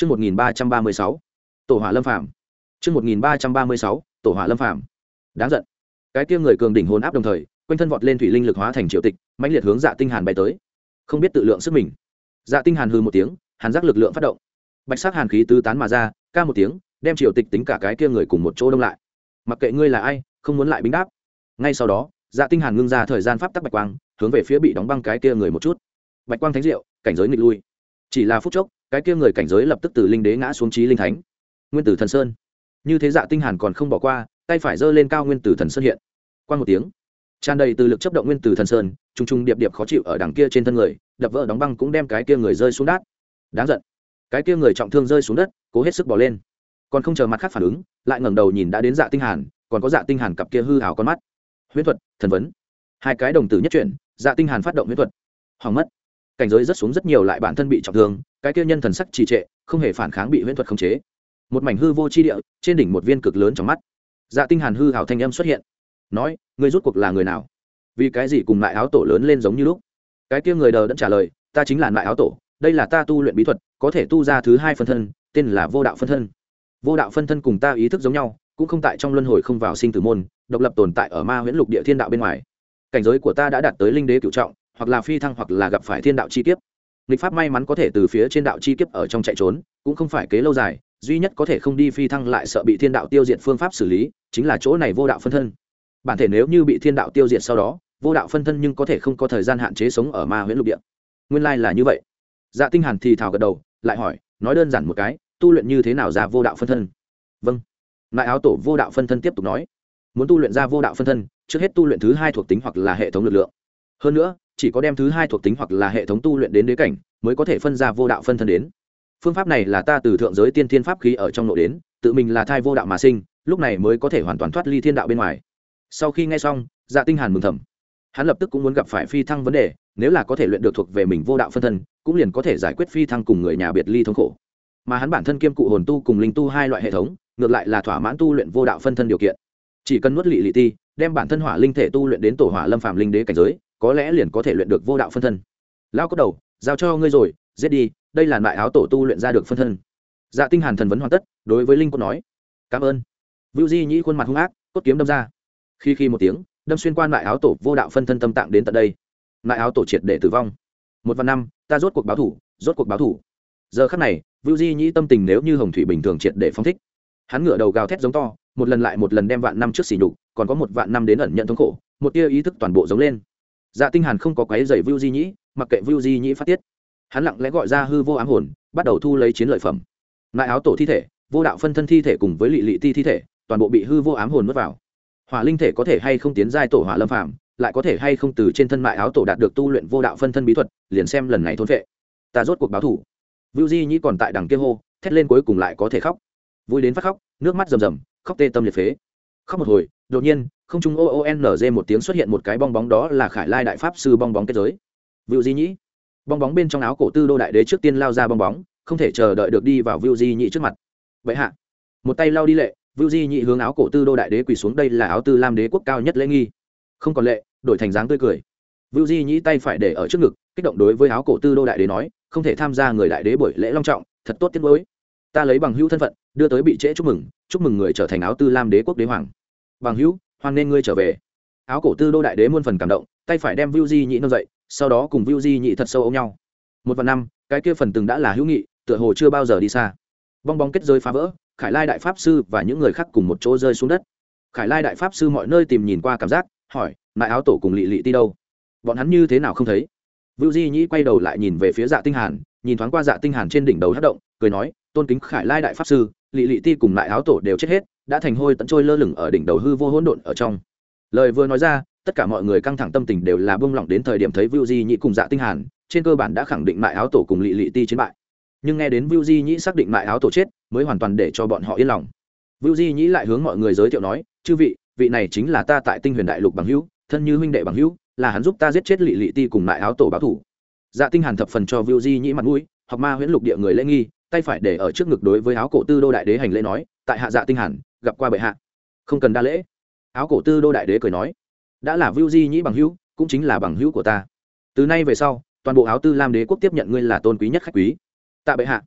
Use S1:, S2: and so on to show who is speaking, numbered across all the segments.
S1: Chương 1336. Tổ hỏa lâm phàm. Chương 1336. Tổ hỏa lâm phàm. Đáng giận. Cái kia người cường đỉnh hồn áp đồng thời, quanh thân vọt lên thủy linh lực hóa thành triệu tịch, mãnh liệt hướng Dạ Tinh Hàn bay tới. Không biết tự lượng sức mình. Dạ Tinh Hàn hừ một tiếng, hàn giác lực lượng phát động. Bạch sắc hàn khí tứ tán mà ra, ca một tiếng, đem triệu tịch tính cả cái kia người cùng một chỗ đông lại. Mặc kệ ngươi là ai, không muốn lại bính đáp. Ngay sau đó, Dạ Tinh Hàn ngưng ra thời gian pháp tắc bạch quang, hướng về phía bị đóng băng cái kia người một chút. Bạch quang thánh diệu, cảnh giới nghịch lui. Chỉ là phút chốc, cái kia người cảnh giới lập tức từ linh đế ngã xuống trí linh thánh. Nguyên tử thần sơn. Như thế dạ tinh hàn còn không bỏ qua, tay phải giơ lên cao nguyên tử thần sơn hiện. Qua một tiếng. Tràn đầy từ lực chấp động nguyên tử thần sơn trung trung điệp điệp khó chịu ở đằng kia trên thân người, đập vỡ đóng băng cũng đem cái kia người rơi xuống đất. Đáng giận. Cái kia người trọng thương rơi xuống đất, cố hết sức bỏ lên. Còn không chờ mặt khác phản ứng, lại ngẩng đầu nhìn đã đến dạ tinh hàn, còn có dạ tinh hàn cặp kia hư ảo con mắt. Huyễn thuật, thần vấn. Hai cái đồng tử nhất chuyển dạ tinh hàn phát động huyễn thuật. Hỏng mất. Cảnh giới rất xuống rất nhiều lại bản thân bị trọng thương cái kia nhân thần sắc trì trệ, không hề phản kháng bị huyễn thuật khống chế. Một mảnh hư vô chi địa, trên đỉnh một viên cực lớn trong mắt. Dạ tinh hàn hư hảo thanh âm xuất hiện, nói, ngươi rút cuộc là người nào? Vì cái gì cùng lại áo tổ lớn lên giống như lúc? Cái kia người đờ đẫn trả lời, ta chính là lại áo tổ, đây là ta tu luyện bí thuật, có thể tu ra thứ hai phân thân, tên là vô đạo phân thân. Vô đạo phân thân cùng ta ý thức giống nhau, cũng không tại trong luân hồi không vào sinh tử môn, độc lập tồn tại ở ma huyễn lục địa thiên đạo bên ngoài. Cảnh giới của ta đã đạt tới linh đế cửu trọng, hoặc là phi thăng hoặc là gặp phải thiên đạo chi kiếp nghịch pháp may mắn có thể từ phía trên đạo chi kiếp ở trong chạy trốn, cũng không phải kế lâu dài, duy nhất có thể không đi phi thăng lại sợ bị thiên đạo tiêu diệt phương pháp xử lý, chính là chỗ này vô đạo phân thân. Bản thể nếu như bị thiên đạo tiêu diệt sau đó, vô đạo phân thân nhưng có thể không có thời gian hạn chế sống ở ma huyễn lục địa. Nguyên lai là như vậy. Dạ tinh hàn thì thào gật đầu, lại hỏi, nói đơn giản một cái, tu luyện như thế nào ra vô đạo phân thân? Vâng. Lại áo tổ vô đạo phân thân tiếp tục nói, muốn tu luyện ra vô đạo phân thân, trước hết tu luyện thứ hai thuộc tính hoặc là hệ thống lực lượng. Hơn nữa chỉ có đem thứ hai thuộc tính hoặc là hệ thống tu luyện đến đế cảnh, mới có thể phân ra vô đạo phân thân đến. Phương pháp này là ta từ thượng giới tiên thiên pháp khí ở trong nội đến, tự mình là thai vô đạo mà sinh, lúc này mới có thể hoàn toàn thoát ly thiên đạo bên ngoài. Sau khi nghe xong dạ tinh hàn mừng thầm. Hắn lập tức cũng muốn gặp phải phi thăng vấn đề, nếu là có thể luyện được thuộc về mình vô đạo phân thân, cũng liền có thể giải quyết phi thăng cùng người nhà biệt ly thống khổ. Mà hắn bản thân kiêm cụ hồn tu cùng linh tu hai loại hệ thống, ngược lại là thỏa mãn tu luyện vô đạo phân thân điều kiện. Chỉ cần nuốt lị lị ti, đem bản thân hỏa linh thể tu luyện đến tổ hỏa lâm phàm linh đế cảnh giới có lẽ liền có thể luyện được vô đạo phân thân. Lao cốt đầu, giao cho ngươi rồi, giết đi, đây là loại áo tổ tu luyện ra được phân thân. Dạ tinh hàn thần vấn hoàn tất, đối với linh cốt nói, cảm ơn. Vưu di nhĩ khuôn mặt hung ác, cốt kiếm đâm ra. Khi khi một tiếng, đâm xuyên qua loại áo tổ vô đạo phân thân tâm tạng đến tận đây. Loại áo tổ triệt để tử vong. Một vạn năm, ta rốt cuộc báo thủ, rốt cuộc báo thủ. Giờ khắc này, vưu di nhĩ tâm tình nếu như hồng thủy bình thường triệt để phong thích. Hắn ngửa đầu gào thét giống to, một lần lại một lần đem vạn năm trước xỉ nhục, còn có một vạn năm đến ẩn nhận thống khổ, một tia ý thức toàn bộ giống lên dạ tinh hàn không có quấy giày vưu di nhĩ, mặc kệ vưu di nhĩ phát tiết. Hắn lặng lẽ gọi ra hư vô ám hồn, bắt đầu thu lấy chiến lợi phẩm. Nại áo tổ thi thể, vô đạo phân thân thi thể cùng với lị lị ti thi thể, toàn bộ bị hư vô ám hồn mất vào. Hỏa linh thể có thể hay không tiến giai tổ hỏa lâm phạm lại có thể hay không từ trên thân mại áo tổ đạt được tu luyện vô đạo phân thân bí thuật, liền xem lần này thôn vệ. Ta rốt cuộc báo thủ. Vưu di nhĩ còn tại đằng kia hô, thét lên cuối cùng lại có thể khóc. Vui đến phát khóc, nước mắt rầm rầm, khóc tê tâm liệt phế. Khóc một hồi đột nhiên, không trung o một tiếng xuất hiện một cái bong bóng đó là khải lai đại pháp sư bong bóng kết giới. Vựu di nhĩ. Bong bóng bên trong áo cổ tư đô đại đế trước tiên lao ra bong bóng, không thể chờ đợi được đi vào vựu di nhĩ trước mặt. Vậy hạ. Một tay lao đi lệ vựu di nhĩ hướng áo cổ tư đô đại đế quỳ xuống, đây là áo tư lam đế quốc cao nhất lễ nghi. Không còn lệ, đổi thành dáng tươi cười. Vựu di nhĩ tay phải để ở trước ngực, kích động đối với áo cổ tư đô đại đế nói, không thể tham gia người đại đế buổi lễ long trọng, thật tốt tiết mới ta lấy bằng hữu thân phận, đưa tới bị trễ chúc mừng chúc mừng người trở thành áo tư lam đế quốc đế hoàng bằng hữu hoan nên ngươi trở về áo cổ tư đô đại đế muôn phần cảm động tay phải đem Vu Di nhị nâng dậy, sau đó cùng Vu Di nhị thật sâu ôm nhau. Một vạn năm, cái kia phần từng đã là hữu nghị, tựa hồ chưa bao giờ đi xa. Bong bóng kết rơi phá vỡ, Khải Lai đại pháp sư và những người khác cùng một chỗ rơi xuống đất. Khải Lai đại pháp sư mọi nơi tìm nhìn qua cảm giác, hỏi, "Nại áo tổ cùng Lệ Lệ ti đâu? Bọn hắn như thế nào không thấy?" Vu Di nhị quay đầu lại nhìn về phía Dạ Tinh Hàn, nhìn thoáng qua Dạ Tinh Hàn trên đỉnh đầu hất động, cười nói, "Tôn kính Khải Lai đại pháp sư, Lệ Lệ ti cùng Nại áo tổ đều chết hết, đã thành hôi tận trôi lơ lửng ở đỉnh đầu hư vô hỗn độn ở trong." Lời vừa nói ra, tất cả mọi người căng thẳng tâm tình đều là buông lỏng đến thời điểm thấy Vu Di Nhĩ cùng Dạ Tinh Hàn, trên cơ bản đã khẳng định mại áo tổ cùng Lệ Lệ Ti chiến bại. Nhưng nghe đến Vu Di Nhĩ xác định mại áo tổ chết, mới hoàn toàn để cho bọn họ yên lòng. Vu Di Nhĩ lại hướng mọi người giới thiệu nói, "Chư vị, vị này chính là ta tại Tinh Huyền Đại Lục bằng hữu, thân như huynh đệ bằng hữu, là hắn giúp ta giết chết Lệ Lệ Ti cùng mại áo tổ báo thù. Dạ Tinh Hàn thập phần cho Vu Di Nhĩ mặt mũi, học ma huyễn lục địa người lễ nghi, tay phải để ở trước ngực đối với áo cổ tư đô đại đế hành lễ nói, "Tại hạ Dạ Tinh Hàn, gặp qua bệ hạ." Không cần đa lễ. Áo cổ tư đô đại đế cười nói, đã là Vưu Di Nhĩ bằng hữu, cũng chính là bằng hữu của ta. Từ nay về sau, toàn bộ áo tư Lam Đế quốc tiếp nhận ngươi là tôn quý nhất khách quý. Tạ bệ hạ.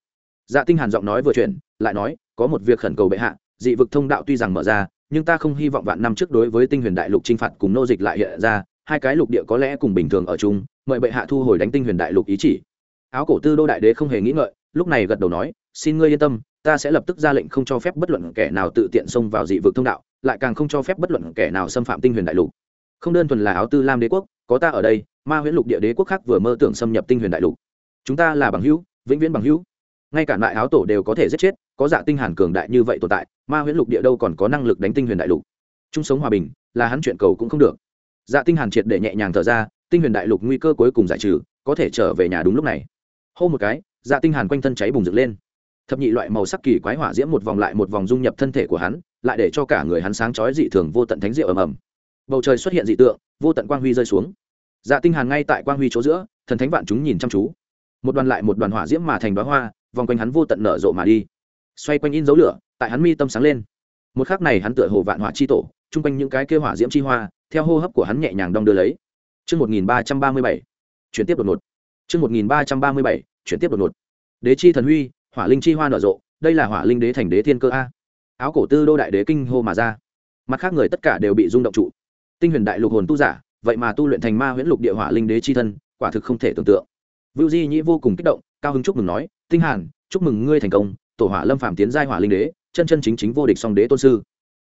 S1: dạ tinh hàn giọng nói vừa chuyển lại nói có một việc khẩn cầu bệ hạ dị vực thông đạo tuy rằng mở ra nhưng ta không hy vọng vạn năm trước đối với tinh huyền đại lục chinh phạt cùng nô dịch lại hiện ra hai cái lục địa có lẽ cùng bình thường ở chung mời bệ hạ thu hồi đánh tinh huyền đại lục ý chỉ áo cổ tư đô đại đế không hề nghĩ ngợi lúc này gật đầu nói xin ngươi yên tâm ta sẽ lập tức ra lệnh không cho phép bất luận kẻ nào tự tiện xông vào dị vực thông đạo, lại càng không cho phép bất luận kẻ nào xâm phạm tinh huyền đại lục. Không đơn thuần là áo tư lam đế quốc, có ta ở đây, ma huyễn lục địa đế quốc khác vừa mơ tưởng xâm nhập tinh huyền đại lục. Chúng ta là bằng hữu, vĩnh viễn bằng hữu. Ngay cả đại áo tổ đều có thể giết chết, có dạ tinh hàn cường đại như vậy tồn tại, ma huyễn lục địa đâu còn có năng lực đánh tinh huyền đại lục. Chung sống hòa bình, là hắn chuyện cầu cũng không được. Dạ tinh hàn triệt để nhẹ nhàng thở ra, tinh huyền đại lục nguy cơ cuối cùng giải trừ, có thể trở về nhà đúng lúc này. Hô một cái dạ tinh hàn quanh thân cháy bùng dựng lên thập nhị loại màu sắc kỳ quái hỏa diễm một vòng lại một vòng dung nhập thân thể của hắn lại để cho cả người hắn sáng chói dị thường vô tận thánh diệu ầm ầm bầu trời xuất hiện dị tượng vô tận quang huy rơi xuống dạ tinh hàn ngay tại quang huy chỗ giữa thần thánh vạn chúng nhìn chăm chú một đoàn lại một đoàn hỏa diễm mà thành đóa hoa vòng quanh hắn vô tận nở rộ mà đi xoay quanh in dấu lửa tại hắn mi tâm sáng lên một khắc này hắn tựa hồ vạn hỏa chi tổ chung quanh những cái kia hỏa diễm chi hoa theo hô hấp của hắn nhẹ nhàng đong đưa lấy Chương 1337. Chuyển tiếp đột ngột. Chương 1337. Chuyển tiếp đột ngột. Đế chi thần huy, hỏa linh chi hoa nở rộ, đây là hỏa linh đế thành đế thiên cơ a. Áo cổ tư đô đại đế kinh hô mà ra. Mặt khác người tất cả đều bị rung động trụ. Tinh huyền đại lục hồn tu giả, vậy mà tu luyện thành ma huyễn lục địa hỏa linh đế chi thân, quả thực không thể tưởng tượng. Vưu Di Nhĩ vô cùng kích động, cao hứng chúc mừng nói, "Tinh Hàn, chúc mừng ngươi thành công, tổ hỏa lâm phàm tiến giai hỏa linh đế, chân chân chính chính vô địch song đế tôn sư."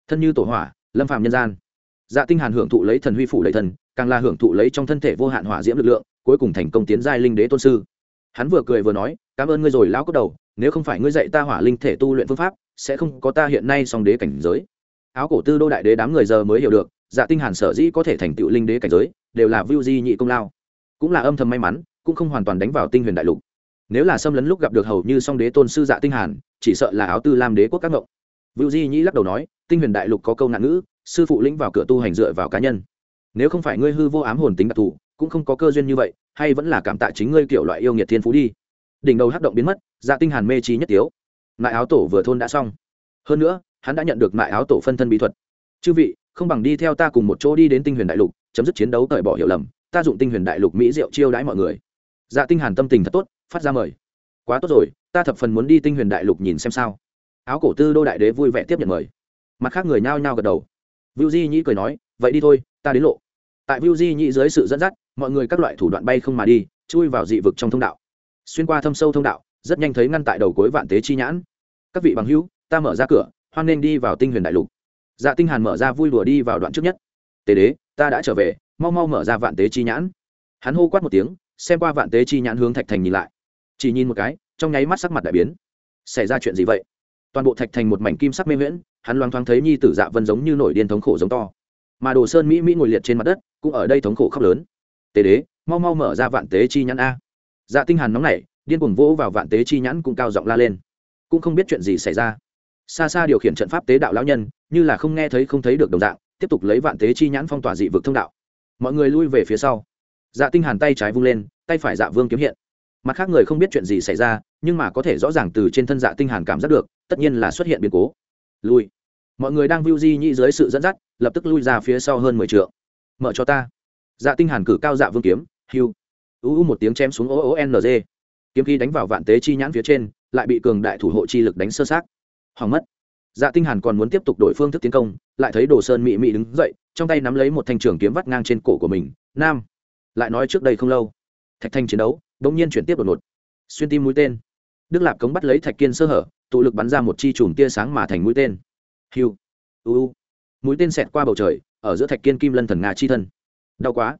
S1: Thân như tổ hỏa, lâm phàm nhân gian. Dạ Tinh Hàn hưởng thụ lấy thần huy phủ đầy thần, càng là hưởng thụ lấy trong thân thể vô hạn hỏa diễm lực lượng cuối cùng thành công tiến giai linh đế tôn sư hắn vừa cười vừa nói cảm ơn ngươi rồi lão cốt đầu nếu không phải ngươi dạy ta hỏa linh thể tu luyện phương pháp, sẽ không có ta hiện nay song đế cảnh giới. Áo cổ tư đô đại đế đám người giờ mới hiểu được dạ tinh hàn sở dĩ có thể thành tựu linh đế cảnh giới, đều là vưu di nhị công lao. Cũng là âm thầm may mắn, cũng không hoàn toàn đánh vào tinh huyền đại lục. Nếu là xâm lấn lúc gặp được hầu như song đế tôn sư dạ tinh hàn, chỉ sợ là áo tư lam đế quốc các ngộng. Vưu di nhị lắc đầu nói, tinh huyền đại lục có câu nạn ngữ, sư phụ lĩnh vào cửa tu hành dựa vào cá nhân. Nếu không phải ngươi hư vô ám hồn tính đặc thù, cũng không có cơ duyên như vậy, hay vẫn là cảm tạ chính ngươi kiểu loại yêu nghiệt thiên phú đi đỉnh đầu hắc động biến mất dạ tinh hàn mê trí nhất tiếu. Mại áo tổ vừa thôn đã xong. Hơn nữa hắn đã nhận được mại áo tổ phân thân bí thuật. Chư vị không bằng đi theo ta cùng một chỗ đi đến tinh huyền đại lục chấm dứt chiến đấu cởi bỏ hiểu lầm ta dụng tinh huyền đại lục mỹ diệu chiêu đãi mọi người. Dạ tinh hàn tâm tình thật tốt phát ra mời. Quá tốt rồi ta thập phần muốn đi tinh huyền đại lục nhìn xem sao. Áo cổ tư đô đại đế vui vẻ tiếp nhận mời. Mặt khác người nhao nhao gật đầu. Vưu Di Nhĩ cười nói, vậy đi thôi, ta đến lộ. Tại Vu Di Nhĩ dưới sự dẫn dắt, mọi người các loại thủ đoạn bay không mà đi, chui vào dị vực trong thông đạo. Xuyên qua thâm sâu thông đạo, rất nhanh thấy ngăn tại đầu cuối vạn tế chi nhãn. Các vị bằng hữu, ta mở ra cửa, hoan nên đi vào tinh huyền đại lục. Dạ Tinh Hàn mở ra vui đùa đi vào đoạn trước nhất. Tế đế, ta đã trở về, mau mau mở ra vạn tế chi nhãn. Hắn hô quát một tiếng, xem qua vạn tế chi nhãn hướng thạch thành nhìn lại. Chỉ nhìn một cái, trong nháy mắt sắc mặt đại biến. Xảy ra chuyện gì vậy? Toàn bộ thạch thành một mảnh kim sắc mê miễn, hắn loáng thoáng thấy nhi tử Dạ Vân giống như nổi điên thống khổ giống to mà đồ sơn mỹ mỹ ngồi liệt trên mặt đất cũng ở đây thống khổ khóc lớn tế đế mau mau mở ra vạn tế chi nhãn a dạ tinh hàn nóng nảy, điên cuồng vỗ vào vạn tế chi nhãn cũng cao giọng la lên. Cũng không biết chuyện gì xảy ra. Xa xa điều khiển trận pháp tế đạo lão nhân, như là không nghe thấy không thấy được đồng dạng, tiếp tục lấy vạn tế chi nhãn phong tỏa dị vực thông đạo. Mọi người lui về phía sau. Dạ tinh hàn tay trái vung lên, tay phải dạ vương kiếm hiện. Mặt khác người không biết chuyện gì xảy ra, nhưng mà có thể rõ ràng từ trên thân dạ tinh hàn cảm giác được, tất nhiên là xuất hiện biến cố. Lui. Mọi người đang view di nhĩ dưới sự dẫn dắt, lập tức lui ra phía sau hơn mười trượng. mở cho ta. Dạ tinh hàn cử cao dạ vương kiếm, hưu u u một tiếng chém xuống o o n g. Kiếm khí đánh vào vạn tế chi nhãn phía trên, lại bị cường đại thủ hộ chi lực đánh sơ sát. Hoàng mất. Dạ tinh hàn còn muốn tiếp tục đổi phương thức tiến công, lại thấy đồ sơn mị mị đứng dậy, trong tay nắm lấy một thanh trường kiếm vắt ngang trên cổ của mình. Nam. Lại nói trước đây không lâu. Thạch thanh chiến đấu đống nhiên chuyển tiếp đột ngột. Xuyên tim mũi tên. Đức lạp cống bắt lấy thạch kiên sơ hở, tụ lực bắn ra một chi chùm tia sáng mà thành mũi tên. Hiu. U. Mũi tên xẹt qua bầu trời, ở giữa thạch kiên kim lân thần nga chi thân. Đau quá.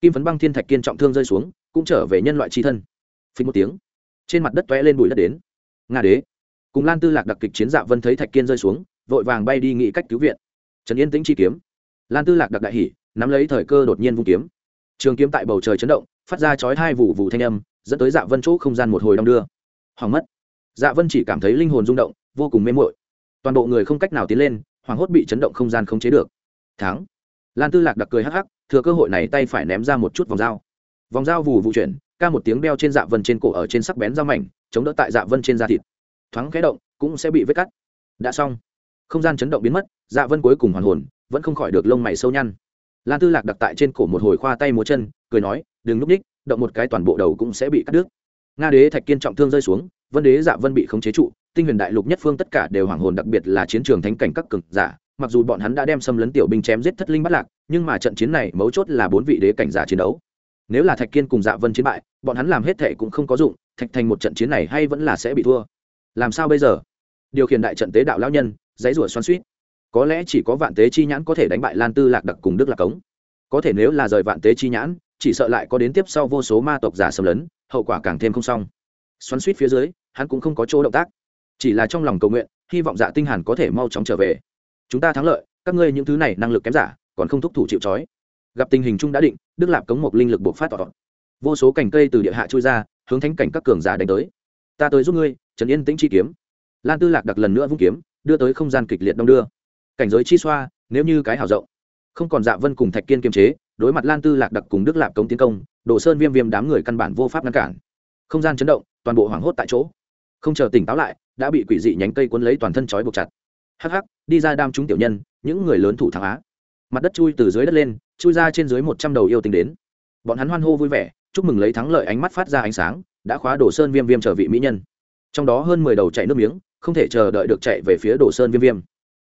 S1: Kim phấn băng thiên thạch kiên trọng thương rơi xuống cũng trở về nhân loại tri thân. Phí một tiếng, trên mặt đất t lên bụi đất đến. Nga đế, cùng lan tư lạc đặc kịch chiến dạ vân thấy thạch kiên rơi xuống, vội vàng bay đi nghị cách cứu viện. Trần yên tĩnh chi kiếm. Lan tư lạc đặc đại hỉ, nắm lấy thời cơ đột nhiên vung kiếm. Trường kiếm tại bầu trời chấn động, phát ra chói hai vụ vụ thanh âm, dẫn tới dạ vân chỗ không gian một hồi đong đưa. Hoàng mất. Dạ vân chỉ cảm thấy linh hồn rung động, vô cùng mê mội toàn bộ người không cách nào tiến lên hoảng hốt bị chấn động không gian không chế được. Thắng. Lan tư lạc đặc cười hắc hắc, thừa cơ hội này tay phải ném ra một chút vòng dao vòng dao vù vụ chuyển, ca một tiếng đeo trên dạ vân trên cổ ở trên sắc bén dao mảnh, chống đỡ tại dạ vân trên da thịt. Thoáng khẽ động, cũng sẽ bị vết cắt. Đã xong. Không gian chấn động biến mất dạ vân cuối cùng hoàn hồn, vẫn không khỏi được lông mày sâu nhăn. Lan tư lạc đặt tại trên cổ một hồi khoa tay múa chân, cười nói, đừng núp ních, động một cái toàn bộ đầu cũng sẽ bị cắt đứt. Nga đế thạch kiên trọng thương rơi xuống, vân đế dạ vân bị khống chế trụ, tinh huyền đại lục nhất phương tất cả đều hoàng hồn, đặc biệt là chiến trường thánh cảnh các cực giả, mặc dù bọn hắn đã đem xâm lấn tiểu binh chém giết thất linh bắt lạc, nhưng mà trận chiến này mấu chốt là bốn vị đế cảnh giả chiến đấu nếu là thạch kiên cùng dạ vân chiến bại, bọn hắn làm hết thệ cũng không có dụng, thạch thành một trận chiến này hay vẫn là sẽ bị thua. Làm sao bây giờ? Điều khiển đại trận tế đạo lão nhân, dãy rủa xoan suýt có lẽ chỉ có vạn tế chi nhãn có thể đánh bại lan tư lạc đặc cùng đức lạc cống. Có thể nếu là rời vạn tế chi nhãn, chỉ sợ lại có đến tiếp sau vô số ma tộc giả xâm lấn, hậu quả càng thêm không xong. Xoắn suýt phía dưới, hắn cũng không có chỗ động tác. Chỉ là trong lòng cầu nguyện, hy vọng dạ tinh hàn có thể mau chóng trở về. Chúng ta thắng lợi, các ngươi những thứ này năng lực kém giả, còn không thúc thủ chịu chói gặp tình hình chung đã định, đức lạp cống một linh lực buộc phát tọt vô số cành cây từ địa hạ chui ra, hướng thánh cảnh các cường giả đánh tới. Ta tới giúp ngươi, trần yên tĩnh chi kiếm. Lan tư lạc đặc lần nữa vung kiếm, đưa tới không gian kịch liệt đông đưa. Cảnh giới chi xoa, nếu như cái hào rộng. Không còn dạ vân cùng thạch kiên kiềm chế, đối mặt lan tư lạc đặc cùng đức lạp cống tiến công, đồ sơn viêm viêm đám người căn bản vô pháp ngăn cản. Không gian chấn động, toàn bộ hoảng hốt tại chỗ. Không chờ tỉnh táo lại, đã bị quỷ dị nhánh cây cuốn lấy toàn thân trói buộc chặt. Hắc hắc, đi ra đam chúng tiểu nhân, những người lớn thủ thắng á. Mặt đất chui từ dưới đất lên chui ra trên dưới một trăm đầu yêu tinh đến. Bọn hắn hoan hô vui vẻ chúc mừng lấy thắng lợi ánh mắt phát ra ánh sáng đã khóa đồ sơn viêm viêm trở vị mỹ nhân. Trong đó hơn mười đầu chạy nước miếng không thể chờ đợi được chạy về phía đồ sơn viêm viêm.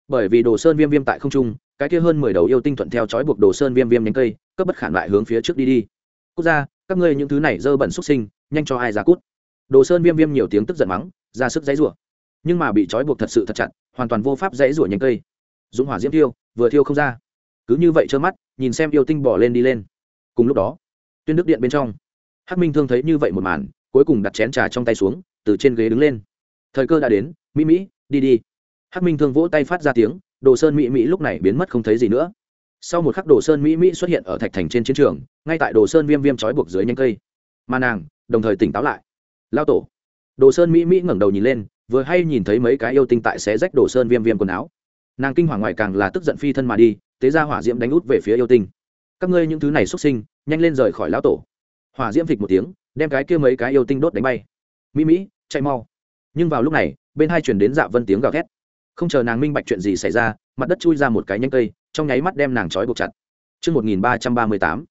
S1: Bởi vì đồ sơn viêm viêm tại không trung cái kia hơn mười đầu yêu tinh thuận theo chói buộc đồ sơn viêm viêm nhánh cây cấp bất khản lại hướng phía trước đi đi. Cút ra các ngươi những thứ này dơ bẩn xuất sinh nhanh cho ai ra cút. Đồ sơn viêm viêm nhiều tiếng tức giận mắng ra sức dãy rủa. Nhưng mà bị trói buộc thật sự thật chặt hoàn toàn vô pháp dãy rủa nhánh cây. Dũng hỏa diễm tiêu, vừa thiêu không ra cứ như vậy trơ mắt, nhìn xem yêu tinh bỏ lên đi lên. Cùng lúc đó, tuyên đức điện bên trong, hắc minh thương thấy như vậy một màn, cuối cùng đặt chén trà trong tay xuống, từ trên ghế đứng lên. Thời cơ đã đến, mỹ mỹ, đi đi. Hắc minh thương vỗ tay phát ra tiếng, đồ sơn mỹ mỹ lúc này biến mất không thấy gì nữa. Sau một khắc đồ sơn mỹ mỹ xuất hiện ở thạch thành trên chiến trường, ngay tại đồ sơn viêm viêm trói buộc dưới nhánh cây. Mà nàng, đồng thời tỉnh táo lại. Lao tổ. Đồ sơn mỹ mỹ ngẩng đầu nhìn lên, vừa hay nhìn thấy mấy cái yêu tinh tại xé rách đồ sơn viêm viêm quần áo. Nàng kinh hoàng ngoài càng là tức giận phi thân mà đi tế ra hỏa diễm đánh út về phía yêu tinh. Các ngươi những thứ này xuất sinh nhanh lên rời khỏi lão tổ. Hỏa diễm phịch một tiếng đem cái kia mấy cái yêu tinh đốt đánh bay. Mỹ mỹ chạy mau. Nhưng vào lúc này bên hai chuyển đến dạ vân tiếng gào thét. Không chờ nàng minh bạch chuyện gì xảy ra mặt đất chui ra một cái nhánh cây trong nháy mắt đem nàng trói buộc chặt. Trước 1338,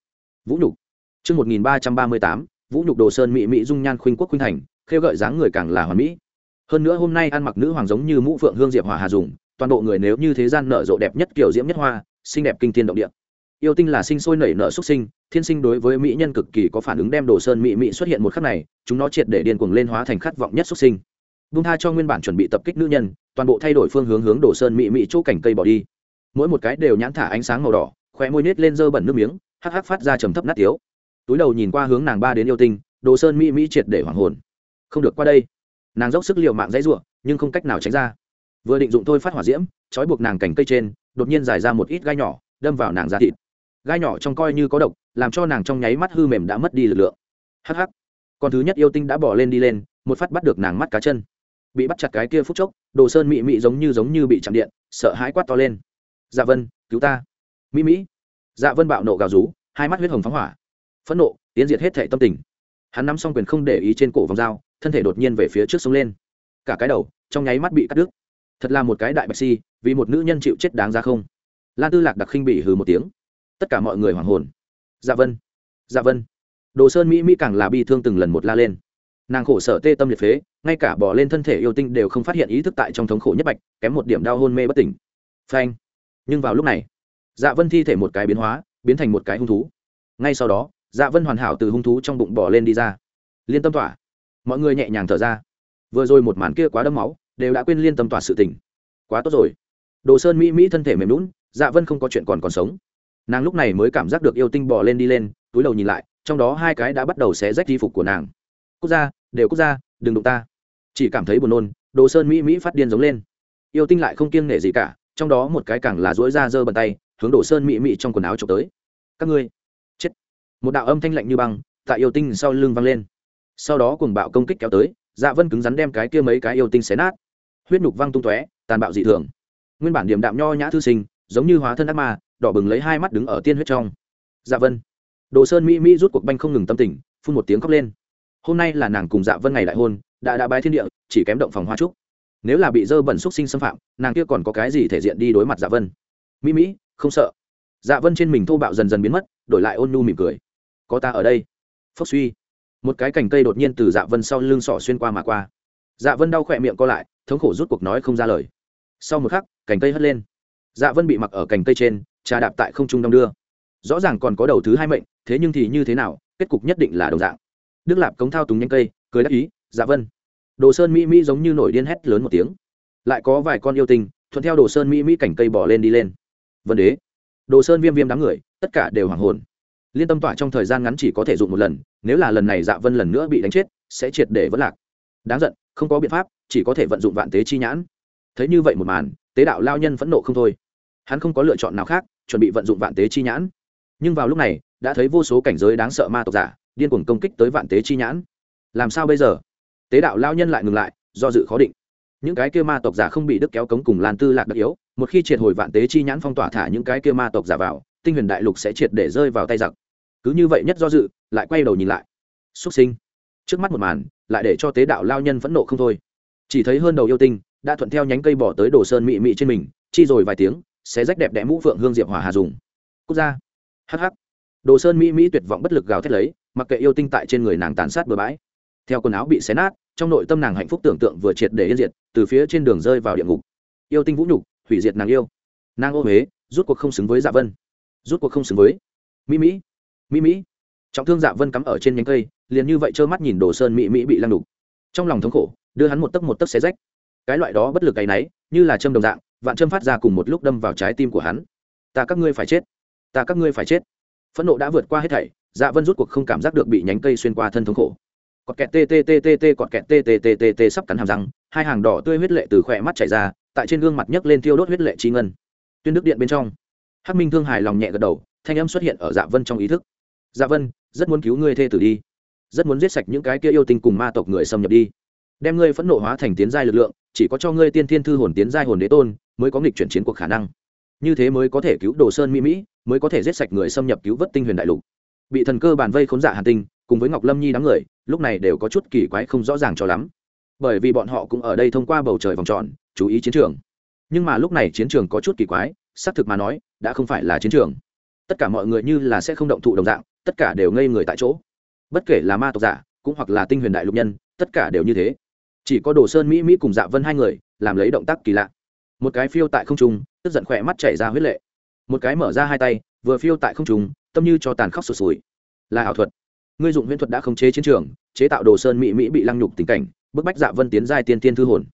S1: Vũ Nhục. Trước 1338, Vũ Nhục Đồ Sơn Mỹ Mỹ dung nhan khuynh quốc khuynh thành, khêu gợi dáng người càng là hoàn mỹ. Hơn nữa hôm nay ăn mặc nữ hoàng giống như mũ phượng hương diệp hỏa hà dùng, toàn bộ người nếu như thế gian nở rộ đẹp nhất kiểu diễm nhất hoa, xinh đẹp kinh thiên động địa. Yêu tinh là sinh sôi nảy nở xuất sinh, thiên sinh đối với mỹ nhân cực kỳ có phản ứng đem Đồ Sơn Mỹ Mỹ xuất hiện một khắc này, chúng nó triệt để điên cuồng lên hóa thành khát vọng nhất xuất sinh. Bung tha cho nguyên bản chuẩn bị tập kích nữ nhân, toàn bộ thay đổi phương hướng hướng Đồ Sơn Mỹ Mỹ chỗ cảnh cây bỏ đi. Mỗi một cái đều nhãn thả ánh sáng màu đỏ khóe môi nết lên dơ bẩn nước miếng hắc hắc phát ra trầm thấp nát tiếu. Túi đầu nhìn qua hướng nàng ba đến yêu tinh đồ sơn mỹ mỹ triệt để hoảng hồn. Không được qua đây. Nàng dốc sức l i ề u mạng dãy r u ộ n nhưng không cách nào tránh ra. Vừa định dụng thôi phát hỏa diễm trói buộc nàng cành cây trên đột nhiên giải ra một ít gai nhỏ, đâm vào nàng da thịt. Gai nhỏ trong coi như có độc, làm cho nàng trong nháy mắt hư mềm đã mất đi lực lượng. Hắc hắc. Con thứ nhất yêu tinh đã bỏ lên đi lên, một phát bắt được nàng mắt cá chân. Bị bắt chặt cái kia phút chốc, đồ sơn mị mị giống như giống như bị chạm điện, sợ hãi quát to lên. Dạ vân, cứu ta. Mỹ mỹ dạ vân bạo nộ gào rú, hai mắt huyết hồng phóng hỏa. Phẫn nộ, tiến diệt hết thệ tâm tình. Hắn nắm xong quyền không để ý trên cổ vòng dao, thân thể đột nhiên về phía trước sông lên. Cả cái đầu, trong nháy mắt bị cắt đứt thật là một cái đại bạch si, vì một nữ nhân chịu chết đáng ra không? Lan tư lạc đặc khinh bị hừ một tiếng. Tất cả mọi người hoảng hồn. Dạ vân dạ vân. Đồ sơn mỹ mỹ càng là bi thương từng lần một la lên. Nàng khổ sở tê tâm liệt phế, ngay cả bỏ lên thân thể yêu tinh đều không phát hiện ý thức tại trong thống khổ nhất bạch, kém một điểm đau hôn mê bất tỉnh. Phanh. Nhưng vào lúc này dạ vân thi thể một cái biến hóa, biến thành một cái hung thú. Ngay sau đó dạ vân hoàn hảo từ hung thú trong bụng bỏ lên đi ra. Liên tâm tỏa. Mọi người nhẹ nhàng thở ra. Vừa rồi một màn kia quá đâm máu đều đã quên liên tâm tỏa sự tình. Quá tốt rồi. Đồ sơn mỹ mỹ thân thể mềm lún dạ vân không có chuyện còn còn sống. Nàng lúc này mới cảm giác được yêu tinh bỏ lên đi lên, túi đầu nhìn lại, trong đó hai cái đã bắt đầu xé rách di phục của nàng. Quốc gia, đều quốc gia, đừng đụng ta. Chỉ cảm thấy buồn nôn, đồ sơn mỹ mỹ phát điên giống lên. Yêu tinh lại không kiêng nể gì cả, trong đó một cái càng là duỗi ra giơ bàn tay, hướng đồ sơn mỹ mỹ trong quần áo trộm tới. Các ngươi, chết. Một đạo âm thanh lạnh như băng, tại yêu tinh sau lưng vang lên. Sau đó cùng bạo công kích kéo tới dạ vân cứng rắn đem cái kia mấy cái yêu tinh xé nát. Huyết nhục văng tung tóe, tàn bạo dị thường. Nguyên bản điểm đạm nho nhã thư sinh, giống như hóa thân ác ma, đỏ bừng lấy hai mắt đứng ở tiên huyết trong. Dạ vân. Đồ sơn mỹ mỹ rút cuộc banh không ngừng tâm tình, phun một tiếng khóc lên. Hôm nay là nàng cùng dạ vân ngày đại hôn, đã đã bái thiên địa, chỉ kém động phòng hoa trúc. Nếu là bị dơ bẩn xúc sinh xâm phạm, nàng kia còn có cái gì thể diện đi đối mặt dạ vân? Mỹ mỹ, không sợ. Dạ vân trên mình thô bạo dần dần biến mất, đổi lại ôn nhu mỉm cười. Có ta ở đây. Phốc suy một cái cành cây đột nhiên từ dạ vân sau lưng sọ xuyên qua mà qua. Dạ vân đau khỏe miệng co lại, thống khổ rút cuộc nói không ra lời. Sau một khắc, cành cây hất lên. Dạ vân bị mặc ở cành cây trên, trà đạp tại không trung đong đưa. Rõ ràng còn có đầu thứ hai mệnh, thế nhưng thì như thế nào, kết cục nhất định là đồng dạng. Đức lạp cống thao túng nhanh cây, cười đắc ý dạ vân. Đồ sơn mỹ mỹ giống như nổi điên hét lớn một tiếng. Lại có vài con yêu tinh, thuận theo đồ sơn mỹ mỹ cảnh cây bỏ lên đi lên. Vân đế. Đồ sơn viêm viêm đám người, tất cả đều hoảng hồn liên tâm tỏa trong thời gian ngắn chỉ có thể dùng một lần, nếu là lần này dạ vân lần nữa bị đánh chết, sẽ triệt để vẫn lạc. Đáng giận, không có biện pháp, chỉ có thể vận dụng vạn tế chi nhãn. Thấy như vậy một màn, tế đạo lao nhân phẫn nộ không thôi. Hắn không có lựa chọn nào khác, chuẩn bị vận dụng vạn tế chi nhãn. Nhưng vào lúc này, đã thấy vô số cảnh giới đáng sợ ma tộc giả, điên cuồng công kích tới vạn tế chi nhãn. Làm sao bây giờ? Tế đạo lao nhân lại ngừng lại, do dự khó định. Những cái kia ma tộc giả không bị đức kéo cống cùng lan tư lạc đặc yếu, một khi triệt hồi vạn tế chi nhãn phong tỏa thả những cái kia ma tộc giả vào tinh huyền đại lục sẽ triệt để rơi vào tay giặc. Cứ như vậy nhất do dự, lại quay đầu nhìn lại. Xuất sinh. Trước mắt một màn, lại để cho tế đạo lao nhân phẫn nộ không thôi. Chỉ thấy hơn đầu yêu tinh đã thuận theo nhánh cây bỏ tới đồ sơn mị mị trên mình, chi rồi vài tiếng sẽ rách đẹp đẽ mũ phượng hương diệp hỏa hà dùng. Quốc gia hh đồ sơn mỹ mỹ tuyệt vọng bất lực gào thét lấy, mặc kệ yêu tinh tại trên người nàng tàn sát bừa bãi. Theo quần áo bị xé nát, trong nội tâm nàng hạnh phúc tưởng tượng vừa triệt để yên diệt, từ phía trên đường rơi vào địa ngục. Yêu tinh vũ nhục, hủy diệt nàng yêu. Nàng ô huế, rút cuộc không xứng với dạ vân rút cuộc không xứng với. Mỹ mỹ mỹ mỹ. Trọng thương dạ vân cắm ở trên nhánh cây, liền như vậy trơ mắt nhìn đồ sơn mỹ mỹ bị lăng đục. Trong lòng thống khổ, đưa hắn một tấc một tấc xé rách. Cái loại đó bất lực cái náy, như là châm đồng dạng, vạn châm phát ra cùng một lúc đâm vào trái tim của hắn. Ta các ngươi phải chết. Ta các ngươi phải chết. Phẫn nộ đã vượt qua hết thảy dạ vân rút cuộc không cảm giác được bị nhánh cây xuyên qua thân thống khổ. Cọt kẹt tttt cọt kẹt tttt sắp cắn hàm răng, hai hàng đỏ tươi huyết lệ từ khỏe mắt chảy ra, tại trên gương mặt nhấc lên thiêu đốt huyết lệ trí ngân. Tuyên đức điện bên trong hắc minh thương hài lòng nhẹ gật đầu, thanh âm xuất hiện ở dạ vân trong ý thức. Dạ vân, rất muốn cứu ngươi thê tử đi. Rất muốn giết sạch những cái kia yêu tinh cùng ma tộc người xâm nhập đi. Đem ngươi phẫn nộ hóa thành tiến giai lực lượng, chỉ có cho ngươi tiên thiên thư hồn tiến giai hồn đế tôn mới có nghịch chuyển chiến cuộc khả năng. Như thế mới có thể cứu đồ sơn mỹ mỹ, mới có thể giết sạch người xâm nhập cứu vớt tinh huyền đại lục. Bị thần cơ bàn vây khốn dạ hàn tinh, cùng với ngọc lâm nhi đám người, lúc này đều có chút kỳ quái không rõ ràng cho lắm. Bởi vì bọn họ cũng ở đây thông qua bầu trời vòng tròn, chú ý chiến trường. Nhưng mà lúc này chiến trường có chút kỳ quái xác thực mà nói, đã không phải là chiến trường. Tất cả mọi người như là sẽ không động thụ đồng dạng, tất cả đều ngây người tại chỗ. Bất kể là ma tộc giả, cũng hoặc là tinh huyền đại lục nhân, tất cả đều như thế. Chỉ có đồ sơn mỹ mỹ cùng dạ vân hai người, làm lấy động tác kỳ lạ. Một cái phiêu tại không trung, tức giận khỏe mắt chảy ra huyết lệ. Một cái mở ra hai tay, vừa phiêu tại không trung, tâm như cho tàn khóc sụt sùi. Là ảo thuật. Ngươi dụng huyễn thuật đã khống chế chiến trường, chế tạo đồ sơn mỹ mỹ bị lăng nhục tình cảnh, bức bách dạ vân tiến giai tiên tiên thư hồn.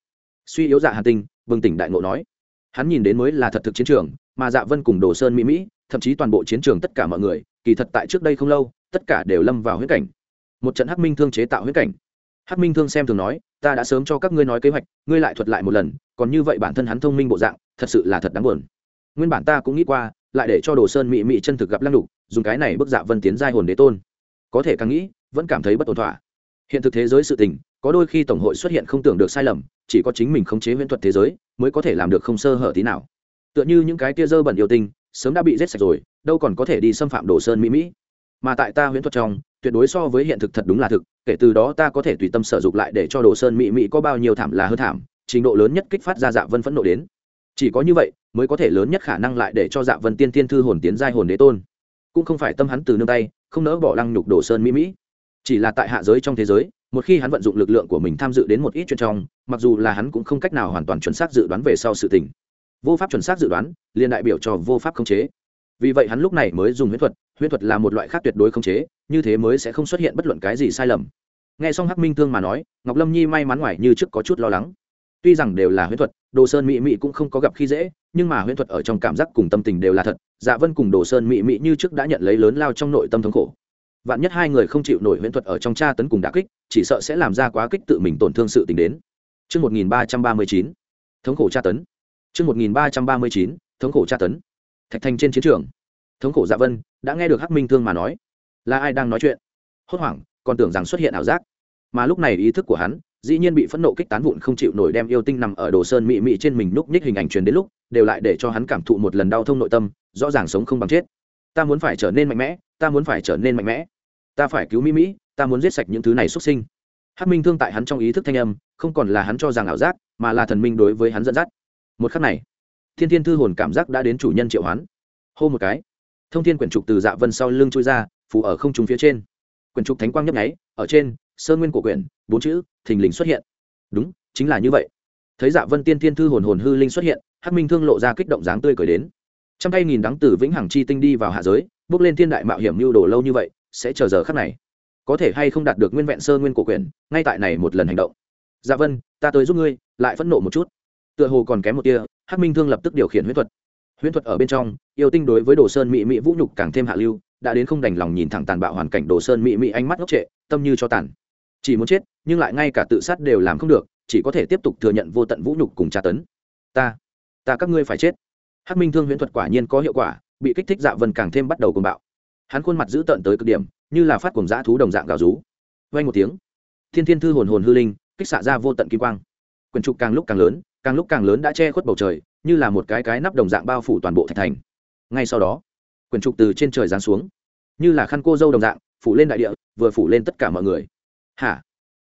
S1: Suy yếu dạ hà tinh, bừng tỉnh đại ngộ nói hắn nhìn đến mới là thật thực chiến trường, mà dạ vân cùng đồ sơn mỹ mỹ, thậm chí toàn bộ chiến trường tất cả mọi người, kỳ thật tại trước đây không lâu, tất cả đều lâm vào huyết cảnh. Một trận hắc minh thương chế tạo huyết cảnh. Hắc minh thương xem thường nói, ta đã sớm cho các ngươi nói kế hoạch, ngươi lại thuật lại một lần, còn như vậy bản thân hắn thông minh bộ dạng, thật sự là thật đáng buồn. Nguyên bản ta cũng nghĩ qua, lại để cho đồ sơn mị mị chân thực gặp lăng đục dùng cái này bức dạ vân tiến giai hồn đế tôn. Có thể càng nghĩ, vẫn cảm thấy bất ổn thỏa. Hiện thực thế giới sự tình có đôi khi tổng hội xuất hiện không tưởng được sai lầm, chỉ có chính mình khống chế huyễn thuật thế giới, mới có thể làm được không sơ hở tí nào. Tựa như những cái tia dơ bẩn yêu tinh, sớm đã bị giết sạch rồi, đâu còn có thể đi xâm phạm đồ sơn mỹ mỹ. Mà tại ta huyễn thuật trong, tuyệt đối so với hiện thực thật đúng là thực, kể từ đó ta có thể tùy tâm sở dục lại để cho đồ sơn mỹ mỹ có bao nhiêu thảm là hơn thảm, trình độ lớn nhất kích phát ra dạ vân phẫn nộ đến. Chỉ có như vậy, mới có thể lớn nhất khả năng lại để cho dạ vân tiên tiên thư hồn tiến giai hồn đế tôn. Cũng không phải tâm hắn từ nương tay, không nỡ bỏ lăng nhục đồ sơn mỹ mỹ. Chỉ là tại hạ giới trong thế giới một khi hắn vận dụng lực lượng của mình tham dự đến một ít chuyện trong, mặc dù là hắn cũng không cách nào hoàn toàn chuẩn xác dự đoán về sau sự tình. Vô pháp chuẩn xác dự đoán, liền đại biểu cho vô pháp khống chế. Vì vậy hắn lúc này mới dùng huyễn thuật huyễn thuật là một loại khác tuyệt đối khống chế, như thế mới sẽ không xuất hiện bất luận cái gì sai lầm. Nghe xong hắc minh thương mà nói, ngọc lâm nhi may mắn ngoài như trước có chút lo lắng. Tuy rằng đều là huyễn thuật, đồ sơn Mị Mị cũng không có gặp khi dễ, nhưng mà huyễn thuật ở trong cảm giác cùng tâm tình đều là thật. Dạ vân cùng đồ sơn Mị Mị như trước đã nhận lấy lớn lao trong nội tâm thống khổ vạn nhất hai người không chịu nổi huyễn thuật ở trong tra tấn cùng đả kích chỉ sợ sẽ làm ra quá kích tự mình tổn thương sự tình đến Trước 1339, thống khổ tra tấn. Trước 1339, thống khổ tra tấn. Thạch thành trên chiến trường. Thống khổ dạ vân, đã nghe được Hắc Minh Thương mà nói. Là ai đang nói chuyện? Hốt hoảng, còn tưởng rằng xuất hiện ảo giác. Mà lúc này ý thức của hắn, dĩ nhiên bị phẫn nộ kích tán vụn không chịu nổi đem yêu tinh nằm ở đồ sơn mị mị trên mình núp nhích hình ảnh truyền đến lúc, đều lại để cho hắn cảm thụ một lần đau thông nội tâm, rõ ràng sống không bằng chết. Ta muốn phải trở nên mạnh mẽ, ta muốn phải trở nên mạnh mẽ ta phải cứu mỹ mỹ, ta muốn giết sạch những thứ này xuất sinh. Hát minh thương tại hắn trong ý thức thanh âm, không còn là hắn cho rằng ảo giác, mà là thần minh đối với hắn dẫn dắt. Một khắc này, thiên thiên thư hồn cảm giác đã đến chủ nhân triệu hoán. Hô một cái, thông thiên quyển trục từ dạ vân sau lưng trôi ra, phủ ở không trúng phía trên. Quyển trục thánh quang nhấp nháy, ở trên sơn nguyên của quyển, bốn chữ, thình lình xuất hiện. Đúng, chính là như vậy. Thấy dạ vân tiên thiên thư hồn hồn hư linh xuất hiện, hắc minh thương lộ ra kích động dáng tươi cười đến. Trăm tay nghìn đắng tử vĩnh hằng chi tinh đi vào hạ giới, bước lên thiên đại mạo hiểm mưu đồ lâu như vậy sẽ chờ giờ khắc này. Có thể hay không đạt được nguyên vẹn sơ nguyên cổ quyền ngay tại này một lần hành động. Dạ vân, ta tới giúp ngươi, lại phẫn nộ một chút. Tựa hồ còn kém một tia, hắc minh thương lập tức điều khiển huyễn thuật. Huyễn thuật ở bên trong, yêu tinh đối với đồ sơn mỹ mỹ vũ nhục càng thêm hạ lưu, đã đến không đành lòng nhìn thẳng tàn bạo hoàn cảnh đồ sơn mỹ mỹ ánh mắt ngốc trệ, tâm như cho tàn. Chỉ muốn chết, nhưng lại ngay cả tự sát đều làm không được, chỉ có thể tiếp tục thừa nhận vô tận vũ nhục cùng tra tấn. Ta ta các ngươi phải chết. Hắc minh thương huyễn thuật quả nhiên có hiệu quả, bị kích thích dạ vân càng thêm bắt đầu cuồng bạo hắn khuôn mặt dữ tợn tới cực điểm, như là phát cùng dã thú đồng dạng gào rú. Vang một tiếng, thiên thiên thư hồn hồn hư linh, kích xạ ra vô tận kim quang. Quyển trục càng lúc càng lớn, càng lúc càng lớn đã che khuất bầu trời, như là một cái cái nắp đồng dạng bao phủ toàn bộ thạch thành. Ngay sau đó quyển trục từ trên trời giáng xuống, như là khăn cô dâu đồng dạng, phủ lên đại địa, vừa phủ lên tất cả mọi người. Hả?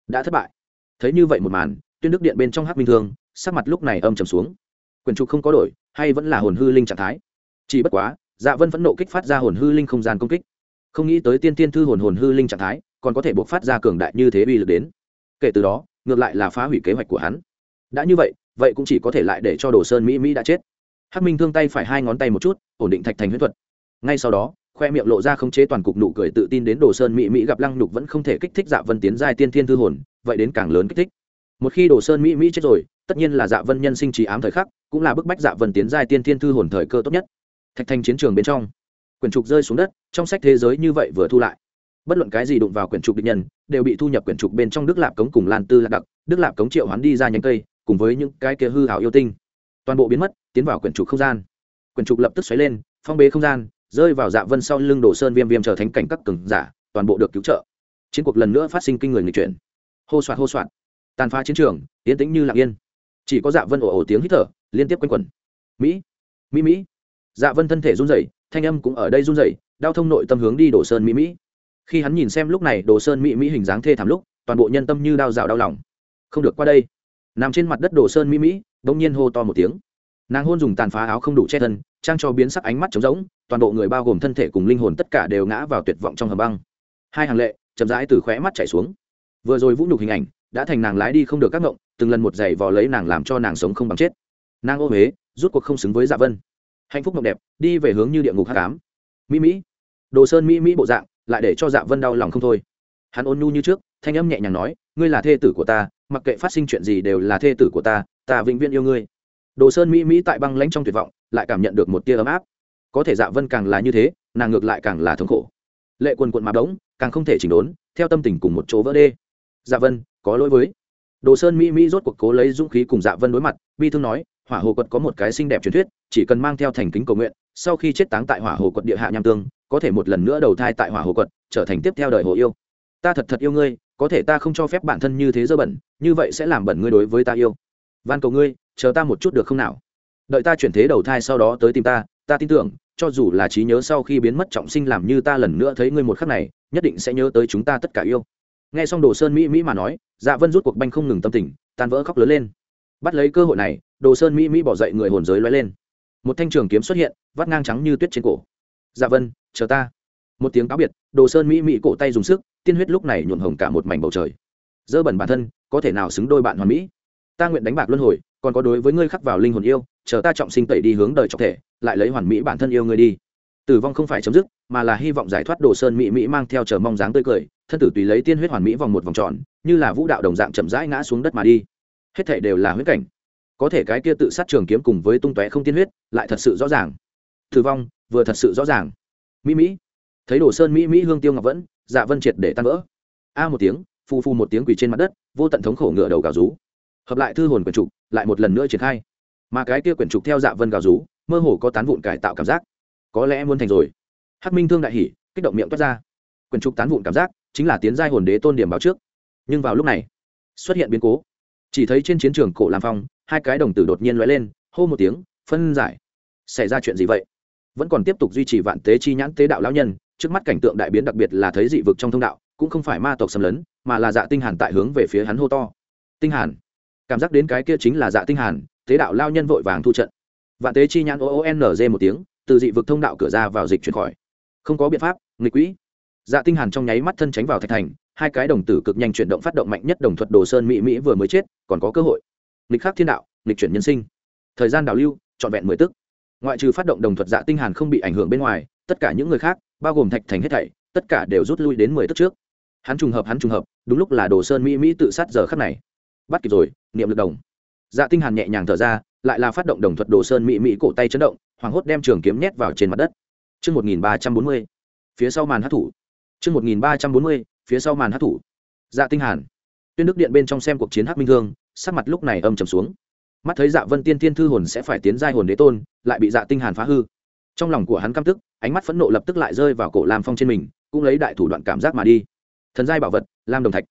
S1: Đã thất bại. Thấy như vậy một màn, tuyên đức điện bên trong hát minh thương, sắc mặt lúc này âm trầm xuống. Quyển trục không có đổi, hay vẫn là hồn hư linh trạng thái. Chỉ bất quá dạ vân phẫn nộ kích phát ra hồn hư linh không gian công kích. Không nghĩ tới tiên tiên thư hồn hồn hư linh trạng thái, còn có thể buộc phát ra cường đại như thế uy lực đến. Kể từ đó, ngược lại là phá hủy kế hoạch của hắn. Đã như vậy vậy cũng chỉ có thể lại để cho đồ sơn mỹ mỹ đã chết. Hắc minh thương tay phải hai ngón tay một chút, ổn định thạch thành huyết thuật. Ngay sau đó, khoe miệng lộ ra khống chế toàn cục nụ cười tự tin đến đồ sơn mỹ mỹ gặp lăng nhục vẫn không thể kích thích dạ vân tiến giai tiên thiên thư hồn, vậy đến càng lớn kích thích. Một khi đồ sơn mỹ mỹ chết rồi, tất nhiên là dạ vân nhân sinh trí ám thời khắc, cũng là bức bách dạ vân tiến giai tiên thiên thư hồn thời cơ tốt nhất thạch thành chiến trường bên trong. Quyển trục rơi xuống đất, trong sách thế giới như vậy vừa thu lại. Bất luận cái gì đụng vào quyển trục địch nhân, đều bị thu nhập quyển trục bên trong đức lạp cống cùng lan tư lạc đặc, đức lạp cống triệu hoán đi ra nhánh cây, cùng với những cái kia hư hảo yêu tinh. Toàn bộ biến mất, tiến vào quyển trục không gian. Quyển trục lập tức xoáy lên, phong bế không gian, rơi vào dạ vân sau lưng đồ sơn viêm viêm trở thành cảnh các cường giả, toàn bộ được cứu trợ. Chiến cuộc lần nữa phát sinh kinh người nghịch chuyển. Hô soạt hô soạt. Tàn phá chiến trường, yên tĩnh như lặng yên. Chỉ có dạ vân ồ ồ tiếng hít thở, liên tiếp quanh quẩn. Mỹ mỹ mỹ dạ vân thân thể run rẩy, thanh âm cũng ở đây run rẩy, đau thông nội tâm hướng đi đồ sơn mỹ mỹ. Khi hắn nhìn xem lúc này đồ sơn mỹ mỹ hình dáng thê thảm lúc, toàn bộ nhân tâm như đau rào đau lòng. Không được qua đây. Nằm trên mặt đất đồ sơn mỹ mỹ, bỗng nhiên hô to một tiếng. Nàng hôn dùng tàn phá áo không đủ che thân, trang cho biến sắc ánh mắt trống rỗng, toàn bộ người bao gồm thân thể cùng linh hồn tất cả đều ngã vào tuyệt vọng trong hầm băng. Hai hàng lệ, chậm rãi từ khóe mắt chảy xuống. Vừa rồi vũ nhục hình ảnh, đã thành nàng lái đi không được các ngộng, từng lần một giày vò lấy nàng làm cho nàng sống không bằng chết. Nàng ô huế rút cuộc không xứng với dạ vân hạnh phúc mộng đẹp, đi về hướng như địa ngục hát cám mỹ mỹ, đồ sơn mỹ mỹ bộ dạng, lại để cho dạ vân đau lòng không thôi. Hắn ôn nhu như trước, thanh âm nhẹ nhàng nói, ngươi là thê tử của ta, mặc kệ phát sinh chuyện gì đều là thê tử của ta ta vĩnh viễn yêu ngươi. Đồ sơn mỹ mỹ tại băng lãnh trong tuyệt vọng, lại cảm nhận được một tia ấm áp. Có thể dạ vân càng là như thế, nàng ngược lại càng là thống khổ. Lệ quần quận mà đống càng không thể chỉnh đốn, theo tâm tình cùng một chỗ vỡ đê. Dạ vân, có lỗi với. Đồ sơn mỹ mỹ rốt cuộc cố lấy dũng khí cùng dạ vân đối mặt, bi thương nói hỏa hồ quật có một cái xinh đẹp truyền thuyết, chỉ cần mang theo thành kính cầu nguyện, sau khi chết táng tại hỏa hồ quật địa hạ nham tương, có thể một lần nữa đầu thai tại hỏa hồ quật, trở thành tiếp theo đời hồ yêu. Ta thật thật yêu ngươi, có thể ta không cho phép bản thân như thế dơ bẩn, như vậy sẽ làm bẩn ngươi đối với ta yêu. Van cầu ngươi, chờ ta một chút được không nào? Đợi ta chuyển thế đầu thai sau đó tới tìm ta ta tin tưởng, cho dù là trí nhớ sau khi biến mất trọng sinh làm như ta lần nữa thấy ngươi một khắc này, nhất định sẽ nhớ tới chúng ta tất cả yêu. Nghe xong đồ sơn mỹ mỹ mà nói dạ vân rút cuộc banh không ngừng tâm tình, tan vỡ khóc lớn lên bắt lấy cơ hội này, đồ sơn mỹ mỹ bỏ dậy người hồn giới loay lên. Một thanh trường kiếm xuất hiện, vắt ngang trắng như tuyết trên cổ. Dạ vân chờ ta. Một tiếng cáo biệt, đồ sơn mỹ mỹ cổ tay dùng sức, tiên huyết lúc này nhuộm hồng cả một mảnh bầu trời. Dơ bẩn bản thân, có thể nào xứng đôi bạn hoàn mỹ? Ta nguyện đánh bạc luân hồi, còn có đối với ngươi khắc vào linh hồn yêu, chờ ta trọng sinh tẩy đi hướng đời trọng thể, lại lấy hoàn mỹ bản thân yêu ngươi đi. Tử vong không phải chấm dứt, mà là hy vọng giải thoát đồ sơn mỹ mỹ mang theo chờ mong dáng tươi cười, thân tử tùy lấy tiên huyết hoàn mỹ vòng một vòng tròn, như là vũ đạo đồng dạng chậm rãi ngã xuống đất mà đi hết thể đều là huyết cảnh. Có thể cái kia tự sát trường kiếm cùng với tung tóe không tiên huyết, lại thật sự rõ ràng. Tử vong, vừa thật sự rõ ràng. Mỹ mỹ. Thấy đồ sơn mỹ mỹ hương tiêu ngọc vẫn dạ vân triệt để tan vỡ. A một tiếng phu phu một tiếng quỳ trên mặt đất, vô tận thống khổ ngựa đầu gào rú. Hợp lại thư hồn quyển trục, lại một lần nữa triển khai. Mà cái kia quyển trục theo dạ vân gào rú, mơ hồ có tán vụn cải tạo cảm giác. Có lẽ muốn thành rồi. Hắc minh thương đại hỉ, kích động miệng toát ra. Quyển trục tán vụn cảm giác, chính là tiến giai hồn đế tôn điểm báo trước. Nhưng vào lúc này, xuất hiện biến cố chỉ thấy trên chiến trường cổ làm phong, hai cái đồng tử đột nhiên lóe lên, hô một tiếng, phân giải. Xảy ra chuyện gì vậy? Vẫn còn tiếp tục duy trì vạn tế chi nhãn tế đạo lão nhân, trước mắt cảnh tượng đại biến đặc biệt là thấy dị vực trong thông đạo, cũng không phải ma tộc xâm lấn, mà là dạ tinh hàn tại hướng về phía hắn hô to. Tinh hàn. Cảm giác đến cái kia chính là dạ tinh hàn, tế đạo lao nhân vội vàng thu trận. Vạn tế chi nhãn o n g một tiếng, từ dị vực thông đạo cửa ra vào dịch chuyển khỏi. Không có biện pháp, nghịch quỹ dạ tinh hàn trong nháy mắt thân tránh vào thạch thành, hai cái đồng tử cực nhanh chuyển động phát động mạnh nhất đồng thuật đồ sơn mỹ mỹ vừa mới chết, còn có cơ hội. Lịch khắc thiên đạo lịch chuyển nhân sinh. Thời gian đào lưu, trọn vẹn mười tức. Ngoại trừ phát động đồng thuật dạ tinh hàn không bị ảnh hưởng bên ngoài, tất cả những người khác, bao gồm thạch thành hết thảy, tất cả đều rút lui đến mười tức trước. Hắn trùng hợp, hắn trùng hợp, đúng lúc là đồ sơn mỹ mỹ tự sát giờ khắc này. Bắt kịp rồi, niệm lực đồng. Dạ tinh hàn nhẹ nhàng thở ra, lại là phát động đồng thuật đồ sơn mỹ mỹ cổ tay chấn động hoàng hốt đem trường kiếm nhét vào trên mặt đất. Chương 1340 phía sau màn hắc thủ chương 1340 phía sau màn hát thủ. Dạ tinh hàn. Tuyên đức điện bên trong xem cuộc chiến hắc minh thương, sắc mặt lúc này âm trầm xuống. Mắt thấy dạ vân tiên tiên thư hồn sẽ phải tiến giai hồn đế tôn, lại bị dạ tinh hàn phá hư. Trong lòng của hắn căm tức, ánh mắt phẫn nộ lập tức lại rơi vào cổ lam phong trên mình, cũng lấy đại thủ đoạn cảm giác mà đi. Thần giai bảo vật, lam đồng thạch.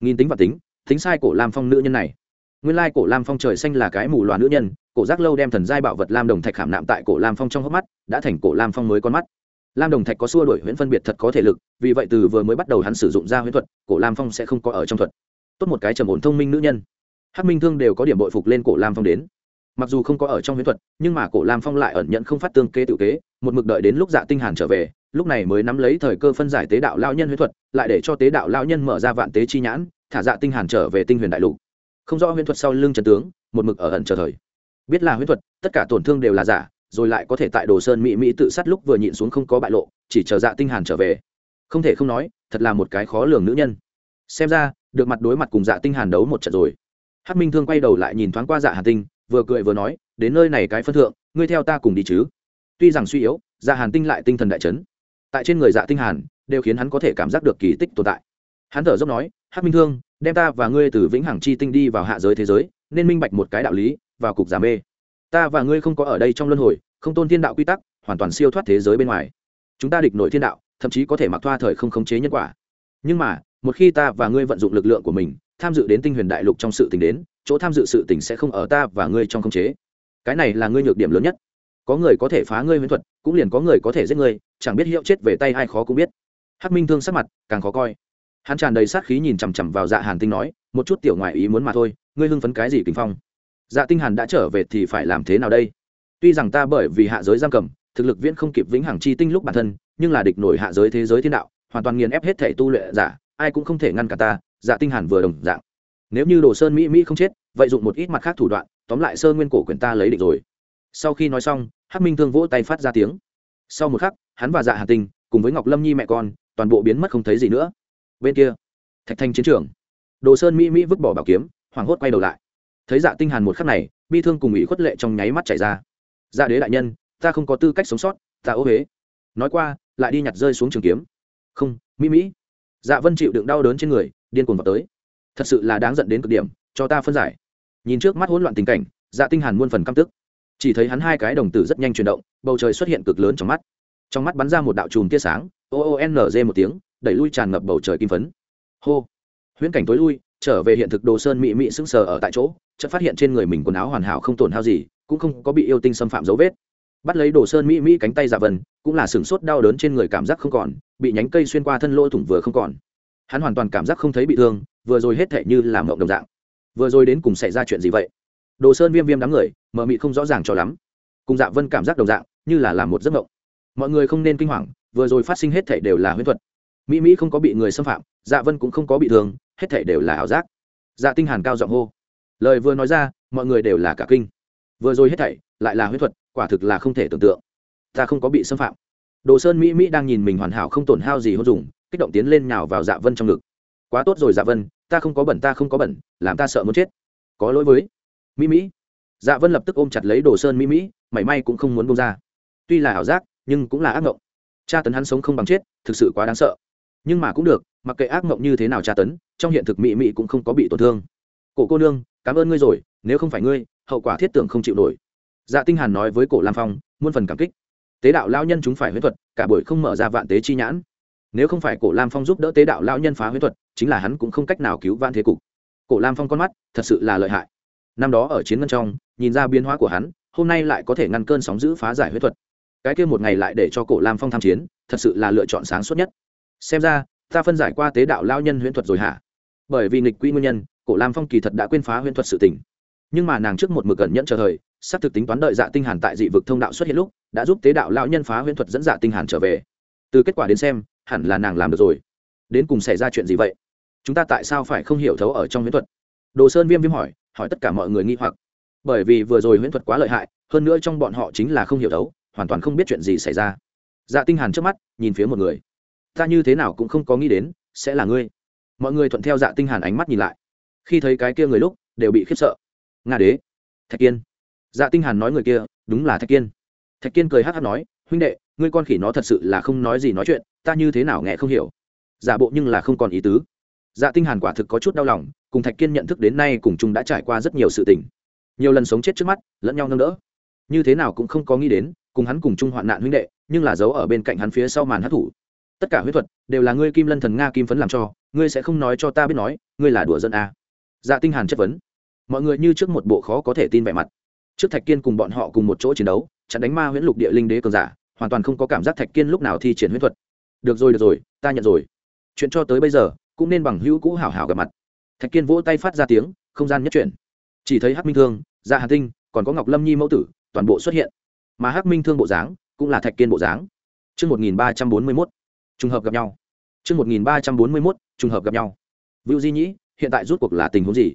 S1: Nghìn tính và tính tính sai cổ lam phong nữ nhân này. Nguyên lai cổ lam phong trời xanh là cái mù loà nữ nhân, cổ giác lâu đem thần giai bảo vật lam đồng thạch khảm nạm tại cổ lam phong trong hốc mắt, đã thành cổ lam phong mới con mắt lam đồng thạch có xua đổi huyễn phân biệt thật có thể lực, vì vậy từ vừa mới bắt đầu hắn sử dụng ra huyễn thuật, cổ lam phong sẽ không có ở trong thuật. Tốt một cái trầm ổn thông minh nữ nhân. Hát minh thương đều có điểm bội phục lên cổ lam phong đến. Mặc dù không có ở trong huyễn thuật, nhưng mà cổ lam phong lại ẩn nhận không phát tương kế tự kế, một mực đợi đến lúc dạ tinh hàn trở về, lúc này mới nắm lấy thời cơ phân giải tế đạo lao nhân huyễn thuật, lại để cho tế đạo lao nhân mở ra vạn tế chi nhãn, thả dạ tinh hàn trở về tinh huyền đại lục. Không rõ huyễn thuật sau lưng trần tướng, một mực ở ẩn chờ thời. Biết là huyễn thuật, tất cả tổn thương đều là giả rồi lại có thể tại đồ sơn mỹ mỹ tự sát lúc vừa nhịn xuống không có bại lộ, chỉ chờ dạ tinh hàn trở về. Không thể không nói, thật là một cái khó lường nữ nhân. Xem ra, được mặt đối mặt cùng dạ tinh hàn đấu một trận rồi. Hắc minh thương quay đầu lại nhìn thoáng qua dạ hàn tinh, vừa cười vừa nói, đến nơi này cái phân thượng, ngươi theo ta cùng đi chứ. Tuy rằng suy yếu dạ hàn tinh lại tinh thần đại chấn. Tại trên người dạ tinh hàn, đều khiến hắn có thể cảm giác được kỳ tích tồn tại. Hắn thở dốc nói, hắc minh thương, đem ta và ngươi từ vĩnh hằng chi tinh đi vào hạ giới thế giới, nên minh bạch một cái đạo lý, vào cục giả mê ta và ngươi không có ở đây trong luân hồi, không tôn thiên đạo quy tắc, hoàn toàn siêu thoát thế giới bên ngoài. Chúng ta địch nội thiên đạo, thậm chí có thể mặc thoa thời không khống chế nhân quả. Nhưng mà, một khi ta và ngươi vận dụng lực lượng của mình, tham dự đến tinh huyền đại lục trong sự tình đến, chỗ tham dự sự tình sẽ không ở ta và ngươi trong khống chế. Cái này là ngươi nhược điểm lớn nhất. Có người có thể phá ngươi huyễn thuật, cũng liền có người có thể giết ngươi, chẳng biết hiệu chết về tay ai khó cũng biết. Hắc minh thương sắc mặt, càng khó coi. Hắn tràn đầy sát khí nhìn chằm chằm vào dạ hàn tinh nói, một chút tiểu ngoại ý muốn mà thôi, ngươi hưng phấn cái gì kinh phong? Dạ tinh hàn đã trở về thì phải làm thế nào đây? Tuy rằng ta bởi vì hạ giới giam cầm, thực lực viễn không kịp vĩnh hằng chi tinh lúc bản thân, nhưng là địch nổi hạ giới thế giới thiên đạo, hoàn toàn nghiền ép hết thể tu luyện giả, ai cũng không thể ngăn cả ta dạ tinh hàn vừa đồng dạng. Nếu như đồ sơn mỹ mỹ không chết, vậy dụng một ít mặt khác thủ đoạn, tóm lại sơn nguyên cổ quyền ta lấy định rồi. Sau khi nói xong, hắc minh thương vỗ tay phát ra tiếng. Sau một khắc, hắn và dạ hà tinh, cùng với ngọc lâm nhi mẹ con, toàn bộ biến mất không thấy gì nữa. Bên kia, thạch thanh chiến trường. Đồ sơn mỹ mỹ vứt bỏ bảo kiếm, hoảng hốt quay đầu lại thấy dạ tinh hàn một khắc này, bi thương cùng ủy khuất lệ trong nháy mắt chảy ra. Dạ đế đại nhân, ta không có tư cách sống sót, ta ô huế. Nói qua, lại đi nhặt rơi xuống trường kiếm. Không, mỹ mỹ. Dạ vân chịu đựng đau đớn trên người, điên cuồng vào tới. Thật sự là đáng giận đến cực điểm, cho ta phân giải. Nhìn trước mắt hỗn loạn tình cảnh dạ tinh hàn muôn phần căm tức. Chỉ thấy hắn hai cái đồng tử rất nhanh chuyển động, bầu trời xuất hiện cực lớn trong mắt. Trong mắt bắn ra một đạo chùm tia sáng, o o n g một tiếng, đẩy lui tràn ngập bầu trời kim phấn. Hô. Huyễn cảnh tối lui, trở về hiện thực đồ sơn mị mị sững sờ ở tại chỗ chợt phát hiện trên người mình quần áo hoàn hảo không tổn hao gì, cũng không có bị yêu tinh xâm phạm dấu vết. Bắt lấy đồ sơn mỹ mỹ cánh tay dạ vần cũng là sửng sốt đau đớn trên người cảm giác không còn, bị nhánh cây xuyên qua thân lỗ thủng vừa không còn. Hắn hoàn toàn cảm giác không thấy bị thương, vừa rồi hết thể như làm mộng đồng dạng. Vừa rồi đến cùng xảy ra chuyện gì vậy? Đồ sơn viêm viêm đám người, mờ mị không rõ ràng cho lắm. Cùng dạ vân cảm giác đồng dạng, như là làm một giấc mộng. Mọi người không nên kinh hoàng, vừa rồi phát sinh hết thể đều là huyễn thuật. Mỹ mỹ không có bị người xâm phạm dạ vân cũng không có bị thương, hết thể đều là ảo giác. Dạ tinh hàn cao giọng hô lời vừa nói ra, mọi người đều là cả kinh. Vừa rồi hết thảy, lại là huyết thuật, quả thực là không thể tưởng tượng. Ta không có bị xâm phạm. Đồ sơn mỹ mỹ đang nhìn mình hoàn hảo không tổn hao gì hôn dùng, kích động tiến lên nhào vào dạ vân trong ngực. Quá tốt rồi dạ vân, ta không có bẩn ta không có bẩn, làm ta sợ muốn chết. Có lỗi với mỹ mỹ. Dạ vân lập tức ôm chặt lấy đồ sơn mỹ mỹ, mảy may cũng không muốn bông ra. Tuy là ảo giác, nhưng cũng là ác mộng tra tấn hắn sống không bằng chết, thực sự quá đáng sợ. Nhưng mà cũng được, mặc kệ ác mộng như thế nào tra tấn, trong hiện thực mỹ mỹ cũng không có bị tổn thương. Cổ cô nương cảm ơn ngươi rồi, nếu không phải ngươi, hậu quả thiết tưởng không chịu nổi. Dạ tinh hàn nói với cổ lam phong, muôn phần cảm kích. Tế đạo lão nhân chúng phải huyết thuật, cả buổi không mở ra vạn tế chi nhãn. Nếu không phải cổ lam phong giúp đỡ tế đạo lão nhân phá huyết thuật, chính là hắn cũng không cách nào cứu Vạn thế cục. Cổ lam phong con mắt thật sự là lợi hại. Năm đó ở chiến ngân trong, nhìn ra biến hóa của hắn, hôm nay lại có thể ngăn cơn sóng giữ phá giải huyết thuật. Cái kia một ngày lại để cho cổ lam phong tham chiến, thật sự là lựa chọn sáng suốt nhất. Xem ra, ta phân giải qua tế đạo lão nhân huyễn thuật rồi hả? Bởi vì nghịch quỹ nguyên nhân cổ lam phong kỳ thật đã quên phá huyễn thuật sự tình. Nhưng mà nàng trước một mực cẩn nhẫn chờ thời sắp thực tính toán đợi dạ tinh hàn tại dị vực thông đạo xuất hiện lúc, đã giúp tế đạo lão nhân phá huyễn thuật dẫn dạ tinh hàn trở về. Từ kết quả đến xem, hẳn là nàng làm được rồi. Đến cùng xảy ra chuyện gì vậy? Chúng ta tại sao phải không hiểu thấu ở trong huyễn thuật? Đồ sơn viêm viêm hỏi hỏi tất cả mọi người nghi hoặc. Bởi vì vừa rồi huyễn thuật quá lợi hại, hơn nữa trong bọn họ chính là không hiểu thấu, hoàn toàn không biết chuyện gì xảy ra. Dạ tinh hàn trước mắt, nhìn phía một người. Ta như thế nào cũng không có nghĩ đến, sẽ là ngươi. Mọi người thuận theo dạ tinh hàn ánh mắt nhìn lại khi thấy cái kia người lúc, đều bị khiếp sợ. Nga đế, thạch kiên. Dạ tinh hàn nói người kia, đúng là thạch kiên. Thạch kiên cười hắt hắt nói, huynh đệ, ngươi con khỉ nó thật sự là không nói gì nói chuyện, ta như thế nào nghe không hiểu. Giả bộ nhưng là không còn ý tứ. Dạ tinh hàn quả thực có chút đau lòng, cùng thạch kiên nhận thức đến nay cùng chung đã trải qua rất nhiều sự tình. Nhiều lần sống chết trước mắt, lẫn nhau nâng đỡ. Như thế nào cũng không có nghĩ đến, cùng hắn cùng chung hoạn nạn huynh đệ, nhưng là giấu ở bên cạnh hắn phía sau màn hát thủ tất cả huyết thuật đều là ngươi kim lân thần nga kim phấn làm cho, ngươi sẽ không nói cho ta biết nói, ngươi là đùa dân à? Dạ tinh hàn chất vấn. Mọi người như trước một bộ khó có thể tin vẻ mặt. Trước thạch kiên cùng bọn họ cùng một chỗ chiến đấu, chặn đánh ma huyễn lục địa linh đế cường giả, hoàn toàn không có cảm giác thạch kiên lúc nào thi triển huyễn thuật. Được rồi được rồi, ta nhận rồi. Chuyện cho tới bây giờ, cũng nên bằng hữu cũ hảo hảo gặp mặt. Thạch kiên vỗ tay phát ra tiếng, không gian nhất chuyển. Chỉ thấy hắc minh thương dạ hà tinh, còn có ngọc lâm nhi mẫu tử, toàn bộ xuất hiện. Mà hắc minh thương bộ dáng, cũng là thạch kiên bộ dáng. Chương một nghìn ba trăm bốn mươi mốt, trùng hợp gặp nhau. Chương một nghìn ba trăm bốn mươi mốt, trùng hợp gặp nhau. Vưu di nhĩ hiện tại rút cuộc là tình huống gì?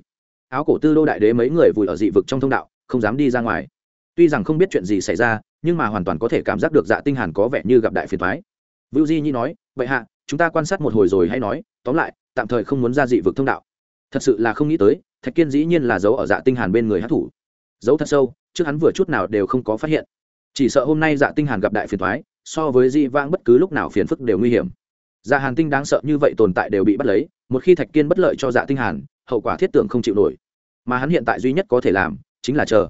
S1: Áo cổ tư đô đại đế mấy người vùi ở dị vực trong thông đạo, không dám đi ra ngoài. Tuy rằng không biết chuyện gì xảy ra, nhưng mà hoàn toàn có thể cảm giác được dạ tinh hàn có vẻ như gặp đại phiền toái. Vưu di nhi nói, vậy hạ, chúng ta quan sát một hồi rồi hay nói, tóm lại, tạm thời không muốn ra dị vực thông đạo. Thật sự là không nghĩ tới, thạch kiên dĩ nhiên là giấu ở dạ tinh hàn bên người hát thủ. Giấu thật sâu, trước hắn vừa chút nào đều không có phát hiện. Chỉ sợ hôm nay dạ tinh hàn gặp đại phiền toái, so với di vang bất cứ lúc nào phiền phức đều nguy hiểm. Dạ hàn tinh đáng sợ như vậy tồn tại đều bị bắt lấy một khi thạch kiên bất lợi cho dạ tinh hàn, hậu quả thiết tưởng không chịu nổi. Mà hắn hiện tại duy nhất có thể làm, chính là chờ.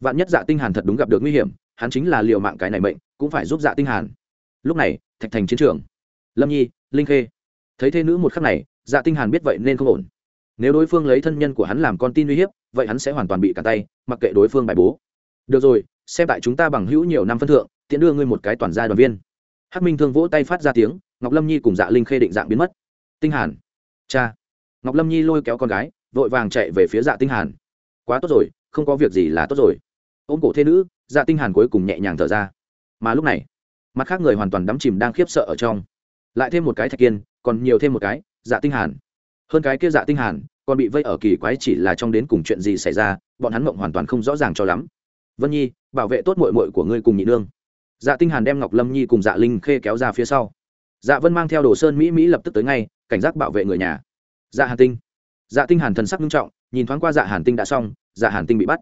S1: Vạn nhất dạ tinh hàn thật đúng gặp được nguy hiểm, hắn chính là liều mạng cái này mệnh, cũng phải giúp dạ tinh hàn. Lúc này, thạch thành chiến trường. Lâm nhi, linh khê. Thấy thế nữ một khắc này dạ tinh hàn biết vậy nên không ổn. Nếu đối phương lấy thân nhân của hắn làm con tin uy hiếp, vậy hắn sẽ hoàn toàn bị cả tay, mặc kệ đối phương bài bố. Được rồi, xem tại chúng ta bằng hữu nhiều năm phân thượng, tiện đưa ngươi một cái toàn gia đoàn viên. Hắc minh thương vỗ tay phát ra tiếng, ngọc lâm nhi cùng dạ linh khê định dạng biến mất. Tinh hàn cha. Ngọc lâm nhi lôi kéo con gái, vội vàng chạy về phía dạ tinh hàn. Quá tốt rồi, không có việc gì là tốt rồi. Ôm cổ thế nữ dạ tinh hàn cuối cùng nhẹ nhàng thở ra. Mà lúc này, mặt khác người hoàn toàn đắm chìm đang khiếp sợ ở trong. Lại thêm một cái thạch kiên, còn nhiều thêm một cái dạ tinh hàn. Hơn cái kia dạ tinh hàn, còn bị vây ở kỳ quái chỉ là trong đến cùng chuyện gì xảy ra, bọn hắn mộng hoàn toàn không rõ ràng cho lắm. Vân nhi, bảo vệ tốt muội muội của ngươi cùng nhị nương. Dạ tinh hàn đem ngọc lâm nhi cùng dạ linh khê kéo ra phía sau. Dạ vân mang theo đồ sơn mỹ mỹ lập tức tới ngay cảnh giác bảo vệ người nhà. Dạ hàn tinh. Dạ tinh hàn thần sắc nghiêm trọng, nhìn thoáng qua dạ hàn tinh đã xong dạ hàn tinh bị bắt.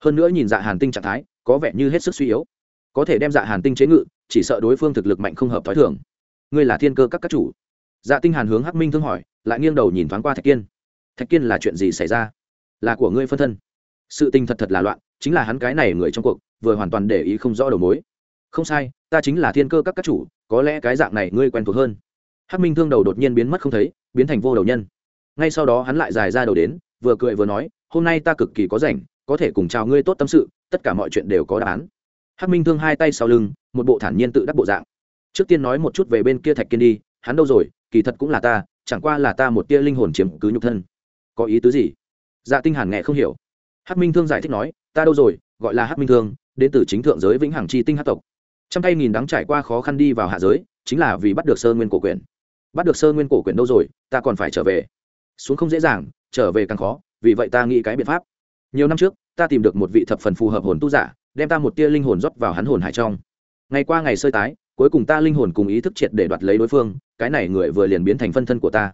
S1: Hơn nữa nhìn dạ hàn tinh trạng thái, có vẻ như hết sức suy yếu. Có thể đem dạ hàn tinh chế ngự, chỉ sợ đối phương thực lực mạnh không hợp thói thường. Ngươi là thiên cơ các các chủ. Dạ tinh hàn hướng hắc minh thương hỏi, lại nghiêng đầu nhìn thoáng qua thạch kiên. Thạch kiên là chuyện gì xảy ra? Là của ngươi phân thân. Sự tình thật thật là loạn, chính là hắn cái này người trong cuộc, vừa hoàn toàn để ý không rõ đầu mối. Không sai, ta chính là thiên cơ các các chủ, có lẽ cái dạng này ngươi quen thuộc hơn hắc minh thương đầu đột nhiên biến mất không thấy, biến thành vô đầu nhân. Ngay sau đó hắn lại dài ra đầu đến, vừa cười vừa nói, hôm nay ta cực kỳ có rảnh, có thể cùng chào ngươi tốt tâm sự, tất cả mọi chuyện đều có đáp án. Hắc minh thương hai tay sau lưng, một bộ thản nhiên tự đắc bộ dạng. Trước tiên nói một chút về bên kia thạch kiên đi, hắn đâu rồi, kỳ thật cũng là ta, chẳng qua là ta một tia linh hồn chiếm cứ nhục thân. Có ý tứ gì? Dạ tinh hàn nghe không hiểu. Hắc minh thương giải thích nói, ta đâu rồi, gọi là hắc minh thương, đến từ chính thượng giới vĩnh hằng chi tinh hắc tộc. Trăm tay nghìn đắng trải qua khó khăn đi vào hạ giới, chính là vì bắt được sơ nguyên cổ quyển bắt được sơ nguyên cổ quyển đâu rồi, ta còn phải trở về. Xuống không dễ dàng, trở về càng khó, vì vậy ta nghĩ cái biện pháp. Nhiều năm trước, ta tìm được một vị thập phần phù hợp hồn tu giả, đem ta một tia linh hồn rót vào hắn hồn hải trong. Ngày qua ngày sơi tái, cuối cùng ta linh hồn cùng ý thức triệt để đoạt lấy đối phương, cái này người vừa liền biến thành phân thân của ta.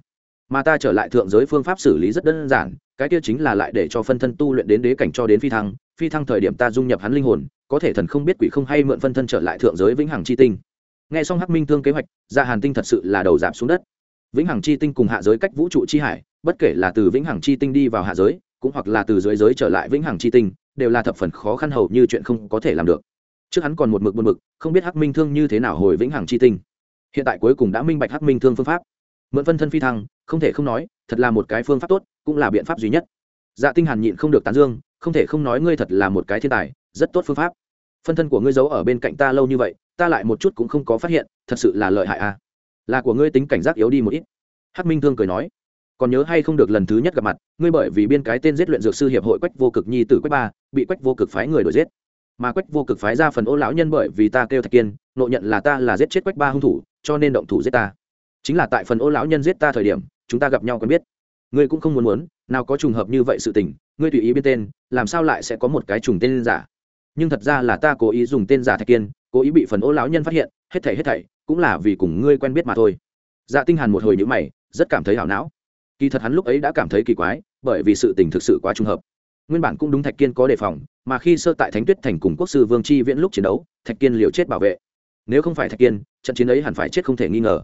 S1: Mà ta trở lại thượng giới phương pháp xử lý rất đơn giản, cái kia chính là lại để cho phân thân tu luyện đến đế cảnh cho đến phi thăng phi thăng thời điểm ta dung nhập hắn linh hồn, có thể thần không biết quỷ không hay mượn phân thân trở lại thượng giới vĩnh hằng chi tinh nghe xong hắc minh thương kế hoạch, gia hàn tinh thật sự là đầu giảm xuống đất. Vĩnh hằng chi tinh cùng hạ giới cách vũ trụ chi hải, bất kể là từ vĩnh hằng chi tinh đi vào hạ giới, cũng hoặc là từ dưới giới trở lại vĩnh hằng chi tinh, đều là thập phần khó khăn hầu như chuyện không có thể làm được. Trước hắn còn một mực một mực không biết hắc minh thương như thế nào hồi vĩnh hằng chi tinh. Hiện tại cuối cùng đã minh bạch hắc minh thương phương pháp. Mượn phân thân phi thăng, không thể không nói, thật là một cái phương pháp tốt, cũng là biện pháp duy nhất. Dạ tinh hàn nhịn không được tán dương, không thể không nói ngươi thật là một cái thiên tài, rất tốt phương pháp phân thân của ngươi giấu ở bên cạnh ta lâu như vậy, ta lại một chút cũng không có phát hiện, thật sự là lợi hại à? Là của ngươi tính cảnh giác yếu đi một ít. Hắc minh thương cười nói. Còn nhớ hay không được lần thứ nhất gặp mặt, ngươi bởi vì biên cái tên giết luyện dược sư hiệp hội quách vô cực nhi tử quách ba, bị quách vô cực phái người đuổi giết. Mà quách vô cực phái ra phần ô lão nhân bởi vì ta kêu thạch kiên nộ nhận là ta là giết chết quách ba hung thủ, cho nên động thủ giết ta. Chính là tại phần ô lão nhân giết ta thời điểm, chúng ta gặp nhau quen biết. Ngươi cũng không muốn muốn, nào có trùng hợp như vậy sự tình, ngươi tùy ý biên tên, làm sao lại sẽ có một cái trùng tên giả? Nhưng thật ra là ta cố ý dùng tên giả thạch kiên, cố ý bị phần ô lão nhân phát hiện, hết thảy hết thảy, cũng là vì cùng ngươi quen biết mà thôi. Dạ tinh hàn một hồi nhíu mày, rất cảm thấy hảo não. Kỳ thật hắn lúc ấy đã cảm thấy kỳ quái, bởi vì sự tình thực sự quá trùng hợp. Nguyên bản cũng đúng thạch kiên có đề phòng, mà khi sơ tại thánh tuyết thành cùng quốc sư vương chi viễn lúc chiến đấu, thạch kiên liều chết bảo vệ. Nếu không phải thạch kiên, trận chiến ấy hẳn phải chết không thể nghi ngờ.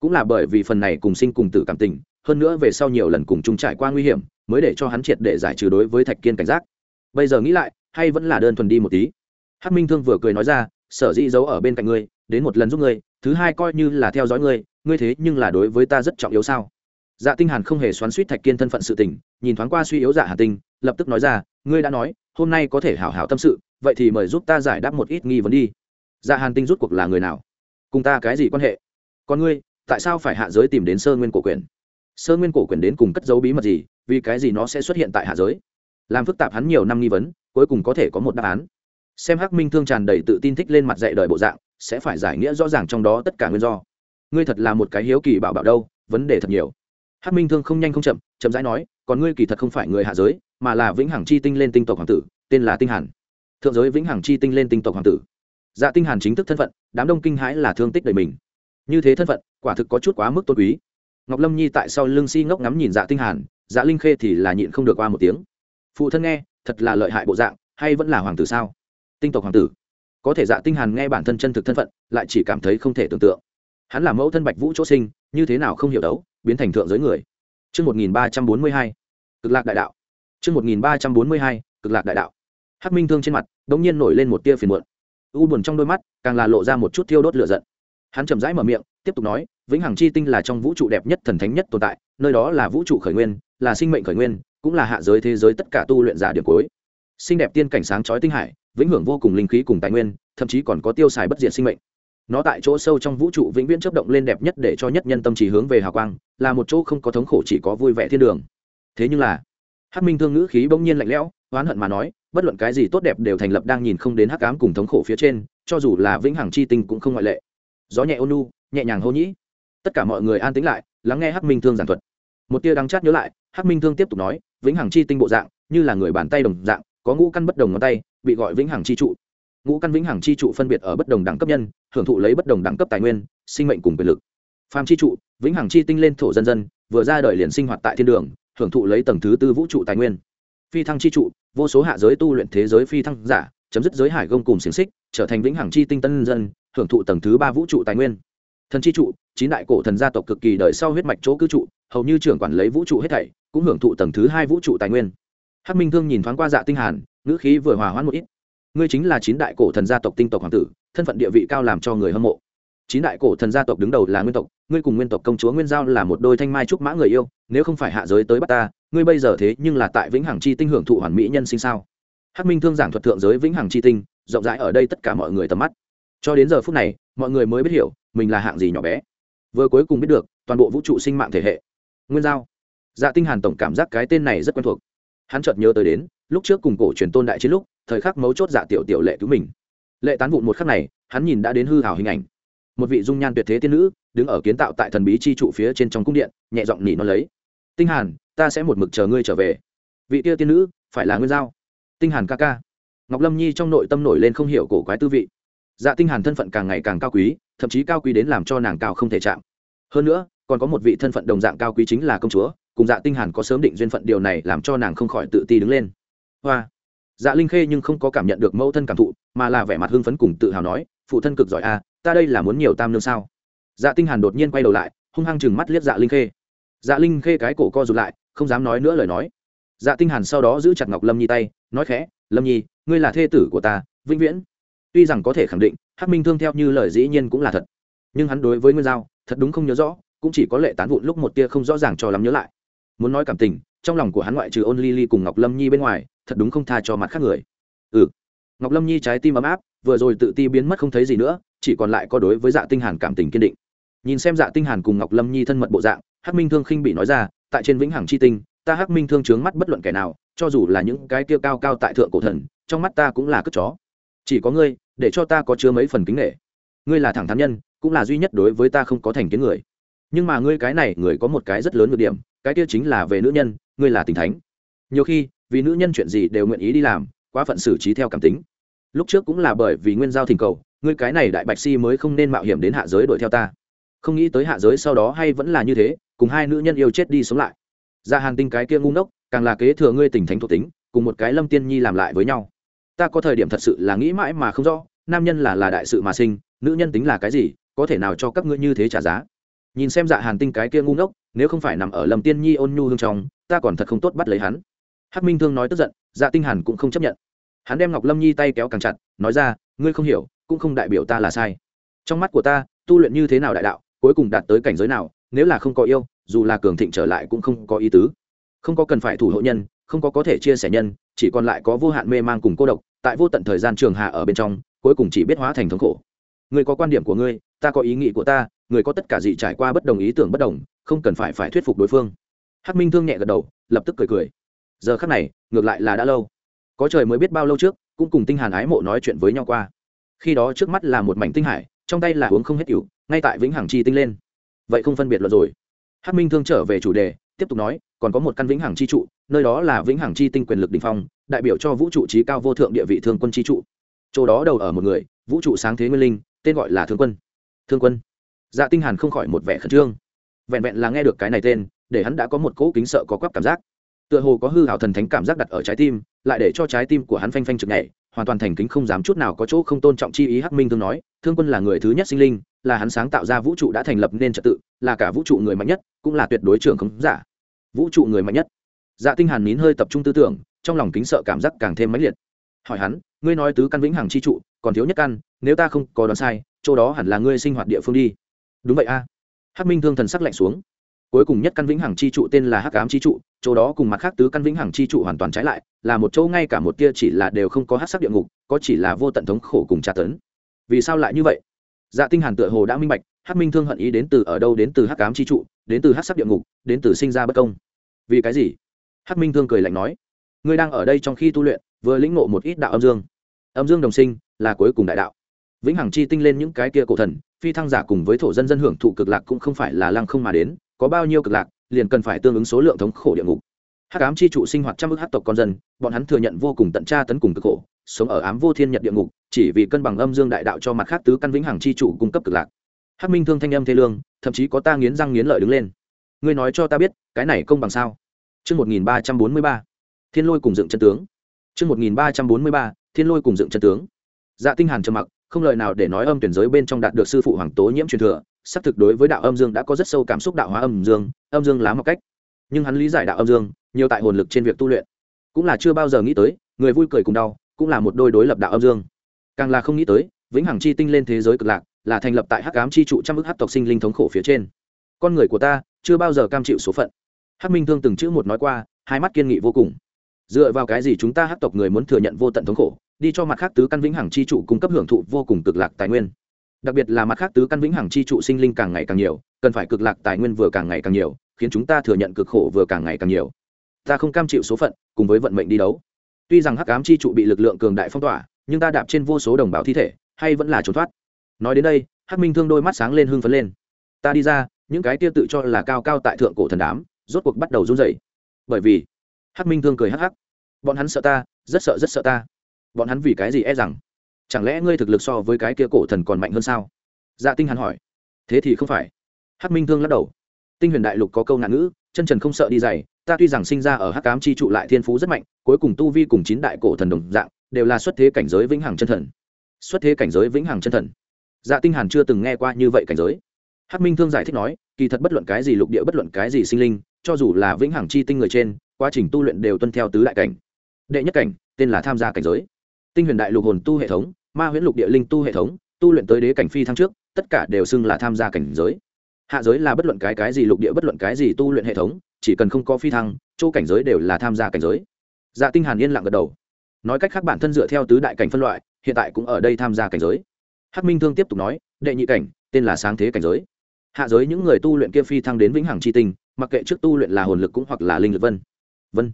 S1: Cũng là bởi vì phần này cùng sinh cùng tử cảm tình, hơn nữa về sau nhiều lần cùng chung trải qua nguy hiểm, mới để cho hắn triệt để giải trừ đối với thạch kiên cảnh giác. Bây giờ nghĩ lại hay vẫn là đơn thuần đi một tí? Hát minh thương vừa cười nói ra, sở dĩ giấu ở bên cạnh ngươi, đến một lần giúp ngươi, thứ hai coi như là theo dõi ngươi ngươi thế nhưng là đối với ta rất trọng yếu sao? Dạ tinh hàn không hề xoắn suýt thạch kiên thân phận sự tình, nhìn thoáng qua suy yếu dạ hà tinh, lập tức nói ra, ngươi đã nói, hôm nay có thể hảo hảo tâm sự, vậy thì mời giúp ta giải đáp một ít nghi vấn đi. Dạ hàn tinh rút cuộc là người nào? Cùng ta cái gì quan hệ? Còn ngươi, tại sao phải hạ giới tìm đến sơ nguyên cổ quyền sơ nguyên cổ quyền đến cùng cất giấu bí mật gì, vì cái gì nó sẽ xuất hiện tại hạ giới? Làm phức tạp hắn nhiều năm nghi vấn cuối cùng có thể có một đáp án. Xem hắc minh thương tràn đầy tự tin thích lên mặt dạy đời bộ dạng, sẽ phải giải nghĩa rõ ràng trong đó tất cả nguyên do. Ngươi thật là một cái hiếu kỳ bảo bảo đâu, vấn đề thật nhiều. Hắc minh thương không nhanh không chậm chậm rãi nói, còn ngươi kỳ thật không phải người hạ giới, mà là vĩnh hằng chi tinh lên tinh tộc hoàng tử, tên là tinh hàn. Thượng giới vĩnh hằng chi tinh lên tinh tộc hoàng tử. Dạ tinh hàn chính thức thân phận, đám đông kinh hãi là thương tích đời mình. Như thế thân phận, quả thực có chút quá mức tôn quý. Ngọc lâm nhi tại sau lưng si ngốc ngắm nhìn dạ tinh hàn dạ linh khê thì là nhịn không được qua một tiếng. Phụ thân nghe thật là lợi hại bộ dạng, hay vẫn là hoàng tử sao? Tinh tộc hoàng tử. Có thể dạ tinh hàn nghe bản thân chân thực thân phận, lại chỉ cảm thấy không thể tưởng tượng. Hắn là mẫu thân bạch vũ chỗ sinh, như thế nào không hiểu đấu, biến thành thượng giới người. Chương 1342 cực lạc đại đạo. Chương 1342 cực lạc đại đạo. Hắc minh thương trên mặt, đống nhiên nổi lên một tia phiền muộn. U buồn trong đôi mắt, càng là lộ ra một chút thiêu đốt lửa giận. Hắn chậm rãi mở miệng, tiếp tục nói, vĩnh hằng chi tinh là trong vũ trụ đẹp nhất thần thánh nhất tồn tại, nơi đó là vũ trụ khởi nguyên, là sinh mệnh khởi nguyên cũng là hạ giới thế giới tất cả tu luyện giả điểm cuối. Xinh đẹp tiên cảnh sáng chói tinh hải, vĩnh hưởng vô cùng linh khí cùng tài nguyên, thậm chí còn có tiêu xài bất diệt sinh mệnh. Nó tại chỗ sâu trong vũ trụ vĩnh viễn chấp động lên đẹp nhất để cho nhất nhân tâm trí hướng về hào quang, là một chỗ không có thống khổ chỉ có vui vẻ thiên đường. Thế nhưng là, hắc minh thương ngữ khí bỗng nhiên lạnh lẽo, oán hận mà nói, bất luận cái gì tốt đẹp đều thành lập đang nhìn không đến hắc ám cùng thống khổ phía trên, cho dù là vĩnh hằng chi tinh cũng không ngoại lệ. Gió nhẹ ôn nu nhẹ nhàng hô nhĩ. Tất cả mọi người an tĩnh lại, lắng nghe hắc minh thương giảng thuật. Một tia đắng chát nhớ lại, hắc minh thương tiếp tục nói vĩnh hằng chi tinh bộ dạng, như là người bàn tay đồng dạng, có ngũ căn bất đồng ngón tay, bị gọi vĩnh hằng chi trụ. Ngũ căn vĩnh hằng chi trụ phân biệt ở bất đồng đẳng cấp nhân, hưởng thụ lấy bất đồng đẳng cấp tài nguyên, sinh mệnh cùng quyền lực. Phàm chi trụ, vĩnh hằng chi tinh lên thổ dân dân, vừa ra đời liền sinh hoạt tại thiên đường, hưởng thụ lấy tầng thứ tư vũ trụ tài nguyên. Phi thăng chi trụ, vô số hạ giới tu luyện thế giới phi thăng giả, chấm dứt giới hải gông cùng xiềng xích, trở thành vĩnh hằng chi tinh tân dân, hưởng thụ tầng thứ ba vũ trụ tài nguyên thần chi trụ, chín đại cổ thần gia tộc cực kỳ đời sau huyết mạch chỗ cư trụ, hầu như trưởng quản lấy vũ trụ hết thảy, cũng hưởng thụ tầng thứ hai vũ trụ tài nguyên. Hắc minh thương nhìn thoáng qua dạ tinh hàn, ngữ khí vừa hòa hoãn một ít. Ngươi chính là chín đại cổ thần gia tộc tinh tộc hoàng tử, thân phận địa vị cao làm cho người hâm mộ. Chín đại cổ thần gia tộc đứng đầu là nguyên tộc, ngươi cùng nguyên tộc công chúa nguyên giao là một đôi thanh mai trúc mã người yêu, nếu không phải hạ giới tới bắt ta, ngươi bây giờ thế nhưng là tại vĩnh hằng chi tinh hưởng thụ hoàn mỹ nhân sinh sao? Hắc minh thương giảng thuật thượng giới vĩnh hằng chi tinh, rộng rãi ở đây tất cả mọi người tầm mắt cho đến giờ phút này, mọi người mới biết hiểu, mình là hạng gì nhỏ bé. Vừa cuối cùng biết được, toàn bộ vũ trụ sinh mạng thể hệ. Nguyên giao. Dạ tinh hàn tổng cảm giác cái tên này rất quen thuộc. Hắn chợt nhớ tới đến, lúc trước cùng cổ truyền tôn đại chiến lúc, thời khắc mấu chốt dạ tiểu tiểu lệ cứu mình. Lệ tán vụn một khắc này, hắn nhìn đã đến hư hào hình ảnh. Một vị dung nhan tuyệt thế tiên nữ, đứng ở kiến tạo tại thần bí chi trụ phía trên trong cung điện, nhẹ giọng nỉ nó lấy. Tinh hàn, ta sẽ một mực chờ ngươi trở về. Vị kia tiên nữ, phải là nguyên giao. Tinh hàn ca ca. Ngọc lâm nhi trong nội tâm nổi lên không hiểu cổ quái tư vị dạ tinh hàn thân phận càng ngày càng cao quý thậm chí cao quý đến làm cho nàng cao không thể chạm. Hơn nữa còn có một vị thân phận đồng dạng cao quý chính là công chúa cùng dạ tinh hàn có sớm định duyên phận điều này làm cho nàng không khỏi tự ti đứng lên. Hoa! Dạ linh khê nhưng không có cảm nhận được mẫu thân cảm thụ mà là vẻ mặt hưng phấn cùng tự hào nói phụ thân cực giỏi a à, ta đây là muốn nhiều tam nương sao? Dạ tinh hàn đột nhiên quay đầu lại hung hăng chừng mắt liếc dạ linh khê. Dạ linh khê cái cổ co rụt lại không dám nói nữa lời nói. Dạ tinh hàn sau đó giữ chặt ngọc lâm nhi tay nói khẽ lâm nhi ngươi là thê tử của ta vĩnh viễn tuy rằng có thể khẳng định, hắc minh thương theo như lời dĩ nhiên cũng là thật. Nhưng hắn đối với nguyên giao, thật đúng không nhớ rõ, cũng chỉ có lệ tán vụn lúc một tia không rõ ràng cho lắm nhớ lại. Muốn nói cảm tình, trong lòng của hắn ngoại trừ ôn ly ly cùng ngọc lâm nhi bên ngoài, thật đúng không tha cho mặt khác người. Ừ. Ngọc lâm nhi trái tim ấm áp, vừa rồi tự ti biến mất không thấy gì nữa, chỉ còn lại có đối với dạ tinh hàn cảm tình kiên định. Nhìn xem dạ tinh hàn cùng ngọc lâm nhi thân mật bộ dạng, hắc minh thương khinh bị nói ra, tại trên vĩnh hằng chi tinh, ta hắc minh thương trướng mắt bất luận kẻ nào, cho dù là những cái kia cao cao tại thượng cổ thần, trong mắt ta cũng là cất chó chỉ có ngươi, để cho ta có chứa mấy phần kính nghệ ngươi là thẳng thắn nhân, cũng là duy nhất đối với ta không có thành kiến người. Nhưng mà ngươi cái này, người có một cái rất lớn ngược điểm, cái kia chính là về nữ nhân, ngươi là tình thánh. Nhiều khi, vì nữ nhân chuyện gì đều nguyện ý đi làm, quá phận xử trí theo cảm tính. Lúc trước cũng là bởi vì nguyên giao thỉnh cầu, ngươi cái này đại bạch si mới không nên mạo hiểm đến hạ giới đuổi theo ta. Không nghĩ tới hạ giới sau đó hay vẫn là như thế, cùng hai nữ nhân yêu chết đi sống lại. Ra hàng tinh cái kia ngu ngốc, càng là kế thừa ngươi tình thánh thuộc tính, cùng một cái lâm tiên nhi làm lại với nhau ta có thời điểm thật sự là nghĩ mãi mà không rõ, nam nhân là là đại sự mà sinh, nữ nhân tính là cái gì, có thể nào cho các ngươi như thế trả giá? Nhìn xem dạ hàn tinh cái kia ngu ngốc, nếu không phải nằm ở lâm tiên nhi ôn nhu hương trong, ta còn thật không tốt bắt lấy hắn. Hắc minh thương nói tức giận dạ tinh hàn cũng không chấp nhận. Hắn đem ngọc lâm nhi tay kéo càng chặt, nói ra, ngươi không hiểu, cũng không đại biểu ta là sai. Trong mắt của ta, tu luyện như thế nào đại đạo, cuối cùng đạt tới cảnh giới nào, nếu là không có yêu, dù là cường thịnh trở lại cũng không có ý tứ. Không có cần phải thủ hộ nhân không có có thể chia sẻ nhân, chỉ còn lại có vô hạn mê mang cùng cô độc, tại vô tận thời gian trường hạ ở bên trong, cuối cùng chỉ biết hóa thành thống khổ. Người có quan điểm của ngươi, ta có ý nghĩ của ta, người có tất cả gì trải qua bất đồng ý tưởng bất đồng, không cần phải phải thuyết phục đối phương. Hắc minh thương nhẹ gật đầu, lập tức cười cười. Giờ khắc này, ngược lại là đã lâu. Có trời mới biết bao lâu trước, cũng cùng tinh hàn ái mộ nói chuyện với nhau qua. Khi đó trước mắt là một mảnh tinh hải, trong tay là uống không hết cựu ngay tại vĩnh hằng chi tinh lên. Vậy không phân biệt luật rồi. Hắc minh thương trở về chủ đề, tiếp tục nói, còn có một căn vĩnh hằng chi trụ nơi đó là vĩnh hằng chi tinh quyền lực đỉnh phong, đại biểu cho vũ trụ trí cao vô thượng địa vị thương quân chi trụ. Chỗ đó đầu ở một người, vũ trụ sáng thế nguyên linh, tên gọi là thương quân. Thương quân. Dạ tinh hàn không khỏi một vẻ khẩn trương. Vẹn vẹn là nghe được cái này tên, để hắn đã có một cỗ kính sợ có quắp cảm giác. Tựa hồ có hư ảo thần thánh cảm giác đặt ở trái tim, lại để cho trái tim của hắn phanh phanh trực nhảy, hoàn toàn thành kính không dám chút nào có chỗ không tôn trọng chi ý hắc minh thương nói, thương quân là người thứ nhất sinh linh, là hắn sáng tạo ra vũ trụ đã thành lập nên trật tự, là cả vũ trụ người mạnh nhất, cũng là tuyệt đối trưởng không giả. Vũ trụ người mạnh nhất dạ tinh hàn nín hơi tập trung tư tưởng, trong lòng kính sợ cảm giác càng thêm mãnh liệt. Hỏi hắn, ngươi nói tứ căn vĩnh hằng chi trụ, còn thiếu nhất căn, nếu ta không có đoán sai, chỗ đó hẳn là ngươi sinh hoạt địa phương đi. Đúng vậy a. Hắc minh thương thần sắc lạnh xuống. Cuối cùng nhất căn vĩnh hằng chi trụ tên là hắc ám chi trụ, chỗ đó cùng mặt khác tứ căn vĩnh hằng chi trụ hoàn toàn trái lại, là một chỗ ngay cả một tia chỉ là đều không có hắc sắc địa ngục, có chỉ là vô tận thống khổ cùng tra tấn. Vì sao lại như vậy? Dạ tinh hàn tựa hồ đã minh bạch, hắc minh thương hận ý đến từ ở đâu đến từ hắc ám chi trụ, đến từ hắc sắc địa ngục, đến từ sinh ra bất công. Vì cái gì? Hắc minh thương cười lạnh nói, ngươi đang ở đây trong khi tu luyện, vừa lĩnh ngộ một ít đạo âm dương. Âm dương đồng sinh là cuối cùng đại đạo. Vĩnh hằng chi tinh lên những cái kia cổ thần, phi thăng giả cùng với thổ dân dân hưởng thụ cực lạc cũng không phải là lăng không mà đến, có bao nhiêu cực lạc, liền cần phải tương ứng số lượng thống khổ địa ngục. Hắc ám chi trụ sinh hoạt trăm ước hát tộc con dân, bọn hắn thừa nhận vô cùng tận tra tấn cùng cực khổ, sống ở ám vô thiên nhật địa ngục, chỉ vì cân bằng âm dương đại đạo cho mặt khác tứ căn vĩnh hằng chi trụ cung cấp cực lạc. Hắc minh thương thanh âm thê lương, thậm chí có ta nghiến răng nghiến lợi đứng lên. Ngươi nói cho ta biết, cái này công bằng sao? Chương 1343. Thiên Lôi cùng dựng chân tướng. Chương 1343. Thiên Lôi cùng dựng chân tướng. Dạ Tinh Hàn trầm mặc, không lời nào để nói âm tuyển giới bên trong đạt được sư phụ Hoàng Tố Nhiễm truyền thừa, sắp thực đối với đạo âm dương đã có rất sâu cảm xúc đạo hóa âm dương, âm dương lá một cách. Nhưng hắn lý giải đạo âm dương, nhiều tại hồn lực trên việc tu luyện, cũng là chưa bao giờ nghĩ tới, người vui cười cùng đau, cũng là một đôi đối lập đạo âm dương. Càng là không nghĩ tới, vĩnh hằng chi tinh lên thế giới cực lạc, là thành lập tại hắc ám chi trụ trăm ức hắc tộc sinh linh thống khổ phía trên. Con người của ta, chưa bao giờ cam chịu số phận hắc minh thương từng chữ một nói qua, hai mắt kiên nghị vô cùng. Dựa vào cái gì chúng ta hắc tộc người muốn thừa nhận vô tận thống khổ, đi cho mặt khác tứ căn vĩnh hằng chi trụ cung cấp hưởng thụ vô cùng cực lạc tài nguyên. Đặc biệt là mặt khác tứ căn vĩnh hằng chi trụ sinh linh càng ngày càng nhiều, cần phải cực lạc tài nguyên vừa càng ngày càng nhiều, khiến chúng ta thừa nhận cực khổ vừa càng ngày càng nhiều. Ta không cam chịu số phận, cùng với vận mệnh đi đấu. Tuy rằng hắc ám chi trụ bị lực lượng cường đại phong tỏa, nhưng ta đạp trên vô số đồng bào thi thể, hay vẫn là trốn thoát. Nói đến đây, hắc minh thương đôi mắt sáng lên hưng phấn lên. Ta đi ra, những cái tia tự cho là cao cao tại thượng cổ thần đám rốt cuộc bắt đầu run rẩy. Bởi vì, hắc minh thương cười hắc hắc. Bọn hắn sợ ta, rất sợ rất sợ ta. Bọn hắn vì cái gì e rằng? Chẳng lẽ ngươi thực lực so với cái kia cổ thần còn mạnh hơn sao? Dạ tinh hắn hỏi. Thế thì không phải. Hắc minh thương lắc đầu. Tinh huyền đại lục có câu nạn ngữ, chân trần không sợ đi dày, ta tuy rằng sinh ra ở hắc cám chi trụ lại thiên phú rất mạnh, cuối cùng tu vi cùng chín đại cổ thần đồng dạng, đều là xuất thế cảnh giới vĩnh hằng chân thần. Xuất thế cảnh giới vĩnh hằng chân thần. Dạ tinh hàn chưa từng nghe qua như vậy cảnh giới. Hắc minh thương giải thích nói kỳ thật bất luận cái gì lục địa bất luận cái gì sinh linh, cho dù là vĩnh hằng chi tinh người trên, quá trình tu luyện đều tuân theo tứ đại cảnh. Đệ nhất cảnh, tên là tham gia cảnh giới. Tinh huyền đại lục hồn tu hệ thống, ma huyễn lục địa linh tu hệ thống, tu luyện tới đế cảnh phi thăng trước, tất cả đều xưng là tham gia cảnh giới. Hạ giới là bất luận cái cái gì lục địa bất luận cái gì tu luyện hệ thống, chỉ cần không có phi thăng, chỗ cảnh giới đều là tham gia cảnh giới. Dạ tinh hàn yên lặng gật đầu. Nói cách khác bản thân dựa theo tứ đại cảnh phân loại, hiện tại cũng ở đây tham gia cảnh giới. Hắc minh thương tiếp tục nói, đệ nhị cảnh, tên là sáng thế cảnh giới hạ giới những người tu luyện kia phi thăng đến vĩnh hằng chi tinh, mặc kệ trước tu luyện là hồn lực cũng hoặc là linh lực vân. Vân.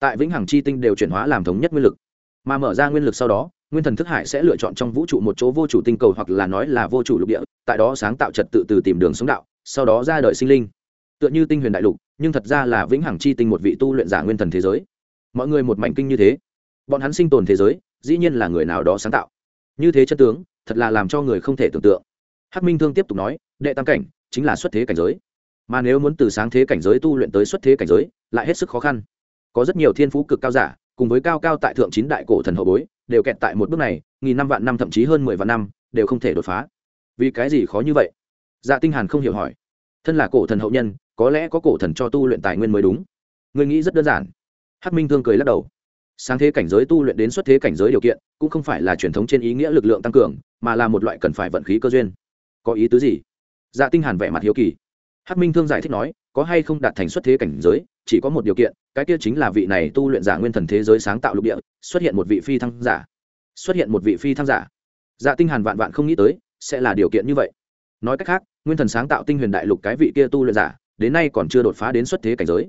S1: Tại vĩnh hằng chi tinh đều chuyển hóa làm thống nhất nguyên lực. Mà mở ra nguyên lực sau đó, nguyên thần thức hải sẽ lựa chọn trong vũ trụ một chỗ vô chủ tinh cầu hoặc là nói là vô chủ lục địa, tại đó sáng tạo trật tự từ tìm đường sống đạo, sau đó ra đời sinh linh. Tựa như tinh huyền đại lục, nhưng thật ra là vĩnh hằng chi tinh một vị tu luyện giả nguyên thần thế giới. Mọi người một mảnh kinh như thế. Bọn hắn sinh tồn thế giới, dĩ nhiên là người nào đó sáng tạo. Như thế chân tướng, thật là làm cho người không thể tưởng tượng. Hắc minh thương tiếp tục nói, đệ tam cảnh chính là xuất thế cảnh giới. Mà nếu muốn từ sáng thế cảnh giới tu luyện tới xuất thế cảnh giới, lại hết sức khó khăn. Có rất nhiều thiên phú cực cao giả, cùng với cao cao tại thượng chín đại cổ thần hậu bối, đều kẹt tại một bước này, nghìn năm vạn năm thậm chí hơn mười vạn năm, đều không thể đột phá. Vì cái gì khó như vậy? Dạ tinh hàn không hiểu hỏi. Thân là cổ thần hậu nhân, có lẽ có cổ thần cho tu luyện tài nguyên mới đúng. Người nghĩ rất đơn giản. Hắc minh thương cười lắc đầu. Sáng thế cảnh giới tu luyện đến xuất thế cảnh giới điều kiện, cũng không phải là truyền thống trên ý nghĩa lực lượng tăng cường, mà là một loại cần phải vận khí cơ duyên. Có ý tứ gì? Dạ tinh hàn vẻ mặt hiếu kỳ. Hắc minh thương giải thích nói, có hay không đạt thành xuất thế cảnh giới, chỉ có một điều kiện, cái kia chính là vị này tu luyện giả nguyên thần thế giới sáng tạo lục địa, xuất hiện một vị phi thăng giả. Xuất hiện một vị phi thăng giả. Dạ tinh hàn vạn vạn không nghĩ tới, sẽ là điều kiện như vậy. Nói cách khác, nguyên thần sáng tạo tinh huyền đại lục cái vị kia tu luyện giả, đến nay còn chưa đột phá đến xuất thế cảnh giới.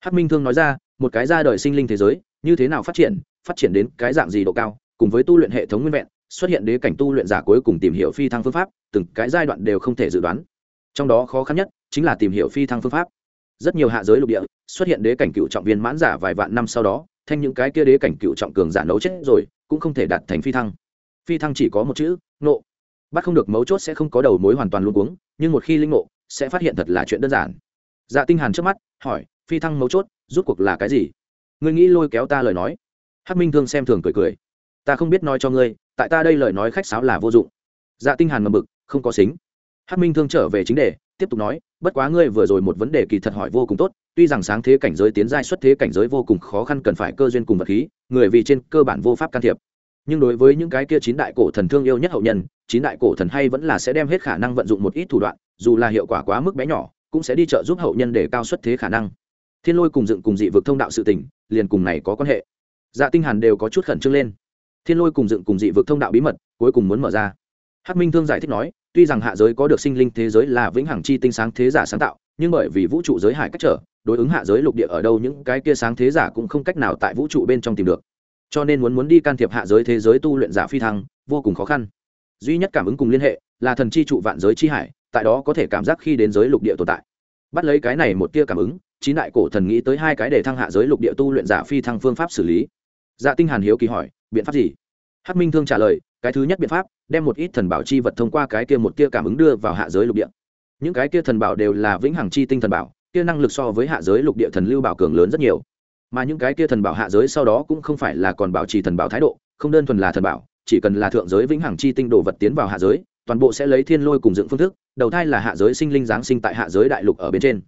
S1: Hắc minh thương nói ra, một cái ra đời sinh linh thế giới, như thế nào phát triển phát triển đến cái dạng gì độ cao, cùng với tu luyện hệ thống nguyên vẹn xuất hiện đế cảnh tu luyện giả cuối cùng tìm hiểu phi thăng phương pháp, từng cái giai đoạn đều không thể dự đoán. Trong đó khó khăn nhất chính là tìm hiểu phi thăng phương pháp. Rất nhiều hạ giới lục địa xuất hiện đế cảnh cựu trọng viên mãn giả vài vạn năm sau đó, thanh những cái kia đế cảnh cựu trọng cường giả nấu chết rồi, cũng không thể đạt thành phi thăng. Phi thăng chỉ có một chữ nộ bắt không được mấu chốt sẽ không có đầu mối hoàn toàn luôn cuống, nhưng một khi linh nộ sẽ phát hiện thật là chuyện đơn giản. Dạ tinh hàn trước mắt, hỏi, phi thăng mấu chốt, rút cuộc là cái gì? Ngươi nghĩ lôi kéo ta lời nói. Hắc minh thương xem thường cười cười. Ta không biết nói cho ngươi tại ta đây lời nói khách sáo là vô dụng. Dạ tinh hàn ngầm bực, không có xính. Hắc minh thương trở về chính đề, tiếp tục nói, bất quá ngươi vừa rồi một vấn đề kỳ thật hỏi vô cùng tốt, tuy rằng sáng thế cảnh giới tiến giai xuất thế cảnh giới vô cùng khó khăn cần phải cơ duyên cùng vật khí, người vì trên cơ bản vô pháp can thiệp. Nhưng đối với những cái kia chín đại cổ thần thương yêu nhất hậu nhân, chín đại cổ thần hay vẫn là sẽ đem hết khả năng vận dụng một ít thủ đoạn, dù là hiệu quả quá mức bé nhỏ, cũng sẽ đi trợ giúp hậu nhân để cao xuất thế khả năng. Thiên lôi cùng dựng cùng dị vực thông đạo sự tình, liền cùng này có quan hệ. Dạ tinh hàn đều có chút khẩn trương lên thiên lôi cùng dựng cùng dị vực thông đạo bí mật, cuối cùng muốn mở ra. Hát minh thương giải thích nói, tuy rằng hạ giới có được sinh linh thế giới là vĩnh hằng chi tinh sáng thế giả sáng tạo, nhưng bởi vì vũ trụ giới hải cách trở, đối ứng hạ giới lục địa ở đâu những cái kia sáng thế giả cũng không cách nào tại vũ trụ bên trong tìm được. Cho nên muốn muốn đi can thiệp hạ giới thế giới tu luyện giả phi thăng, vô cùng khó khăn. Duy nhất cảm ứng cùng liên hệ, là thần chi trụ vạn giới chi hải, tại đó có thể cảm giác khi đến giới lục địa tồn tại. Bắt lấy cái này một tia cảm ứng, chín đại cổ thần nghĩ tới hai cái để thăng hạ giới lục địa tu luyện giả phi thăng phương pháp xử lý. Dạ tinh hàn hiếu kỳ hỏi biện pháp gì? Hắc minh thương trả lời, cái thứ nhất biện pháp, đem một ít thần bảo chi vật thông qua cái kia một kia cảm ứng đưa vào hạ giới lục địa. Những cái kia thần bảo đều là vĩnh hằng chi tinh thần bảo, kia năng lực so với hạ giới lục địa thần lưu bảo cường lớn rất nhiều. Mà những cái kia thần bảo hạ giới sau đó cũng không phải là còn bảo trì thần bảo thái độ, không đơn thuần là thần bảo, chỉ cần là thượng giới vĩnh hằng chi tinh đồ vật tiến vào hạ giới, toàn bộ sẽ lấy thiên lôi cùng dựng phương thức, đầu thai là hạ giới sinh linh giáng sinh tại hạ giới đại lục ở bên trên.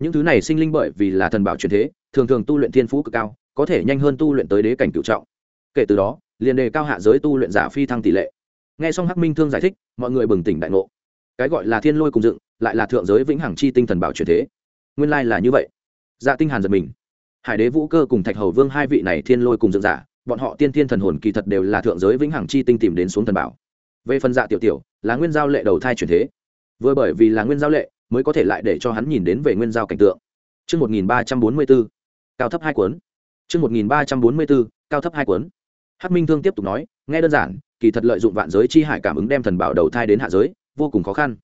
S1: Những thứ này sinh linh bởi vì là thần bảo truyền thế, thường thường tu luyện thiên phú cực cao, có thể nhanh hơn tu luyện tới đế cảnh cựu trọng kể từ đó liền đề cao hạ giới tu luyện giả phi thăng tỷ lệ. Nghe xong hắc minh thương giải thích mọi người bừng tỉnh đại ngộ. Cái gọi là thiên lôi cùng dựng lại là thượng giới vĩnh hằng chi tinh thần bảo truyền thế. Nguyên lai là như vậy. Dạ tinh hàn giật mình. Hải đế vũ cơ cùng thạch hầu vương hai vị này thiên lôi cùng dựng giả bọn họ tiên thiên thần hồn kỳ thật đều là thượng giới vĩnh hằng chi tinh tìm đến xuống thần bảo. Về phần dạ tiểu tiểu là nguyên giao lệ đầu thai truyền thế. Vừa bởi vì là nguyên giao lệ mới có thể lại để cho hắn nhìn đến về nguyên giao cảnh tượng. Trước 1344, cao thấp hai cuốn. Trước 1344, cao thấp hai cuốn. Hắc Minh Thương tiếp tục nói, nghe đơn giản, kỳ thật lợi dụng vạn giới chi hải cảm ứng đem thần bảo đầu thai đến hạ giới, vô cùng khó khăn.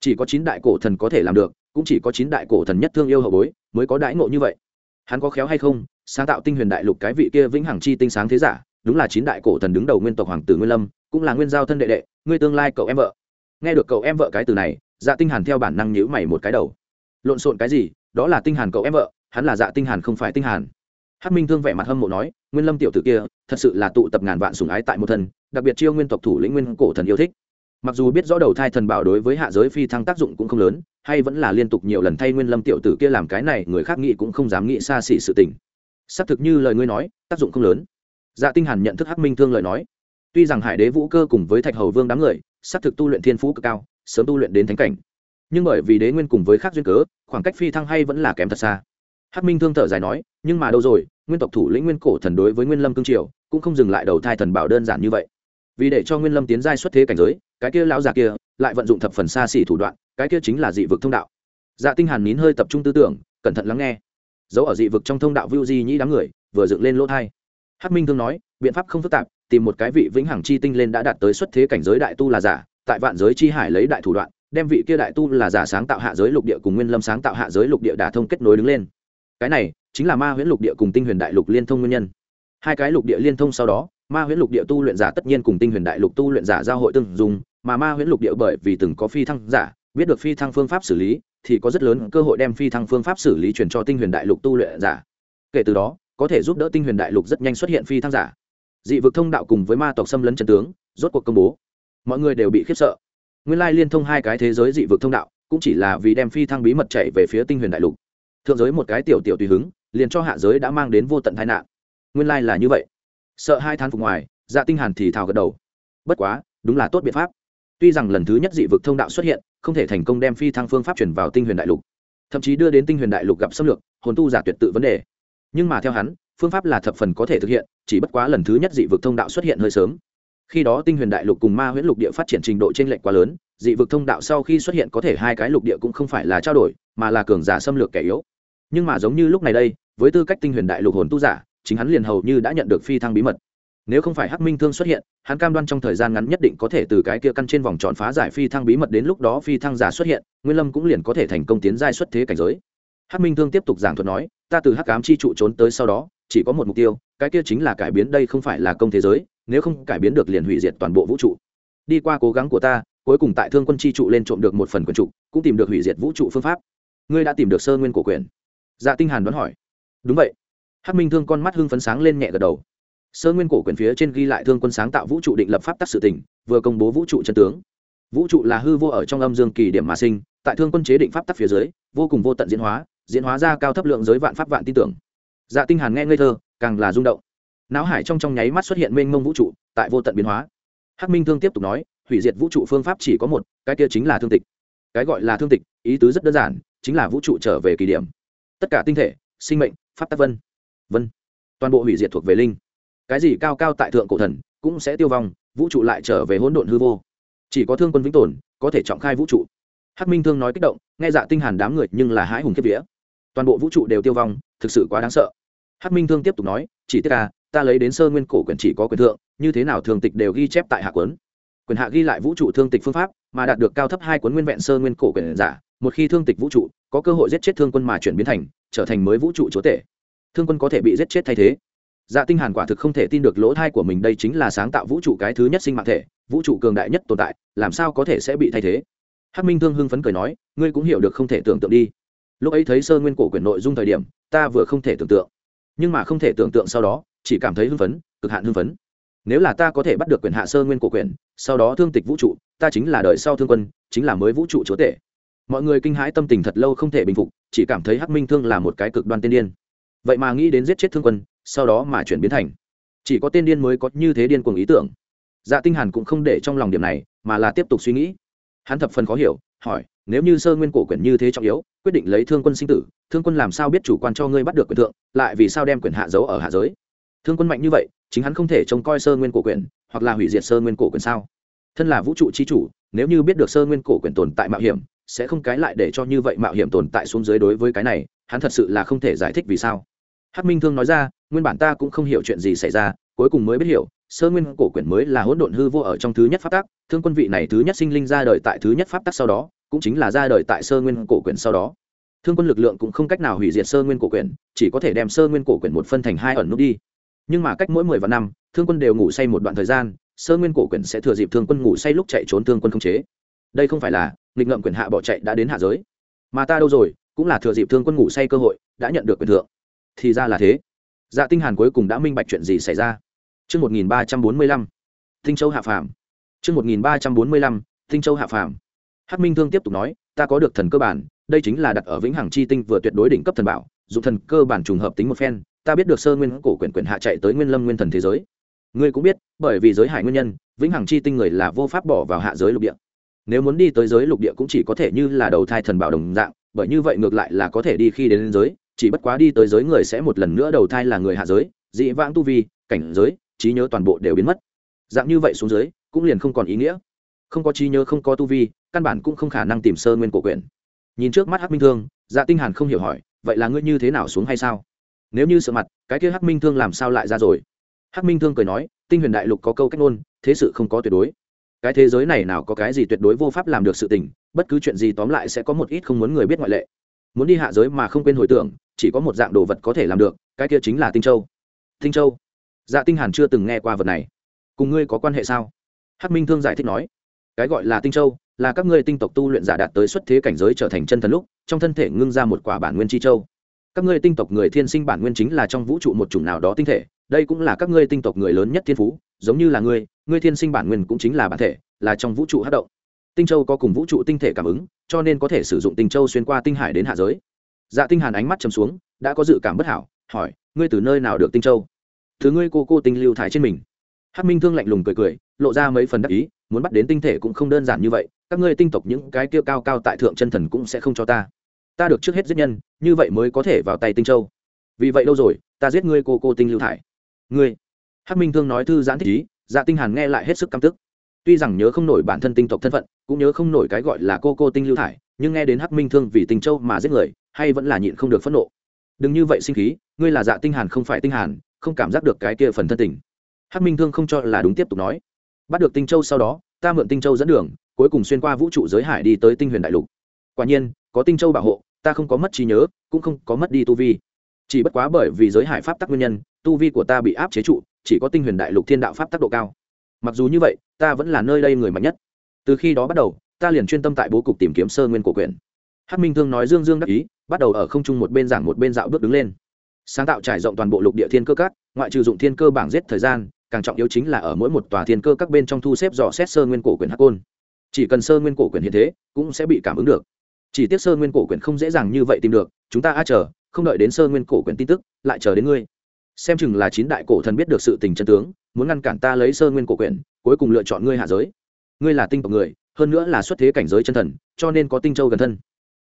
S1: Chỉ có chín đại cổ thần có thể làm được, cũng chỉ có chín đại cổ thần nhất thương yêu hậu bối mới có đãi ngộ như vậy. Hắn có khéo hay không, sáng tạo tinh huyền đại lục cái vị kia vĩnh hằng chi tinh sáng thế giả, đúng là chín đại cổ thần đứng đầu nguyên tộc hoàng tử Nguyên Lâm, cũng là nguyên giao thân đệ đệ, ngươi tương lai cậu em vợ. Nghe được cậu em vợ cái từ này, Dạ Tinh Hàn theo bản năng nhíu mày một cái đầu. Lộn xộn cái gì? Đó là Tinh Hàn cậu em vợ, hắn là Dạ Tinh Hàn không phải Tinh Hàn. Hắc Minh Thương vẻ mặt hâm mộ nói, Nguyên Lâm tiểu tử kia, thật sự là tụ tập ngàn vạn sủng ái tại một thân, đặc biệt chiêu nguyên tộc thủ lĩnh nguyên cổ thần yêu thích. Mặc dù biết rõ đầu thai thần bảo đối với hạ giới phi thăng tác dụng cũng không lớn, hay vẫn là liên tục nhiều lần thay Nguyên Lâm tiểu tử kia làm cái này, người khác nghĩ cũng không dám nghĩ xa xỉ sự tình. Xác thực như lời ngươi nói, tác dụng không lớn. Dạ Tinh Hàn nhận thức Hắc Minh Thương lời nói. Tuy rằng Hải Đế Vũ Cơ cùng với Thạch Hầu Vương đám người, xác thực tu luyện thiên phú cực cao, sớm tu luyện đến thánh cảnh. Nhưng bởi vì đế nguyên cùng với khác duyên cớ, khoảng cách phi thăng hay vẫn là kém thật xa. Hắc Minh Thương thở dài nói, nhưng mà đâu rồi, nguyên tộc thủ lĩnh nguyên cổ thần đối với nguyên lâm cương triều cũng không dừng lại đầu thai thần bảo đơn giản như vậy. Vì để cho nguyên lâm tiến giai xuất thế cảnh giới, cái kia lão già kia lại vận dụng thập phần xa xỉ thủ đoạn, cái kia chính là dị vực thông đạo. Dạ tinh hàn nín hơi tập trung tư tưởng, cẩn thận lắng nghe. Dấu ở dị vực trong thông đạo vưu di nhĩ đám người, vừa dựng lên lỗ thai. Hắc minh thương nói, biện pháp không phức tạp, tìm một cái vị vĩnh hằng chi tinh lên đã đạt tới xuất thế cảnh giới đại tu là giả, tại vạn giới chi hải lấy đại thủ đoạn, đem vị kia đại tu là giả sáng tạo hạ giới lục địa cùng nguyên lâm sáng tạo hạ giới lục địa đả thông kết nối đứng lên. Cái này chính là ma huyễn lục địa cùng tinh huyền đại lục liên thông nguyên nhân hai cái lục địa liên thông sau đó, ma huyễn lục địa tu luyện giả tất nhiên cùng tinh huyền đại lục tu luyện giả giao hội từng dùng mà ma huyễn lục địa bởi vì từng có phi thăng giả, biết được phi thăng phương pháp xử lý, thì có rất lớn cơ hội đem phi thăng phương pháp xử lý truyền cho tinh huyền đại lục tu luyện giả. Kể từ đó, có thể giúp đỡ tinh huyền đại lục rất nhanh xuất hiện phi thăng giả. Dị vực thông đạo cùng với ma tộc xâm lấn trần tướng, rốt cuộc công bố. Mọi người đều bị khiếp sợ. Nguyên lai liên thông hai cái thế giới dị vực thông đạo, cũng chỉ là vì đem phi thăng bí mật chạy về phía tinh huyền đại lục. Thượng giới một cái tiểu tiểu tùy hứng, liền cho hạ giới đã mang đến vô tận tai nạn nguyên lai là như vậy. Sợ hai than phục ngoài dạ tinh hàn thì thào gật đầu. Bất quá, đúng là tốt biện pháp. Tuy rằng lần thứ nhất dị vực thông đạo xuất hiện, không thể thành công đem phi thăng phương pháp chuyển vào tinh huyền đại lục, thậm chí đưa đến tinh huyền đại lục gặp xâm lược, hồn tu giả tuyệt tự vấn đề. Nhưng mà theo hắn, phương pháp là thập phần có thể thực hiện, chỉ bất quá lần thứ nhất dị vực thông đạo xuất hiện hơi sớm. Khi đó tinh huyền đại lục cùng ma huyễn lục địa phát triển trình độ t r ê n lệch quá lớn, dị vực thông đạo sau khi xuất hiện có thể hai cái lục địa cũng không phải là trao đổi, mà là cường giả xâm lược kẻ yếu. Nhưng mà giống như lúc này đây, với tư cách tinh huyền đại lục hồn tu giả chính hắn liền hầu như đã nhận được phi thăng bí mật. Nếu không phải hắc minh thương xuất hiện, hắn cam đoan trong thời gian ngắn nhất định có thể từ cái kia căn trên vòng tròn phá giải phi thăng bí mật đến lúc đó phi thăng giả xuất hiện, nguyên lâm cũng liền có thể thành công tiến giai xuất thế cảnh giới. Hắc minh thương tiếp tục giảng thuật nói, ta từ hắc cám chi trụ trốn tới sau đó, chỉ có một mục tiêu, cái kia chính là cải biến đây không phải là công thế giới, nếu không cải biến được liền hủy diệt toàn bộ vũ trụ. Đi qua cố gắng của ta, cuối cùng tại thương quân chi trụ lên trộm được một phần quyền trụ, cũng tìm được hủy diệt vũ trụ phương pháp. Ngươi đã tìm được sơ nguyên cổ quyền? Dạ tinh hàn đoán hỏi. Đúng vậy. Hát minh thương con mắt hưng phấn sáng lên nhẹ gật đầu. Sơ nguyên cổ quyền phía trên ghi lại thương quân sáng tạo vũ trụ định lập pháp tắc sự tỉnh vừa công bố vũ trụ chân tướng. Vũ trụ là hư vô ở trong âm dương kỳ điểm mà sinh, tại thương quân chế định pháp tắc phía dưới, vô cùng vô tận diễn hóa diễn hóa ra cao thấp lượng giới vạn pháp vạn tin tưởng. Dạ tinh hàn nghe ngây thơ, càng là rung động. Não hải trong trong nháy mắt xuất hiện mênh mông vũ trụ, tại vô tận biến hóa. Hắc minh thương tiếp tục nói, hủy diệt vũ trụ phương pháp chỉ có một, cái kia chính là thương tịch. Cái gọi là thương tịch, ý tứ rất đơn giản, chính là vũ trụ trở về kỳ điểm. Tất cả tinh thể, sinh mệnh, pháp tắc vân vân. Toàn bộ hủy diệt thuộc về linh. Cái gì cao cao tại thượng cổ thần cũng sẽ tiêu vong, vũ trụ lại trở về hỗn độn hư vô. Chỉ có thương quân vĩnh tồn có thể trọng khai vũ trụ. Hắc minh thương nói kích động, nghe dạ tinh hàn đám người nhưng là hãi hùng kiếp vía. Toàn bộ vũ trụ đều tiêu vong, thực sự quá đáng sợ. Hắc minh thương tiếp tục nói, chỉ tiếc à ta lấy đến sơ nguyên cổ quyền chỉ có quyền thượng, như thế nào thường tịch đều ghi chép tại hạ quấn quyền hạ ghi lại vũ trụ thương tịch phương pháp, mà đạt được cao thấp hai cuốn nguyên vẹn sơ nguyên cổ quyền giả, một khi thương tịch vũ trụ, có cơ hội giết chết thương quân mà chuyển biến thành, trở thành mới vũ trụ chúa tể thương quân có thể bị giết chết thay thế. Dạ tinh hàn quả thực không thể tin được lỗ thai của mình đây chính là sáng tạo vũ trụ cái thứ nhất sinh mạng thể, vũ trụ cường đại nhất tồn tại, làm sao có thể sẽ bị thay thế? Hắc minh thương hưng phấn cười nói, ngươi cũng hiểu được không thể tưởng tượng đi. Lúc ấy thấy sơ nguyên cổ quyển nội dung thời điểm, ta vừa không thể tưởng tượng. Nhưng mà không thể tưởng tượng sau đó, chỉ cảm thấy hưng phấn, cực hạn hưng phấn. Nếu là ta có thể bắt được quyền hạ sơ nguyên cổ quyển, sau đó thương tịch vũ trụ, ta chính là đời sau thương quân, chính là mới vũ trụ chúa tể. Mọi người kinh hãi tâm tình thật lâu không thể bình phục, chỉ cảm thấy hắc minh thương là một cái cực đoan tiên điên vậy mà nghĩ đến giết chết thương quân, sau đó mà chuyển biến thành. Chỉ có tiên điên mới có như thế điên cuồng ý tưởng. Dạ tinh hàn cũng không để trong lòng điểm này, mà là tiếp tục suy nghĩ. Hắn thập phần khó hiểu, hỏi, nếu như sơ nguyên cổ quyển như thế trọng yếu, quyết định lấy thương quân sinh tử, thương quân làm sao biết chủ quan cho ngươi bắt được quyền thượng, lại vì sao đem quyền hạ giấu ở hạ giới? Thương quân mạnh như vậy, chính hắn không thể trông coi sơ nguyên cổ quyển, hoặc là hủy diệt sơ nguyên cổ quyển sao? Thân là vũ trụ chi chủ, nếu như biết được sơ nguyên cổ quyển tồn tại mạo hiểm, sẽ không cái lại để cho như vậy mạo hiểm tồn tại xuống dưới đối với cái này, hắn thật sự là không thể giải thích vì sao hắc minh thương nói ra, nguyên bản ta cũng không hiểu chuyện gì xảy ra, cuối cùng mới biết hiểu, sơ nguyên cổ quyển mới là hỗn độn hư vô ở trong thứ nhất pháp tắc, thương quân vị này thứ nhất sinh linh ra đời tại thứ nhất pháp tắc sau đó, cũng chính là ra đời tại sơ nguyên cổ quyển sau đó. Thương quân lực lượng cũng không cách nào hủy diệt sơ nguyên cổ quyển, chỉ có thể đem sơ nguyên cổ quyển một phân thành hai ẩn nút đi. Nhưng mà cách mỗi mười vạn năm, thương quân đều ngủ say một đoạn thời gian, sơ nguyên cổ quyển sẽ thừa dịp thương quân ngủ say lúc chạy trốn thương quân không chế. Đây không phải là, nghịch ngợm quyền hạ bỏ chạy đã đến hạ giới. Mà ta đâu rồi, cũng là thừa dịp thương quân ngủ say cơ hội, đã nhận được quyền thượng thì ra là thế dạ tinh hàn cuối cùng đã minh bạch chuyện gì xảy ra chương 1345, Tinh Châu hạ phàm. chương 1345, Tinh Châu hạ phàm. Hắc Minh Thương tiếp tục nói, ta có được thần cơ bản, đây chính là đặt ở Vĩnh Hằng Chi Tinh vừa tuyệt đối đỉnh cấp thần bảo, dùng thần cơ bản trùng hợp tính một phen, ta biết được sơ nguyên cổ quyển quyển hạ chạy tới Nguyên Lâm Nguyên Thần thế giới. Ngươi cũng biết, bởi vì giới hải nguyên nhân, Vĩnh Hằng Chi Tinh người là vô pháp bỏ vào hạ giới lục địa. Nếu muốn đi tới giới lục địa cũng chỉ có thể như là đầu thai thần bảo đồng dạng, bởi như vậy ngược lại là có thể đi khi đến, đến giới, chỉ bất quá đi tới giới người sẽ một lần nữa đầu thai là người hạ giới, dị vãng tu vi, cảnh giới, trí nhớ toàn bộ đều biến mất. Dạng như vậy xuống dưới cũng liền không còn ý nghĩa. Không có trí nhớ không có tu vi căn bản cũng không khả năng tìm sơ nguyên cổ quyển. Nhìn trước mắt hắc minh thương dạ tinh hàn không hiểu hỏi vậy là ngươi như thế nào xuống hay sao? Nếu như sợ mặt cái kia hắc minh thương làm sao lại ra rồi? Hắc minh thương cười nói tinh huyền đại lục có câu cách ngôn thế sự không có tuyệt đối. Cái thế giới này nào có cái gì tuyệt đối vô pháp làm được sự tình bất cứ chuyện gì tóm lại sẽ có một ít không muốn người biết ngoại lệ muốn đi hạ giới mà không quên hồi tưởng, chỉ có một dạng đồ vật có thể làm được, cái kia chính là tinh châu. Tinh châu? Dạ tinh hàn chưa từng nghe qua vật này. Cùng ngươi có quan hệ sao? Hắc minh thương giải thích nói. Cái gọi là tinh châu, là các ngươi tinh tộc tu luyện giả đạt tới xuất thế cảnh giới trở thành chân thần lúc, trong thân thể ngưng ra một quả bản nguyên chi châu. Các ngươi tinh tộc người thiên sinh bản nguyên chính là trong vũ trụ một chủng nào đó tinh thể, đây cũng là các ngươi tinh tộc người lớn nhất thiên phú, giống như là ngươi ngươi thiên sinh bản nguyên cũng chính là bản thể, là trong vũ trụ hát động tinh châu có cùng vũ trụ tinh thể cảm ứng, cho nên có thể sử dụng tinh châu xuyên qua tinh hải đến hạ giới. Dạ tinh hàn ánh mắt chầm xuống, đã có dự cảm bất hảo, hỏi, ngươi từ nơi nào được tinh châu? Thứ ngươi cô cô tinh lưu thải trên mình. Hắc minh thương lạnh lùng cười cười, lộ ra mấy phần đắc ý, muốn bắt đến tinh thể cũng không đơn giản như vậy, các ngươi tinh tộc những cái kia cao cao tại thượng chân thần cũng sẽ không cho ta. Ta được trước hết giết nhân, như vậy mới có thể vào tay tinh châu. Vì vậy đâu rồi, ta giết ngươi cô cô tinh lưu thải. Ngươi? Hắc minh thương nói thư giãn thích ý dạ tinh hàn nghe lại hết sức căm tức tuy rằng nhớ không nổi bản thân tinh tộc thân phận, cũng nhớ không nổi cái gọi là cô cô tinh lưu thải, nhưng nghe đến hắc minh thương vì tinh châu mà giết người, hay vẫn là nhịn không được phẫn nộ. Đừng như vậy sinh khí, ngươi là dạ tinh hàn không phải tinh hàn, không cảm giác được cái kia phần thân tình. Hắc minh thương không cho là đúng tiếp tục nói. Bắt được tinh châu sau đó, ta mượn tinh châu dẫn đường, cuối cùng xuyên qua vũ trụ giới hải đi tới tinh huyền đại lục. Quả nhiên, có tinh châu bảo hộ, ta không có mất trí nhớ, cũng không có mất đi tu vi. Chỉ bất quá bởi vì giới hải pháp tắc nguyên nhân, tu vi của ta bị áp chế trụ, chỉ có tinh huyền đại lục thiên đạo pháp tắc độ cao mặc dù như vậy, ta vẫn là nơi đây người mạnh nhất. Từ khi đó bắt đầu, ta liền chuyên tâm tại bố cục tìm kiếm sơ nguyên cổ quyền hắc minh thương nói dương dương đắc ý, bắt đầu ở không trung một bên giảng một bên dạo bước đứng lên. Sáng tạo trải rộng toàn bộ lục địa thiên cơ các, ngoại trừ dụng thiên cơ bảng giết thời gian, càng trọng yếu chính là ở mỗi một tòa thiên cơ các bên trong thu xếp dò xét sơ nguyên cổ quyền hắc côn. Chỉ cần sơ nguyên cổ quyền hiện thế, cũng sẽ bị cảm ứng được. Chỉ tiếc sơ nguyên cổ quyền không dễ dàng như vậy tìm được, chúng ta a chờ, không đợi đến sơ nguyên cổ quyền tin tức, lại chờ đến ngươi xem chừng là chín đại cổ thần biết được sự tình chân tướng, muốn ngăn cản ta lấy sơ nguyên cổ quyền, cuối cùng lựa chọn ngươi hạ giới. Ngươi là tinh tộc người, hơn nữa là xuất thế cảnh giới chân thần, cho nên có tinh châu gần thân.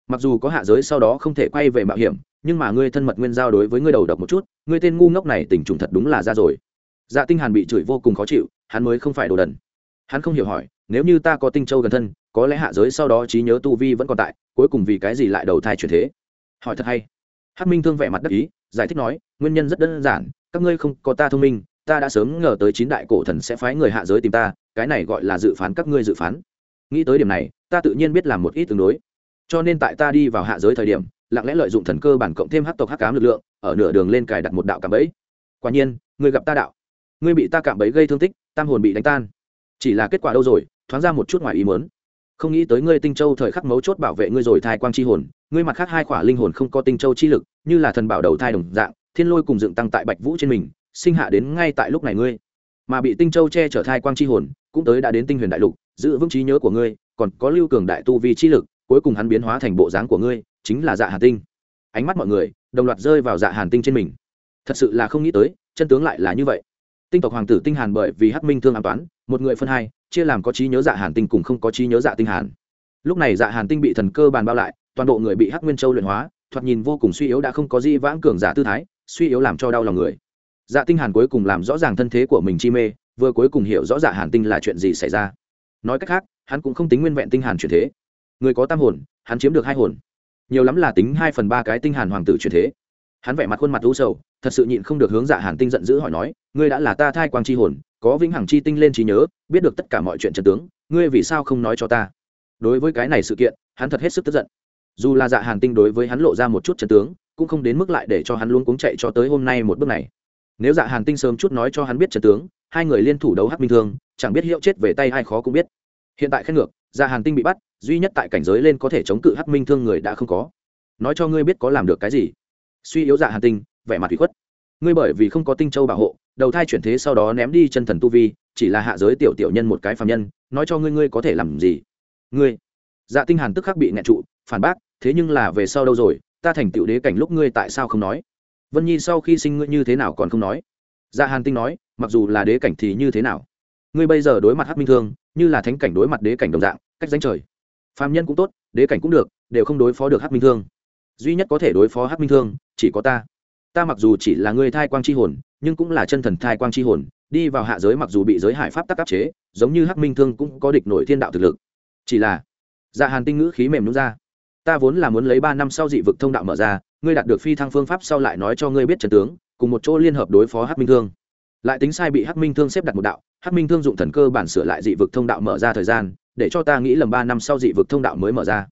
S1: Mặc dù có hạ giới sau đó không thể quay về mạo hiểm, nhưng mà ngươi thân mật nguyên giao đối với ngươi đầu độc một chút, ngươi tên ngu ngốc này tình trùng thật đúng là ra rồi. Dạ tinh hàn bị chửi vô cùng khó chịu, hắn mới không phải đồ đần. Hắn không hiểu hỏi, nếu như ta có tinh châu gần thân, có lẽ hạ giới sau đó trí nhớ tu vi vẫn còn tại, cuối cùng vì cái gì lại đầu thai chuyển thế? Hỏi thật hay hắc minh thương vẻ mặt đắc ý, giải thích nói, nguyên nhân rất đơn giản, các ngươi không có ta thông minh, ta đã sớm ngờ tới chín đại cổ thần sẽ phái người hạ giới tìm ta, cái này gọi là dự phán các ngươi dự phán. Nghĩ tới điểm này, ta tự nhiên biết làm một ít tương đối. Cho nên tại ta đi vào hạ giới thời điểm, lặng lẽ lợi dụng thần cơ bản cộng thêm hắc tộc hắc cám lực lượng, ở nửa đường lên cài đặt một đạo cạm bẫy. Quả nhiên, ngươi gặp ta đạo. Ngươi bị ta cạm bẫy gây thương tích, tam hồn bị đánh tan. Chỉ là kết quả đâu rồi, thoáng ra một chút ngoài ý muốn không nghĩ tới ngươi tinh châu thời khắc mấu chốt bảo vệ ngươi rồi thai quang chi hồn, ngươi mặt khác hai khỏa linh hồn không có tinh châu chi lực, như là thần bảo đầu thai đồng dạng, thiên lôi cùng dựng tăng tại bạch vũ trên mình, sinh hạ đến ngay tại lúc này ngươi. Mà bị tinh châu che chở thai quang chi hồn, cũng tới đã đến tinh huyền đại lục, giữ vững trí nhớ của ngươi, còn có lưu cường đại tu vi chi lực, cuối cùng hắn biến hóa thành bộ dáng của ngươi, chính là dạ Hà tinh. Ánh mắt mọi người, đồng loạt rơi vào dạ hàn tinh trên mình. Thật sự là không nghĩ tới, chân tướng lại là như vậy tinh tộc hoàng tử tinh hàn bởi vì hắc minh thương an toán, một người phân hai, chia làm có trí nhớ dạ hàn tinh cùng không có trí nhớ dạ tinh hàn. Lúc này dạ hàn tinh bị thần cơ bàn bao lại, toàn bộ người bị hắc nguyên châu luyện hóa, thoạt nhìn vô cùng suy yếu đã không có gì vãng cường giả tư thái, suy yếu làm cho đau lòng người. Dạ tinh hàn cuối cùng làm rõ ràng thân thế của mình chi mê, vừa cuối cùng hiểu rõ dạ hàn tinh là chuyện gì xảy ra. Nói cách khác, hắn cũng không tính nguyên vẹn tinh hàn chuyển thế. Người có tam hồn, hắn chiếm được hai hồn. Nhiều lắm là tính hai phần ba cái tinh hàn hoàng tử chuyển thế hắn vẻ mặt khuôn mặt u sầu, thật sự nhịn không được hướng dạ hàn tinh giận dữ hỏi nói, ngươi đã là ta thai quang chi hồn, có vĩnh hằng chi tinh lên trí nhớ, biết được tất cả mọi chuyện trần tướng, ngươi vì sao không nói cho ta? Đối với cái này sự kiện, hắn thật hết sức tức giận. Dù là dạ hàn tinh đối với hắn lộ ra một chút trần tướng, cũng không đến mức lại để cho hắn luôn cuống chạy cho tới hôm nay một bước này. Nếu dạ hàn tinh sớm chút nói cho hắn biết trần tướng, hai người liên thủ đấu hắc minh thương, chẳng biết hiệu chết về tay ai khó cũng biết. Hiện tại khen ngược dạ hàn tinh bị bắt, duy nhất tại cảnh giới lên có thể chống cự hắc minh thương người đã không có. Nói cho ngươi biết có làm được cái gì suy yếu dạ hàn tinh, vẻ mặt bị khuất. Ngươi bởi vì không có tinh châu bảo hộ, đầu thai chuyển thế sau đó ném đi chân thần tu vi, chỉ là hạ giới tiểu tiểu nhân một cái phạm nhân, nói cho ngươi ngươi có thể làm gì? Ngươi. Dạ tinh hàn tức khắc bị nghẹn trụ, phản bác, thế nhưng là về sau đâu rồi, ta thành tiểu đế cảnh lúc ngươi tại sao không nói? Vân nhi sau khi sinh ngươi như thế nào còn không nói? Dạ hàn tinh nói, mặc dù là đế cảnh thì như thế nào? Ngươi bây giờ đối mặt hắc minh thương, như là thánh cảnh đối mặt đế cảnh đồng dạng, cách danh trời. Phạm nhân cũng tốt, đế cảnh cũng được, đều không đối phó được hắc minh thương duy nhất có thể đối phó hắc minh thương, chỉ có ta. Ta mặc dù chỉ là người thai quang c h i hồn, nhưng cũng là chân thần thai quang c h i hồn, đi vào hạ giới mặc dù bị giới hải pháp tắc áp chế, giống như hắc minh thương cũng có địch nổi thiên đạo thực lực. Chỉ là dạ hàn tinh ngữ khí mềm nhún ra. Ta vốn là muốn lấy ba năm sau dị vực thông đạo mở ra, ngươi đạt được phi thăng phương pháp sau lại nói cho ngươi biết trần tướng, cùng một chỗ liên hợp đối phó hắc minh thương. Lại tính sai bị hắc minh thương xếp đặt một đạo, hắc minh thương dụng thần cơ bản sửa lại dị vực thông đạo mở ra thời gian, để cho ta nghĩ lầm ba năm sau dị vực thông đạo mới mở ra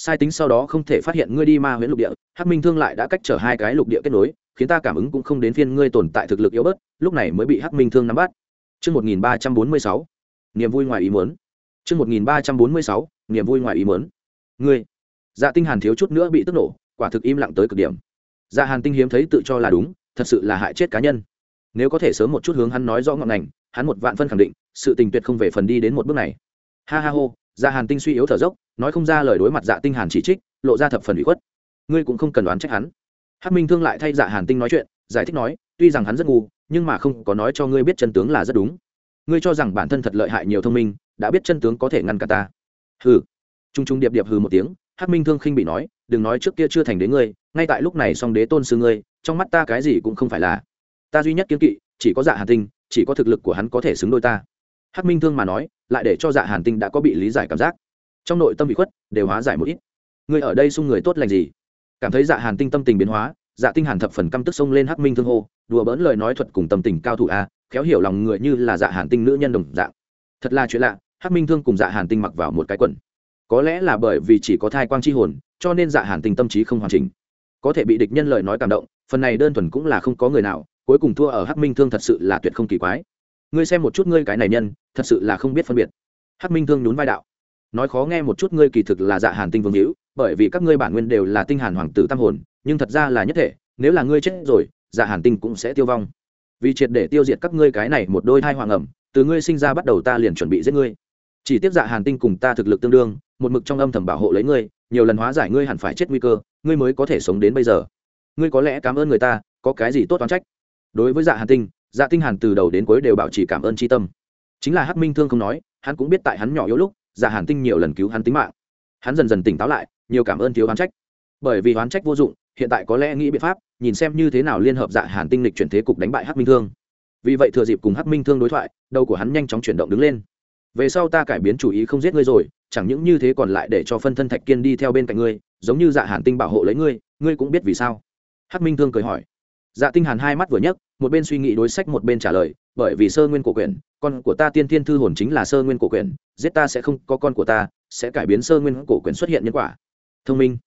S1: sai tính sau đó không thể phát hiện ngươi đi ma huyễn lục địa hắc minh thương lại đã cách trở hai cái lục địa kết nối khiến ta cảm ứng cũng không đến phiên ngươi tồn tại thực lực yếu bớt lúc này mới bị hắc minh thương nắm bắt Trước 1346, niềm vui ngoài ý muốn. Trước 1346, niềm vui ngoài ý muốn. Ngươi, dạ tinh hàn thiếu chút nữa bị tức nổ quả thực im lặng tới cực điểm dạ hàn tinh hiếm thấy tự cho là đúng thật sự là hại chết cá nhân nếu có thể sớm một chút hướng hắn nói rõ ngọn ngành hắn một vạn phân khẳng định sự tình tuyệt không về phần đi đến một bước này ha ha hô dạ hàn tinh suy yếu thở dốc, nói không ra lời đối mặt dạ tinh hàn chỉ trích, lộ ra thập phần ủy khuất. Ngươi cũng không cần đoán trách hắn. Hắc minh thương lại thay dạ hàn tinh nói chuyện, giải thích nói, tuy rằng hắn rất ngu, nhưng mà không có nói cho ngươi biết chân tướng là rất đúng. Ngươi cho rằng bản thân thật lợi hại nhiều thông minh, đã biết chân tướng có thể ngăn cả ta. Hừ. Trung trung điệp điệp hừ một tiếng, hắc minh thương khinh bị nói, đừng nói trước kia chưa thành đến ngươi, ngay tại lúc này song đế tôn sư ngươi, trong mắt ta cái gì cũng không phải là. Ta duy nhất kiến kỵ, chỉ có dạ hàn tinh, chỉ có thực lực của hắn có thể xứng đôi ta hắc minh thương mà nói, lại để cho dạ hàn tinh đã có bị lý giải cảm giác. Trong nội tâm bị khuất, đều hóa giải một ít. Ngươi ở đây xung người tốt lành gì? Cảm thấy dạ hàn tinh tâm tình biến hóa dạ tinh hàn thập phần căm tức xông lên hắc minh thương hô, đùa bỡn lời nói thuật cùng tâm tình cao thủ a, khéo hiểu lòng người như là dạ hàn tinh nữ nhân đồng dạng. Thật là chuyện lạ, hắc minh thương cùng dạ hàn tinh mặc vào một cái quần. Có lẽ là bởi vì chỉ có thai quang chi hồn, cho nên dạ hàn Tinh tâm trí không hoàn chỉnh. Có thể bị địch nhân lời nói cảm động, phần này đơn thuần cũng là không có người nào, cuối cùng thua ở hắc minh thương thật sự là tuyệt không kỳ quái ngươi xem một chút ngươi cái này nhân, thật sự là không biết phân biệt. Hắc minh thương nhún vai đạo. Nói khó nghe một chút ngươi kỳ thực là dạ hàn tinh vương hữu, bởi vì các ngươi bản nguyên đều là tinh hàn hoàng tử tam hồn, nhưng thật ra là nhất thể, nếu là ngươi chết rồi dạ hàn tinh cũng sẽ tiêu vong. Vì triệt để tiêu diệt các ngươi cái này một đôi thai hoàng ẩm, từ ngươi sinh ra bắt đầu ta liền chuẩn bị giết ngươi. Chỉ tiếp dạ hàn tinh cùng ta thực lực tương đương, một mực trong âm thầm bảo hộ lấy ngươi, nhiều lần hóa giải ngươi hẳn phải chết nguy cơ, ngươi mới có thể sống đến bây giờ. Ngươi có lẽ cảm ơn người ta, có cái gì tốt toán trách? Đối với dạ hàn tinh dạ tinh hàn từ đầu đến cuối đều bảo trì cảm ơn tri tâm. Chính là hắc minh thương không nói, hắn cũng biết tại hắn nhỏ yếu lúc dạ hàn tinh nhiều lần cứu hắn tính mạng. Hắn dần dần tỉnh táo lại, nhiều cảm ơn thiếu oán trách. Bởi vì oán trách vô dụng, hiện tại có lẽ nghĩ biện pháp, nhìn xem như thế nào liên hợp dạ hàn tinh lịch chuyển thế cục đánh bại hắc minh thương. Vì vậy thừa dịp cùng hắc minh thương đối thoại, đầu của hắn nhanh chóng chuyển động đứng lên. Về sau ta cải biến chủ ý không giết ngươi rồi, chẳng những như thế còn lại để cho phân thân thạch kiên đi theo bên cạnh ngươi, giống như dạ hàn tinh bảo hộ lấy ngươi ngươi cũng biết vì sao. Hắc minh thương cười hỏi. Dạ tinh hàn hai mắt vừa nhấc một bên suy nghĩ đối sách một bên trả lời, bởi vì sơ nguyên cổ quyển, con của ta tiên thiên thư hồn chính là sơ nguyên cổ quyển, giết ta sẽ không có con của ta, sẽ cải biến sơ nguyên cổ quyển xuất hiện nhân quả. Thông minh.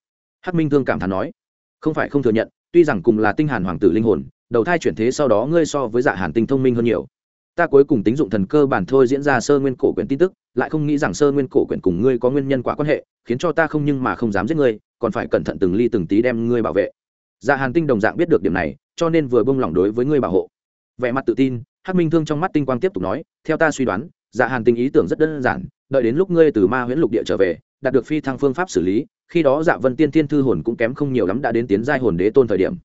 S1: Hắc minh thương cảm thán nói. Không phải không thừa nhận, tuy rằng cùng là tinh hàn hoàng tử linh hồn, đầu thai chuyển thế sau đó ngươi so với dạ hàn tinh thông minh hơn nhiều. Ta cuối cùng tính dụng thần cơ bản thôi diễn ra sơ nguyên cổ quyển tin tức, lại không nghĩ rằng sơ nguyên cổ quyển cùng ngươi có nguyên nhân quả quan hệ, khiến cho ta không nhưng mà không dám giết ngươi, còn phải cẩn thận từng ly từng tí đem ngươi bảo vệ. Dạ hàn tinh đồng dạng biết được điểm này cho nên vừa bông lỏng đối với ngươi bảo hộ. Vẻ mặt tự tin, hắc minh thương trong mắt tinh quang tiếp tục nói, theo ta suy đoán dạ hàn tinh ý tưởng rất đơn giản, đợi đến lúc ngươi từ ma huyễn lục địa trở về, đạt được phi thăng phương pháp xử lý, khi đó dạ vân tiên Thiên thư hồn cũng kém không nhiều lắm đã đến tiến giai hồn đế tôn thời điểm.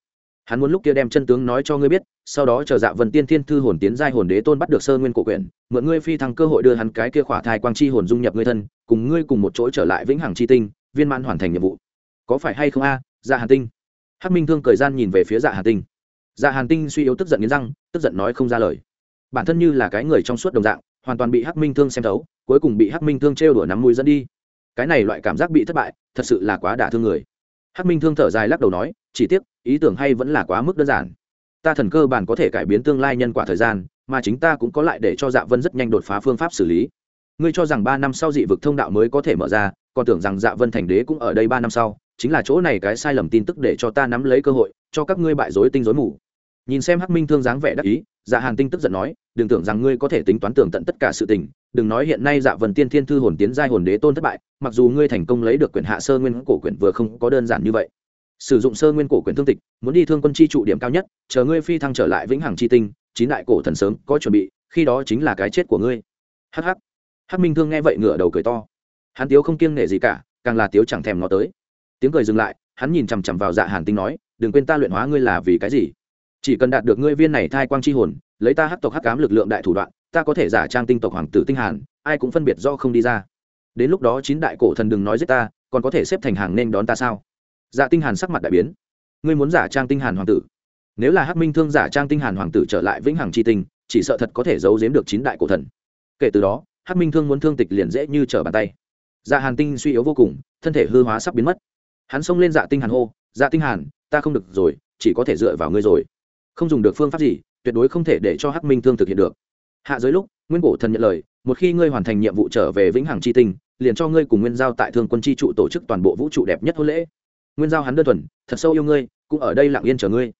S1: Hắn muốn lúc kia đem chân tướng nói cho ngươi biết, sau đó chờ dạ vân tiên thiên thư hồn tiến giai hồn đế tôn bắt được sơ nguyên cổ quyển, mượn ngươi phi thăng cơ hội đưa hắn cái kia khỏa thai quang chi hồn dung nhập ngươi thân, cùng ngươi cùng một chỗ trở lại vĩnh hằng chi tinh, viên mãn hoàn thành nhiệm vụ. Có phải hay không a dạ hà tinh? Hắc minh thương thời gian nhìn về phía dạ hà tinh dạ hàn tinh suy yếu tức giận nghiến răng, tức giận nói không ra lời. Bản thân như là cái người trong suốt đồng dạng, hoàn toàn bị hắc minh thương xem thấu, cuối cùng bị hắc minh thương trêu đùa nắm mũi dẫn đi. Cái này loại cảm giác bị thất bại, thật sự là quá đả thương người. Hắc minh thương thở dài lắc đầu nói, chỉ tiếc, ý tưởng hay vẫn là quá mức đơn giản. Ta thần cơ bản có thể cải biến tương lai nhân quả thời gian, mà chính ta cũng có lại để cho dạ vân rất nhanh đột phá phương pháp xử lý. Ngươi cho rằng ba năm sau dị vực thông đạo mới có thể mở ra, còn tưởng rằng dạ vân thành đế cũng ở đây ba năm sau, chính là chỗ này cái sai lầm tin tức để cho ta nắm lấy cơ hội, cho các ngươi bại dối tinh dối mù nhìn xem hắc minh thương dáng vẻ đắc ý dạ hàn tinh tức giận nói, đừng tưởng rằng ngươi có thể tính toán tường tận tất cả sự tình, đừng nói hiện nay dạ vần tiên thiên thư hồn tiến giai hồn đế tôn thất bại, mặc dù ngươi thành công lấy được quyền hạ sơ nguyên cổ quyển vừa không có đơn giản như vậy. Sử dụng sơ nguyên cổ quyền thương tịch, muốn đi thương quân chi trụ điểm cao nhất, chờ ngươi phi thăng trở lại vĩnh hằng chi tinh, chín đại cổ thần sớm có chuẩn bị, khi đó chính là cái chết của ngươi. Hắc hắc. Minh thương nghe vậy ngửa đầu cười to. Hắn tiếu không kiêng nể gì cả, càng là tiếu chẳng thèm nó tới. Tiếng cười dừng lại, hắn nhìn chằm chằm vào dạ hàn tinh nói, đừng quên ta luyện hóa ngươi là vì cái gì? Chỉ cần đạt được ngươi viên này thai quang chi hồn, lấy ta hắc tộc hắc cám lực lượng đại thủ đoạn, ta có thể giả trang tinh tộc hoàng tử tinh hàn, ai cũng phân biệt do không đi ra. Đến lúc đó chín đại cổ thần đừng nói giết ta, còn có thể xếp thành hàng nên đón ta sao? Dạ tinh hàn sắc mặt đại biến. Ngươi muốn giả trang tinh hàn hoàng tử? Nếu là hắc minh thương giả trang tinh hàn hoàng tử trở lại vĩnh hằng chi tinh, chỉ sợ thật có thể giấu giếm được chín đại cổ thần. Kể từ đó, hắc minh thương muốn thương tịch liền dễ như trở bàn tay. Dạ hàn tinh suy yếu vô cùng, thân thể hư hóa sắp biến mất. Hắn xông lên dạ tinh hàn hô dạ tinh hàn, ta không được rồi, chỉ có thể dựa vào ngươi rồi không dùng được phương pháp gì, tuyệt đối không thể để cho hắc minh thương thực hiện được. Hạ giới lúc, nguyên cổ thần nhận lời, một khi ngươi hoàn thành nhiệm vụ trở về vĩnh hằng chi tinh, liền cho ngươi cùng nguyên giao tại thương quân chi trụ tổ chức toàn bộ vũ trụ đẹp nhất hôn lễ. Nguyên giao hắn đơn thuần, thật sâu yêu ngươi, cũng ở đây lặng yên chờ ngươi.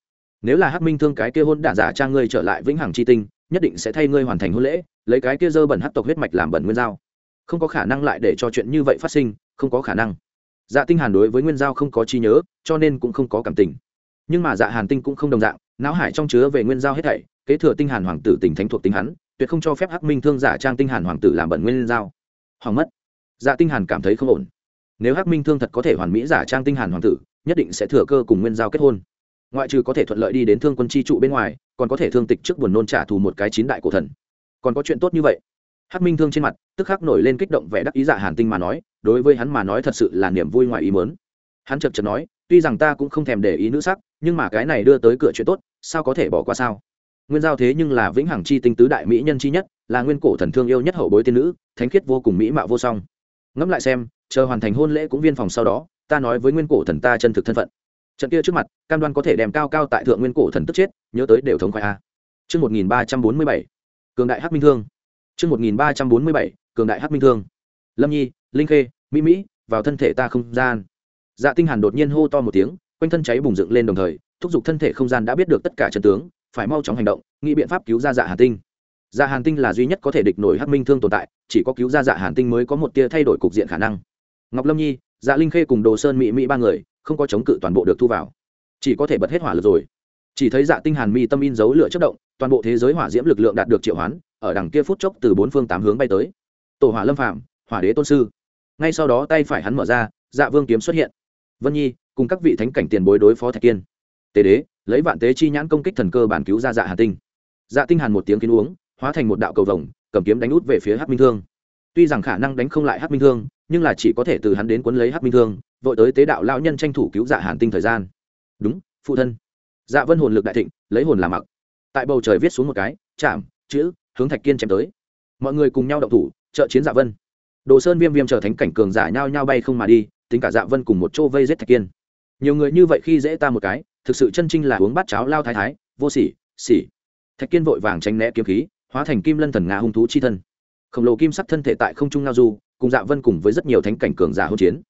S1: Nếu là hắc minh thương cái kia hôn đả giả trang ngươi trở lại vĩnh hằng chi tinh, nhất định sẽ thay ngươi hoàn thành hôn lễ, lấy cái kia dơ bẩn hắc tộc huyết mạch làm bẩn nguyên giao. Không có khả năng lại để cho chuyện như vậy phát sinh, không có khả năng. Dạ tinh hàn đối với nguyên giao không có trí nhớ, cho nên cũng không có cảm tình. Nhưng mà dạ hàn tinh cũng không đồng dạng não hải trong chứa về nguyên giao hết thảy, kế thừa tinh hàn hoàng tử tình thánh thuộc tính hắn, tuyệt không cho phép hắc minh thương giả trang tinh hàn hoàng tử làm bẩn nguyên giao. Hoàng mất. Dạ tinh hàn cảm thấy không ổn. Nếu hắc minh thương thật có thể hoàn mỹ giả trang tinh hàn hoàng tử, nhất định sẽ thừa cơ cùng nguyên giao kết hôn. Ngoại trừ có thể thuận lợi đi đến thương quân chi trụ bên ngoài, còn có thể thương tịch trước buồn nôn trả thù một cái chín đại cổ thần. Còn có chuyện tốt như vậy. Hắc minh thương trên mặt, tức khắc nổi lên kích động vẻ đắc ý dạ hàn tinh mà nói, đối với hắn mà nói thật sự là niềm vui ngoài ý mớn hắn chật chật nói, tuy rằng ta cũng không thèm để ý nữ sắc nhưng mà cái này đưa tới cửa chuyện tốt sao có thể bỏ qua sao nguyên giao thế nhưng là vĩnh hằng chi tinh tứ đại mỹ nhân chi nhất là nguyên cổ thần thương yêu nhất hậu bối tiên nữ thánh khiết vô cùng mỹ mạo vô song ngẫm lại xem chờ hoàn thành hôn lễ cũng viên phòng sau đó ta nói với nguyên cổ thần ta chân thực thân phận trận kia trước mặt cam đoan có thể đem cao cao tại thượng nguyên cổ thần tức chết nhớ tới đều thống khoái a Trước 1347, cường đại hắc minh thương. Trước 1347, cường đại hắc minh thương. Lâm Nhi, Linh Khê, Mỹ Mỹ, vào thân thể ta không gian. Dạ Tinh Hàn đột nhiên hô to một tiếng, quanh thân cháy bùng dựng lên đồng thời, thúc giục thân thể không gian đã biết được tất cả trận tướng, phải mau chóng hành động, nghĩ biện pháp cứu ra Dạ Hàn Tinh. Dạ Hàn Tinh là duy nhất có thể địch nổi hắc minh thương tồn tại, chỉ có cứu ra Dạ Hàn Tinh mới có một tia thay đổi cục diện khả năng. Ngọc Lâm Nhi, Dạ Linh Khê cùng Đồ Sơn Mỹ Mỹ ba người, không có chống cự toàn bộ được thu vào, chỉ có thể bật hết hỏa lực rồi. Chỉ thấy Dạ Tinh Hàn mi tâm in dấu lửa chất động, toàn bộ thế giới hỏa diễm lực lượng đạt được triệu hoán, ở đằng kia phút chốc từ bốn phương tám hướng bay tới tổ hỏa lâm phạm hỏa đế tôn sư ngay sau đó tay phải hắn mở ra dạ vương kiếm xuất hiện vân nhi cùng các vị thánh cảnh tiền bối đối phó thạch kiên. Tế đế, lấy vạn tế chi nhãn công kích thần cơ bản cứu ra dạ hà tinh. Dạ tinh hàn một tiếng kiến uống, hóa thành một đạo cầu vồng, cầm kiếm đánh út về phía hắc minh thương. Tuy rằng khả năng đánh không lại hắc minh thương, nhưng là chỉ có thể từ hắn đến cuốn lấy hắc minh thương, vội tới tế đạo lão nhân tranh thủ cứu dạ hàn tinh thời gian. Đúng, phụ thân. Dạ vân hồn lực đại thịnh, lấy hồn làm mặc. Tại bầu trời viết xuống một cái, chạm, chữ, hướng thạch kiên chém tới. Mọi người cùng nhau động thủ, trợ chiến dạ vân. Đồ sơn viêm viêm trở thành cảnh cường giả nhao nhao bay không mà đi, tính cả dạ vân cùng một chỗ vây giết thạch kiên nhiều người như vậy khi dễ ta một cái, thực sự chân trinh là uống bát cháo lao thái thái, vô sỉ sỉ. Thạch kiên vội vàng tránh né kiếm khí, hóa thành kim lân thần ngà hung thú chi thân. Khổng lồ kim sắc thân thể tại không trung ngao du, cùng dạ vân cùng với rất nhiều thánh cảnh cường giả hỗn chiến.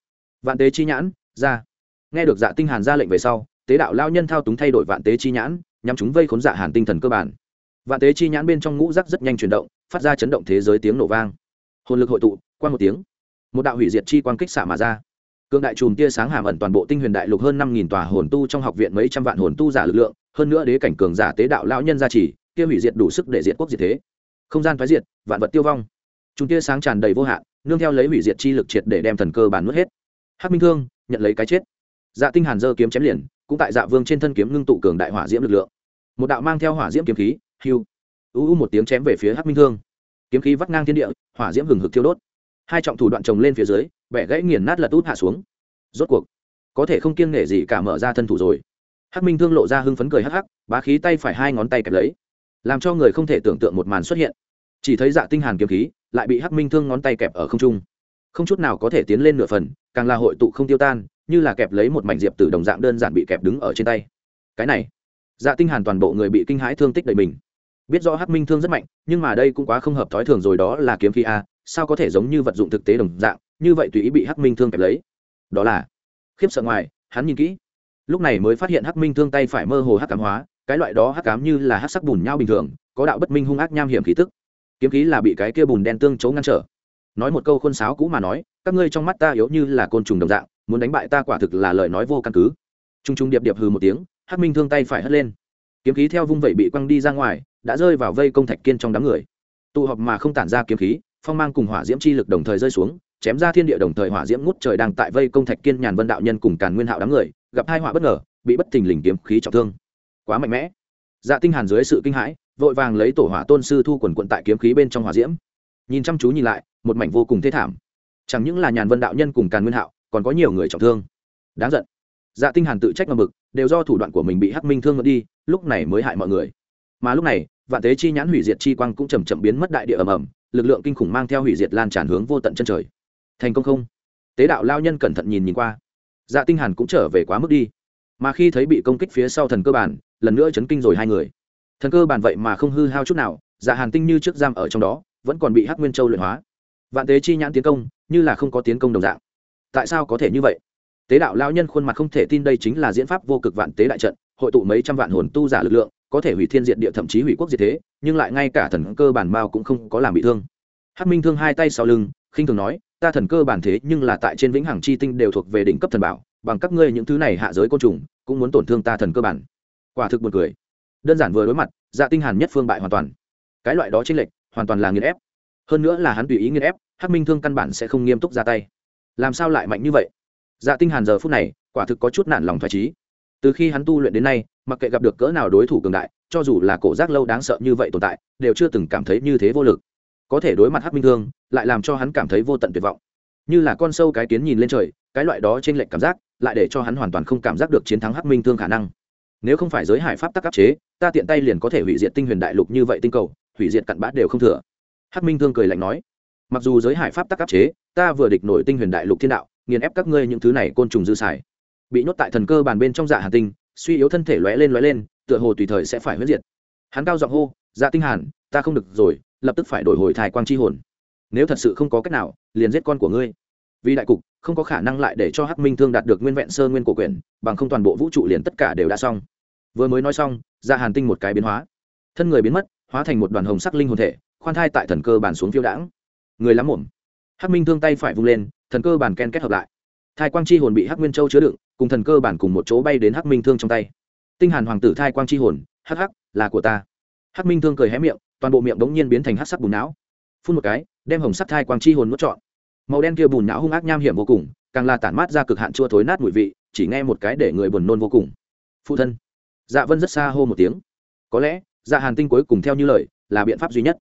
S1: Vạn tế chi nhãn, ra. Nghe được dạ tinh hàn ra lệnh về sau, tế đạo lao nhân thao túng thay đổi vạn tế chi nhãn nhằm chúng vây khốn dạ hàn tinh thần cơ bản. Vạn tế chi nhãn bên trong ngũ rắc rất nhanh chuyển động, phát ra chấn động thế giới tiếng nổ vang. Hồn lực hội tụ qua một tiếng. Một đạo hủy diệt chi quang kích xạ mà ra cương đại chùm tia sáng hàm ẩn toàn bộ tinh huyền đại lục hơn năm nghìn tòa hồn tu trong học viện mấy trăm vạn hồn tu giả lực lượng, hơn nữa đế cảnh cường giả tế đạo lão nhân gia trì, kia hủy diệt đủ sức để diệt quốc diệt thế. Không gian thoái diệt, vạn vật tiêu vong. Chúng tia sáng tràn đầy vô hạn, nương theo lấy hủy diệt chi lực triệt để đem thần cơ bản nuốt hết. Hắc minh thương, nhận lấy cái chết. Dạ tinh hàn dơ kiếm chém liền, cũng tại dạ vương trên thân kiếm ngưng tụ cường đại hỏa diễm lực lượng. Một đạo mang theo hỏa diễm kiếm khí hưu u u một tiếng chém về phía hắc minh thương. Kiếm khí vắt ngang thiên địa, hỏa diễm hừng hực thiêu đốt. Hai trọng thủ đoạn chồng lên phía dưới bẻ gãy nghiền nát lật út hạ xuống. Rốt cuộc, có thể không kiêng nể gì cả mở ra thân thủ rồi. Hắc minh thương lộ ra hưng phấn cười hắc hắc, bá khí tay phải hai ngón tay kẹp lấy, làm cho người không thể tưởng tượng một màn xuất hiện. Chỉ thấy dạ tinh hàn kiếm khí lại bị hắc minh thương ngón tay kẹp ở không trung. Không chút nào có thể tiến lên nửa phần, càng là hội tụ không tiêu tan, như là kẹp lấy một mảnh diệp từ đồng dạng đơn giản bị kẹp đứng ở trên tay. Cái này dạ tinh hàn toàn bộ người bị kinh hãi thương tích đầy mình. Biết rõ hắc minh thương rất mạnh, nhưng mà đây cũng quá không hợp thói thường rồi, đó là kiếm khí a, sao có thể giống như vật dụng thực tế đồng dạng như vậy tùy ý bị hắc minh thương kẹp lấy. Đó là, khiếp sợ ngoài, hắn nhìn kỹ. Lúc này mới phát hiện hắc minh thương tay phải mơ hồ hắc cám hóa, cái loại đó hắc cám như là hắc sắc bùn nhau bình thường, có đạo bất minh hung ác nham hiểm khí tức. Kiếm khí là bị cái kia bùn đen tương chấu ngăn trở. Nói một câu khôn sáo cũ mà nói, các ngươi trong mắt ta yếu như là côn trùng đồng dạng, muốn đánh bại ta quả thực là lời nói vô căn cứ. T r u n g t r u n g điệp điệp hừ một tiếng, hắc minh thương tay phải hất lên. Kiếm khí theo vung vẩy bị quăng đi ra ngoài, đã rơi vào vây công thạch kiên trong đám người. Tụ họp mà không tản ra kiếm khí, phong mang cùng hỏa diễm chi lực đồng thời rơi xuống chém ra thiên địa đồng thời hỏa diễm ngút trời đang tại vây công thạch kiên nhàn vân đạo nhân cùng càn nguyên hạo đám người, gặp hai họa bất ngờ, bị bất thình lình kiếm khí trọng thương. Quá mạnh mẽ. Dạ tinh hàn dưới sự kinh hãi, vội vàng lấy tổ hỏa tôn sư thu quần quận tại kiếm khí bên trong hỏa diễm. Nhìn chăm chú nhìn lại, một mảnh vô cùng thê thảm. Chẳng những là nhàn vân đạo nhân cùng càn nguyên hạo, còn có nhiều người trọng thương. Đáng giận. Dạ tinh hàn tự trách mà mực đều do thủ đoạn của mình bị hắc minh thương đi, lúc này mới hại mọi người. Mà lúc này, vạn tế chi nhãn hủy diệt chi quang cũng chậm chậm biến mất đại địa ầm ầm, lực lượng kinh khủng mang theo hủy diệt lan tràn hướng vô tận chân trời thành công không? Tế đạo lao nhân cẩn thận nhìn nhìn qua. Dạ tinh hàn cũng trở về quá mức đi. Mà khi thấy bị công kích phía sau thần cơ bản, lần nữa chấn kinh rồi hai người. Thần cơ bản vậy mà không hư hao chút nào dạ hàn tinh như trước giam ở trong đó, vẫn còn bị hắc nguyên châu luyện hóa. Vạn tế chi nhãn tiến công, như là không có tiến công đồng dạng. Tại sao có thể như vậy? Tế đạo lao nhân khuôn mặt không thể tin đây chính là diễn pháp vô cực vạn tế đại trận, hội tụ mấy trăm vạn hồn tu giả lực lượng, có thể hủy thiên diệt địa thậm chí hủy quốc diệt thế, nhưng lại ngay cả thần cơ bản mao cũng không có làm bị thương. Hắc minh thương hai tay sau lưng khinh thường nói, ta thần cơ bản thế nhưng là tại trên vĩnh hằng chi tinh đều thuộc về đỉnh cấp thần bảo, bằng các ngươi những thứ này hạ giới côn trùng, cũng muốn tổn thương ta thần cơ bản. Quả thực buồn cười. Đơn giản vừa đối mặt dạ tinh hàn nhất phương bại hoàn toàn. Cái loại đó chênh lệch, hoàn toàn là nghiền ép. Hơn nữa là hắn tùy ý nghiền ép, hắc minh thương căn bản sẽ không nghiêm túc ra tay. Làm sao lại mạnh như vậy? Dạ tinh hàn giờ phút này, quả thực có chút nản lòng thoải trí. Từ khi hắn tu luyện đến nay, mặc kệ gặp được cỡ nào đối thủ cường đại, cho dù là cổ giác lâu đáng sợ như vậy tồn tại, đều chưa từng cảm thấy như thế vô lực có thể đối mặt hắc minh thương, lại làm cho hắn cảm thấy vô tận tuyệt vọng. Như là con sâu cái kiến nhìn lên trời, cái loại đó trên lệnh cảm giác, lại để cho hắn hoàn toàn không cảm giác được chiến thắng hắc minh thương khả năng. Nếu không phải giới hải pháp tắc áp chế, ta tiện tay liền có thể hủy diệt tinh huyền đại lục như vậy tinh cầu, hủy diệt cặn bã đều không thừa. Hắc minh thương cười lạnh nói, mặc dù giới hải pháp tắc áp chế, ta vừa địch nổi tinh huyền đại lục thiên đạo, nghiền ép các ngươi những thứ này côn trùng dư xài. Bị nhốt tại thần cơ bàn bên trong dạ hàn tinh, suy yếu thân thể lóe lên lóe lên, tựa hồ tùy thời sẽ phải huyết diệt. Hắn cao giọng hô dạ tinh hàn, ta không được rồi lập tức phải đổi hồi thai quang chi hồn. Nếu thật sự không có cách nào, liền giết con của ngươi. Vì đại cục, không có khả năng lại để cho hắc minh thương đạt được nguyên vẹn sơ nguyên cổ quyền, bằng không toàn bộ vũ trụ liền tất cả đều đã xong. Vừa mới nói xong ra hàn tinh một cái biến hóa. Thân người biến mất, hóa thành một đoàn hồng sắc linh hồn thể, khoan thai tại thần cơ bàn xuống phiêu đãng. Người lắm muộn hắc minh thương tay phải vung lên, thần cơ bàn ken kết hợp lại. Thai quang chi hồn bị hắc nguyên châu chứa đựng, cùng thần cơ bản cùng một chỗ bay đến hắc minh thương trong tay. Tinh hàn hoàng tử thai quang chi hồn, hắc hắc, là của ta. Hắc minh thương cười hé miệng toàn bộ miệng đống nhiên biến thành hắc sắc bùn não. Phun một cái, đem hồng sắc thai quang chi hồn nuốt trọn. Màu đen kia bùn não hung ác nham hiểm vô cùng, càng là tản mát ra cực hạn chua thối nát mùi vị, chỉ nghe một cái để người buồn nôn vô cùng. Phụ thân. Dạ vân rất xa hô một tiếng. Có lẽ dạ hàn tinh cuối cùng theo như lời, là biện pháp duy nhất.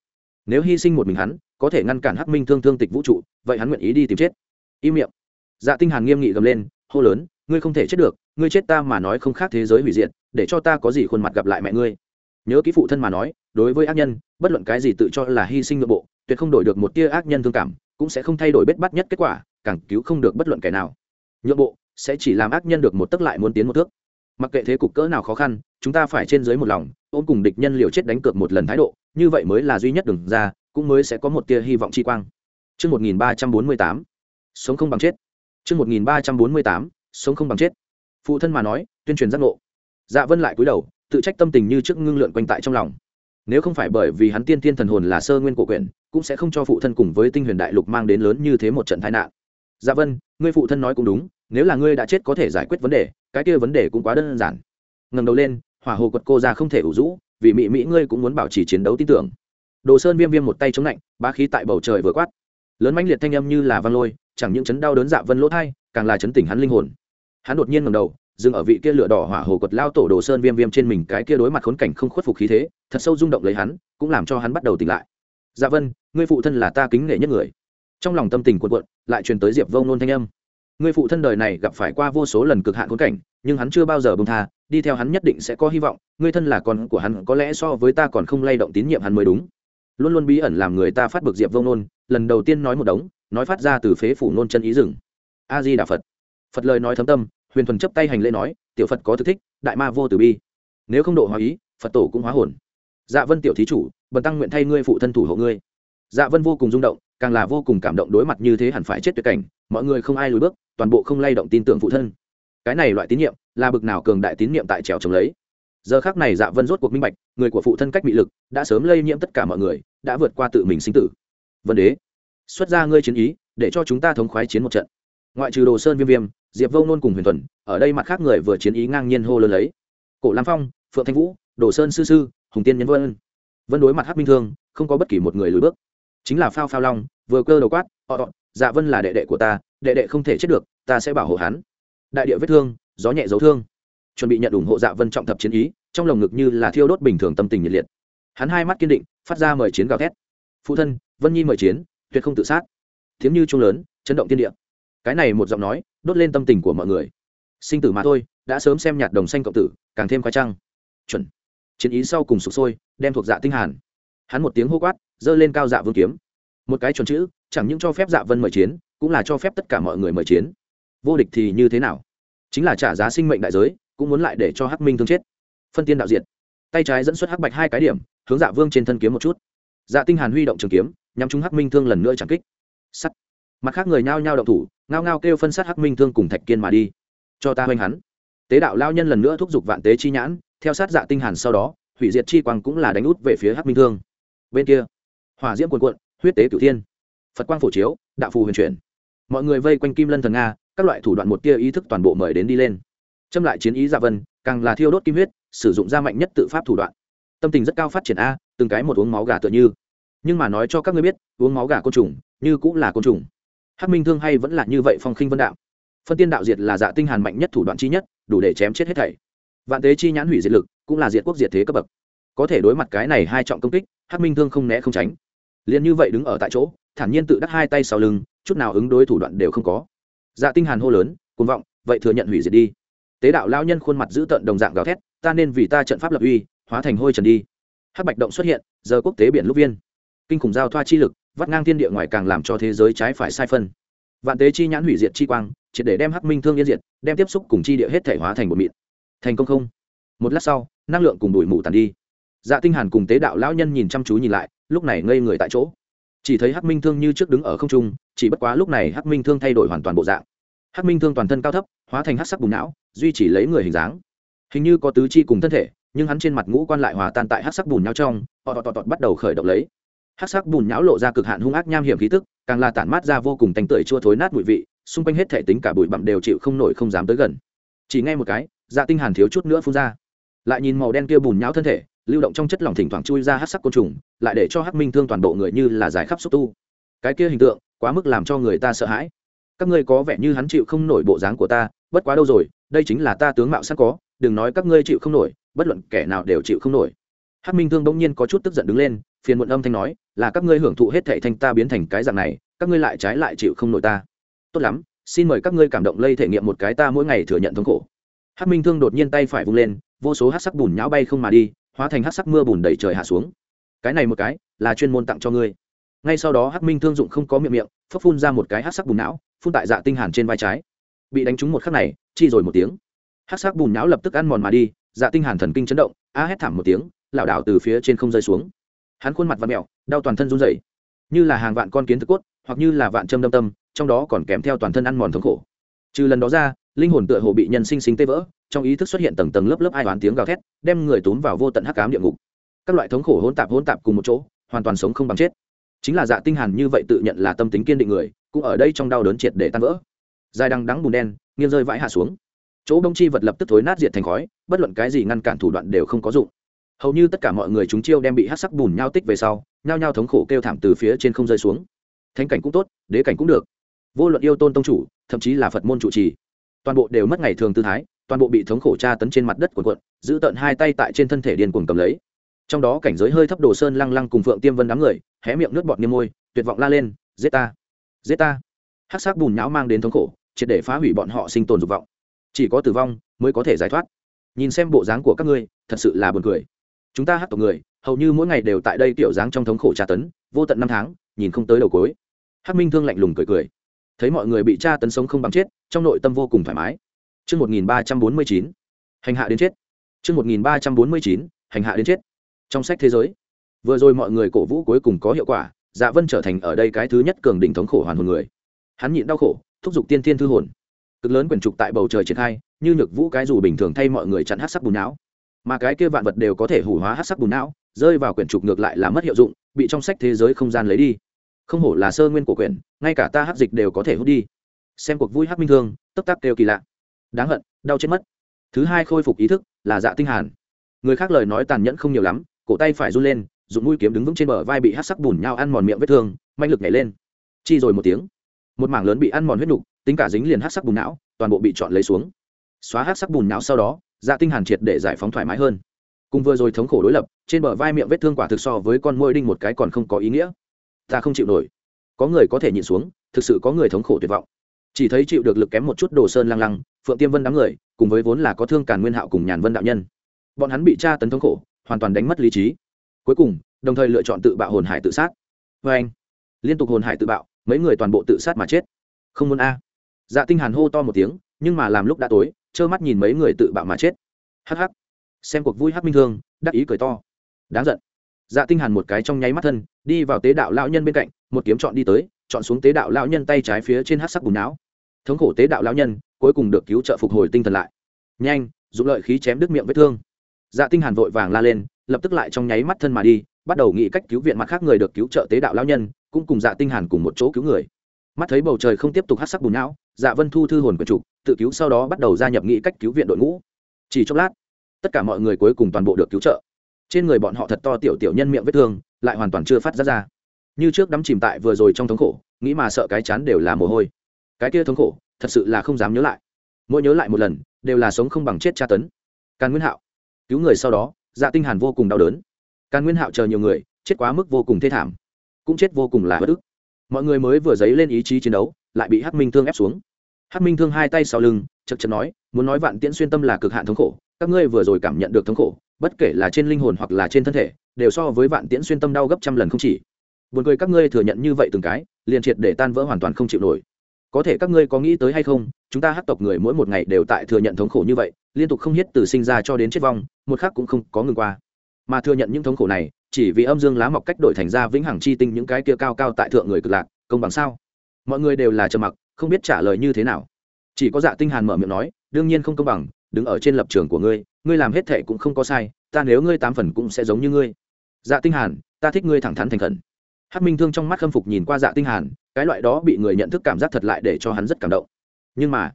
S1: Nếu hy sinh một mình hắn, có thể ngăn cản hắc minh thương thương tịch vũ trụ, vậy hắn nguyện ý đi tìm chết. Im miệng. Dạ tinh hàn nghiêm nghị gầm lên, hô lớn, ngươi không thể chết được, ngươi chết ta mà nói không khác thế giới hủy diệt, để cho ta có gì khuôn mặt gặp lại mẹ ngươi. Nhớ kỹ phụ thân mà nói đối với ác nhân bất luận cái gì tự cho là hy sinh nội bộ tuyệt không đổi được một tia ác nhân thương cảm cũng sẽ không thay đổi bết bắt nhất kết quả càng cứu không được bất luận kẻ nào nhượng bộ sẽ chỉ làm ác nhân được một tấc lại muốn tiến một thước mặc kệ thế cục cỡ nào khó khăn chúng ta phải trên dưới một lòng ôm cùng địch nhân liều chết đánh cược một lần thái độ như vậy mới là duy nhất đường ra cũng mới sẽ có một tia hy vọng chi quang Trước 1348, sống không bằng chết. Trước 1348, sống không bằng chết. Phụ thân mà nói, tuyên truyền giác ngộ. Dạ Vân lại cúi đầu, tự trách tâm tình như trước ngưng lượn quanh tại trong lòng. Nếu không phải bởi vì hắn tiên tiên thần hồn là sơ nguyên cổ quyển, cũng sẽ không cho phụ thân cùng với tinh huyền đại lục mang đến lớn như thế một trận tai nạn. Dạ Vân, ngươi phụ thân nói cũng đúng, nếu là ngươi đã chết có thể giải quyết vấn đề, cái kia vấn đề cũng quá đơn giản. Ngẩng đầu lên, hỏa hồ quật cô ra không thể ủ rũ, vì mỹ mỹ ngươi cũng muốn bảo trì chiến đấu tin tưởng. Đồ Sơn Viêm Viêm một tay chống lạnh, bá khí tại bầu trời vừa quát. Lớn mãnh liệt thanh âm như là văng lôi, chẳng những chấn đau đớn dạ vân lỗ thai càng là chấn tỉnh hắn linh hồn hắn đột nhiên ngầm đầu dừng ở vị kia lửa đỏ hỏa hồ quật lao tổ đồ sơn viêm viêm trên mình cái kia đối mặt khốn cảnh không khuất phục khí thế, thật sâu rung động lấy hắn, cũng làm cho hắn bắt đầu tỉnh lại. Dạ vân ngươi phụ thân là ta kính nể nhất người. Trong lòng tâm tình cuộn cuộn, lại truyền tới diệp vông nôn thanh âm. Ngươi phụ thân đời này gặp phải qua vô số lần cực hạn khốn cảnh, nhưng hắn chưa bao giờ bông tha, đi theo hắn nhất định sẽ có hy vọng, ngươi thân là con của hắn, có lẽ so với ta còn không lay động tín nhiệm hắn mới đúng. Luôn luôn bí ẩn làm người ta phát bực diệp vông nôn, lần đầu tiên nói một đống, nói phát ra từ phế phủ nôn chân ý rừng. A di đà phật. Phật lời nói thấm tâm huyền thuần chấp tay hành lễ nói, tiểu phật có thực thích, đại ma vô tử bi. Nếu không độ hóa ý, phật tổ cũng hóa hồn. Dạ vân tiểu thí chủ, bần tăng nguyện thay ngươi phụ thân thủ hộ ngươi. Dạ vân vô cùng rung động, càng là vô cùng cảm động đối mặt như thế hẳn phải chết tuyệt cảnh, mọi người không ai lùi bước, toàn bộ không lay động tin tưởng phụ thân. Cái này loại tín nhiệm, là bực nào cường đại tín nhiệm tại trèo trồng lấy. Giờ khác này dạ vân rốt cuộc minh bạch, người của phụ thân cách bị lực, đã sớm lây nhiễm tất cả mọi người, đã vượt qua tự mình sinh tử. Vân đế, xuất ra ngươi chiến ý, để cho chúng ta thống khoái chiến một trận. Ngoại trừ đồ sơn viêm viêm diệp vô nôn cùng huyền thuần, ở đây mặt khác người vừa chiến ý ngang nhiên hô lớn lấy. Cổ lam phong, phượng thanh vũ, đồ sơn sư sư, hùng tiên nhân vân. Vân đối mặt hắc minh thương, không có bất kỳ một người lùi bước. Chính là phao phao long, vừa cơ đầu quát ọ ọ dạ vân là đệ đệ của ta, đệ đệ không thể chết được, ta sẽ bảo hộ hắn. Đại địa vết thương, gió nhẹ dấu thương. Chuẩn bị nhận ủng hộ dạ vân trọng thập chiến ý, trong lồng ngực như là thiêu đốt bình thường tâm tình nhiệt liệt. Hắn hai mắt kiên định, phát ra mời chiến gào thét. Phụ thân, vân nhi mời chiến, tuyệt không tự sát. Tiếng như trung lớn, chấn động tiên địa. Cái này một giọng nói đốt lên tâm tình của mọi người. Sinh tử mà thôi, đã sớm xem nhạt đồng xanh cộng tử, càng thêm khoai trăng. Chuẩn. Chiến ý sau cùng sụp sôi, đem thuộc dạ tinh hàn. Hắn một tiếng hô quát dơ lên cao dạ vương kiếm. Một cái chuẩn chữ, chẳng những cho phép dạ vân mời chiến, cũng là cho phép tất cả mọi người mời chiến. Vô địch thì như thế nào? Chính là trả giá sinh mệnh đại giới, cũng muốn lại để cho hắc minh thương chết. Phân tiên đạo diệt. Tay trái dẫn xuất hắc bạch hai cái điểm, hướng dạ vương trên thân kiếm một chút. Dạ tinh hàn huy động trường kiếm, nhắm trúng hắc minh thương lần nữa chẳng kích. Sắt mặt khác người nhao nhao động thủ, ngao ngao kêu phân sát hắc minh thương cùng thạch kiên mà đi. Cho ta hoành hắn. Tế đạo lao nhân lần nữa thúc giục vạn tế chi nhãn, theo sát dạ tinh hàn sau đó, hủy diệt chi quang cũng là đánh út về phía hắc minh thương. Bên kia, hỏa diễm cuồn cuộn, huyết tế cửu thiên. Phật quang phổ chiếu, đạo phù huyền chuyển. Mọi người vây quanh kim lân thần nga, các loại thủ đoạn một tia ý thức toàn bộ mời đến đi lên. Châm lại chiến ý dạ vân, càng là thiêu đốt kim huyết, sử dụng ra mạnh nhất tự pháp thủ đoạn. Tâm tình rất cao phát triển a, từng cái một uống máu gà tựa như. Nhưng mà nói cho các ngươi biết, uống máu gà côn trùng, như cũng là côn trùng hắc minh thương hay vẫn là như vậy phong khinh vân đạo. Phân tiên đạo diệt là dạ tinh hàn mạnh nhất thủ đoạn chi nhất, đủ để chém chết hết thảy. Vạn tế chi nhãn hủy diệt lực, cũng là diệt quốc diệt thế cấp bậc. Có thể đối mặt cái này hai trọng công kích, hắc minh thương không né không tránh. Liền như vậy đứng ở tại chỗ, thản nhiên tự đắc hai tay sau lưng, chút nào ứng đối thủ đoạn đều không có. Dạ tinh hàn hô lớn, cuồng vọng, vậy thừa nhận hủy diệt đi. Tế đạo lão nhân khuôn mặt giữ tận đồng dạng gào thét, ta nên vì ta trận pháp lập uy, hóa thành hôi trần đi. Hắc bạch động xuất hiện, giờ quốc tế biển lúc viên. Kinh khủng giao thoa chi lực vắt ngang thiên địa ngoài càng làm cho thế giới trái phải sai phân. Vạn tế chi nhãn hủy diệt chi quang, triệt để đem hắc minh thương yên diệt, đem tiếp xúc cùng chi địa hết thể hóa thành một mịn. Thành công không? Một lát sau, năng lượng cùng đuổi mù tàn đi. Dạ tinh hàn cùng tế đạo lão nhân nhìn chăm chú nhìn lại, lúc này ngây người tại chỗ. Chỉ thấy hắc minh thương như trước đứng ở không trung, chỉ bất quá lúc này hắc minh thương thay đổi hoàn toàn bộ dạng. Hắc minh thương toàn thân cao thấp, hóa thành hắc sắc bùn não, duy chỉ lấy người hình dáng. Hình như có tứ chi cùng thân thể, nhưng hắn trên mặt ngũ quan lại hòa tan tại hắc sắc bùn nhau trong họ tọt tọt bắt đầu khởi động lấy hắc sắc bùn nhão lộ ra cực hạn hung ác nham hiểm khí tức, càng là tản mát ra vô cùng tanh tưởi chua thối nát bụi vị, xung quanh hết thể tính cả bụi bặm đều chịu không nổi không dám tới gần. Chỉ nghe một cái dạ tinh hàn thiếu chút nữa phun ra. Lại nhìn màu đen kia bùn nhão thân thể, lưu động trong chất lỏng thỉnh thoảng chui ra hắc sắc côn trùng, lại để cho hắc minh thương toàn bộ người như là giải khắp xúc tu. Cái kia hình tượng, quá mức làm cho người ta sợ hãi. Các ngươi có vẻ như hắn chịu không nổi bộ dáng của ta, bất quá đâu rồi, đây chính là ta tướng mạo sẵn có, đừng nói các ngươi chịu không nổi, bất luận kẻ nào đều chịu không nổi. Hắc minh thương bỗng nhiên có chút tức giận đứng lên, phiền muộn âm thanh nói là các ngươi hưởng thụ hết thệ thanh ta biến thành cái dạng này, các ngươi lại trái lại chịu không nổi ta. Tốt lắm, xin mời các ngươi cảm động lây thể nghiệm một cái ta mỗi ngày thừa nhận thống khổ. Hắc minh thương đột nhiên tay phải vung lên, vô số hát sắc bùn nhão bay không mà đi, hóa thành hát sắc mưa bùn đầy trời hạ xuống. Cái này một cái, là chuyên môn tặng cho ngươi. Ngay sau đó hắc minh thương dụng không có miệng miệng phấp phun ra một cái hát sắc bùn não phun tại dạ tinh hàn trên vai trái. Bị đánh trúng một khắc này, chi rồi một tiếng. Hát sắc bùn não lập tức ăn mòn mà đi dạ tinh hàn thần kinh chấn động, a hét thảm một tiếng, lảo đảo từ phía trên không rơi xuống hắn khuôn mặt và mẹo, đau toàn thân run rẩy. Như là hàng vạn con kiến thực cốt, hoặc như là vạn châm đâm tâm, trong đó còn kèm theo toàn thân ăn mòn thống khổ. Trừ lần đó ra, linh hồn tựa hồ bị nhân sinh sinh tê vỡ, trong ý thức xuất hiện tầng tầng lớp lớp ai oán tiếng gào thét, đem người tốn vào vô tận hắc ám địa ngục. Các loại thống khổ hỗn tạp hỗn tạp cùng một chỗ, hoàn toàn sống không bằng chết. Chính là dạ tinh hàn như vậy tự nhận là tâm tính kiên định người, cũng ở đây trong đau đớn triệt để tan vỡ. Dài đằng đắng bùn đen, nghiêng rơi vãi hạ xuống. Chỗ đông chi vật lập tức thối nát diệt thành khói, bất luận cái gì ngăn cản thủ đoạn đều không có dụng hầu như tất cả mọi người chúng chiêu đem bị hắc sắc bùn nhau tích về sau, nhao nhao thống khổ kêu thảm từ phía trên không rơi xuống. Thánh cảnh cũng tốt, đế cảnh cũng được. Vô luận yêu tôn tông chủ, thậm chí là phật môn chủ trì, toàn bộ đều mất ngày thường tư thái, toàn bộ bị thống khổ tra tấn trên mặt đất cuộn cuộn, giữ tận hai tay tại trên thân thể điên cuồng cầm lấy. Trong đó cảnh giới hơi thấp đồ sơn lăng lăng cùng phượng tiêm vân đám người, hé miệng nước bọt niêm môi, tuyệt vọng la lên, giết ta! Giết ta! Hắc sắc bùn nhão mang đến thống khổ, triệt để phá hủy bọn họ sinh tồn dục vọng. Chỉ có tử vong mới có thể giải thoát. Nhìn xem bộ dáng của các ngươi, thật sự là buồn cười chúng ta hát tộc người hầu như mỗi ngày đều tại đây tiểu dáng trong thống khổ tra tấn vô tận năm tháng nhìn không tới đầu cối hát minh thương lạnh lùng cười cười thấy mọi người bị tra tấn sống không bằng chết trong nội tâm vô cùng thoải mái Trước 1349, hành hạ đến chết. Trước 1349, hành hạ đến chết. Trong sách thế giới, vừa rồi mọi người cổ vũ cuối cùng có hiệu quả, Dạ Vân trở thành ở đây cái thứ nhất cường đỉnh thống khổ hoàn hồn người. Hắn nhịn đau khổ, thúc giục tiên thiên thư hồn. Cực lớn quyển trục tại bầu trời triển khai, như nhược vũ cái dù bình thường thay mọi người chặn hắc sắc bùn não. Mà cái kia vạn vật đều có thể hủ hóa hắc sắc bùn não, rơi vào quyển trục ngược lại là mất hiệu dụng, bị trong sách thế giới không gian lấy đi. Không hổ là sơ nguyên của quyển, ngay cả ta hắc dịch đều có thể hút đi. Xem cuộc vui hắc minh thương, tấp tắc kêu kỳ lạ. Đáng hận đau chết mất. Thứ hai khôi phục ý thức là dạ tinh hàn. Người khác lời nói tàn nhẫn không nhiều lắm cổ tay phải run lên dùng mũi kiếm đứng vững trên bờ vai bị hắc sắc bùn nhau ăn mòn miệng vết thương manh lực nhảy lên. Chi rồi một tiếng. Một mảng lớn bị ăn mòn huyết nục tính cả dính liền hắc sắc bùn não toàn bộ bị chọn lấy xuống. Xóa hắc sắc bùn não sau đó dạ tinh hàn triệt để giải phóng thoải mái hơn. Cùng vừa rồi thống khổ đối lập, trên bờ vai miệng vết thương quả thực so với con môi đinh một cái còn không có ý nghĩa. Ta không chịu nổi. Có người có thể nhìn xuống, thực sự có người thống khổ tuyệt vọng. Chỉ thấy chịu được lực kém một chút đồ sơn lăng lăng, phượng tiêm vân đám người, cùng với vốn là có thương càn nguyên hạo cùng nhàn vân đạo nhân. Bọn hắn bị tra tấn thống khổ, hoàn toàn đánh mất lý trí. Cuối cùng, đồng thời lựa chọn tự bạo hồn hải tự sát. Vê anh, liên tục hồn hải tự bạo, mấy người toàn bộ tự sát mà chết. Không muốn a. Dạ tinh hàn hô to một tiếng, nhưng mà làm lúc đã tối trơ mắt nhìn mấy người tự bạo mà chết. Hắc hắc. Xem cuộc vui hắc minh thương, đắc ý cười to. Đáng giận. Dạ tinh hàn một cái trong nháy mắt thân, đi vào tế đạo lão nhân bên cạnh, một kiếm chọn đi tới, chọn xuống tế đạo lão nhân tay trái phía trên hắc sắc bùn não. Thống khổ tế đạo lão nhân, cuối cùng được cứu trợ phục hồi tinh thần lại. Nhanh, dùng lợi khí chém đứt miệng vết thương. Dạ tinh hàn vội vàng la lên, lập tức lại trong nháy mắt thân mà đi, bắt đầu nghĩ cách cứu viện mặt khác người được cứu trợ tế đạo lão nhân, cũng cùng dạ tinh hàn cùng một chỗ cứu người. Mắt thấy bầu trời không tiếp tục hắc sắc bùn não dạ vân thu thư hồn của trục tự cứu sau đó bắt đầu gia nhập nghị cách cứu viện đội ngũ. Chỉ chốc lát, tất cả mọi người cuối cùng toàn bộ được cứu trợ. Trên người bọn họ thật to tiểu tiểu nhân miệng vết thương, lại hoàn toàn chưa phát ra ra. Như trước đắm chìm tại vừa rồi trong thống khổ, nghĩ mà sợ cái chán đều là mồ hôi. Cái kia thống khổ, thật sự là không dám nhớ lại. Mỗi nhớ lại một lần, đều là sống không bằng chết tra tấn. Càn nguyên hạo, cứu người sau đó dạ tinh hàn vô cùng đau đớn. Càn nguyên hạo chờ nhiều người, chết quá mức vô cùng thê thảm. Cũng chết vô cùng là bất ức. Mọi người mới vừa dấy lên ý chí chiến đấu, lại bị hắc minh thương ép xuống hắc minh thương hai tay sau lưng, chật chật nói, muốn nói vạn tiễn xuyên tâm là cực hạn thống khổ, các ngươi vừa rồi cảm nhận được thống khổ, bất kể là trên linh hồn hoặc là trên thân thể, đều so với vạn tiễn xuyên tâm đau gấp trăm lần không chỉ. Buồn cười các ngươi thừa nhận như vậy từng cái, liền triệt để tan vỡ hoàn toàn không chịu nổi. Có thể các ngươi có nghĩ tới hay không, chúng ta hắc tộc người mỗi một ngày đều tại thừa nhận thống khổ như vậy, liên tục không hết từ sinh ra cho đến chết vong, một khắc cũng không có ngừng qua. Mà thừa nhận những thống khổ này, chỉ vì âm dương lá mọc cách đổi thành ra vĩnh hằng chi tinh những cái kia cao cao tại thượng người cực lạc, công bằng sao? Mọi người đều là trầm mặc không biết trả lời như thế nào. Chỉ có dạ tinh hàn mở miệng nói, đương nhiên không công bằng, đứng ở trên lập trường của ngươi ngươi làm hết thệ cũng không có sai, ta nếu ngươi tám phần cũng sẽ giống như ngươi. Dạ tinh hàn, ta thích ngươi thẳng thắn thành khẩn. Hắc minh thương trong mắt khâm phục nhìn qua dạ tinh hàn, cái loại đó bị người nhận thức cảm giác thật lại để cho hắn rất cảm động. Nhưng mà,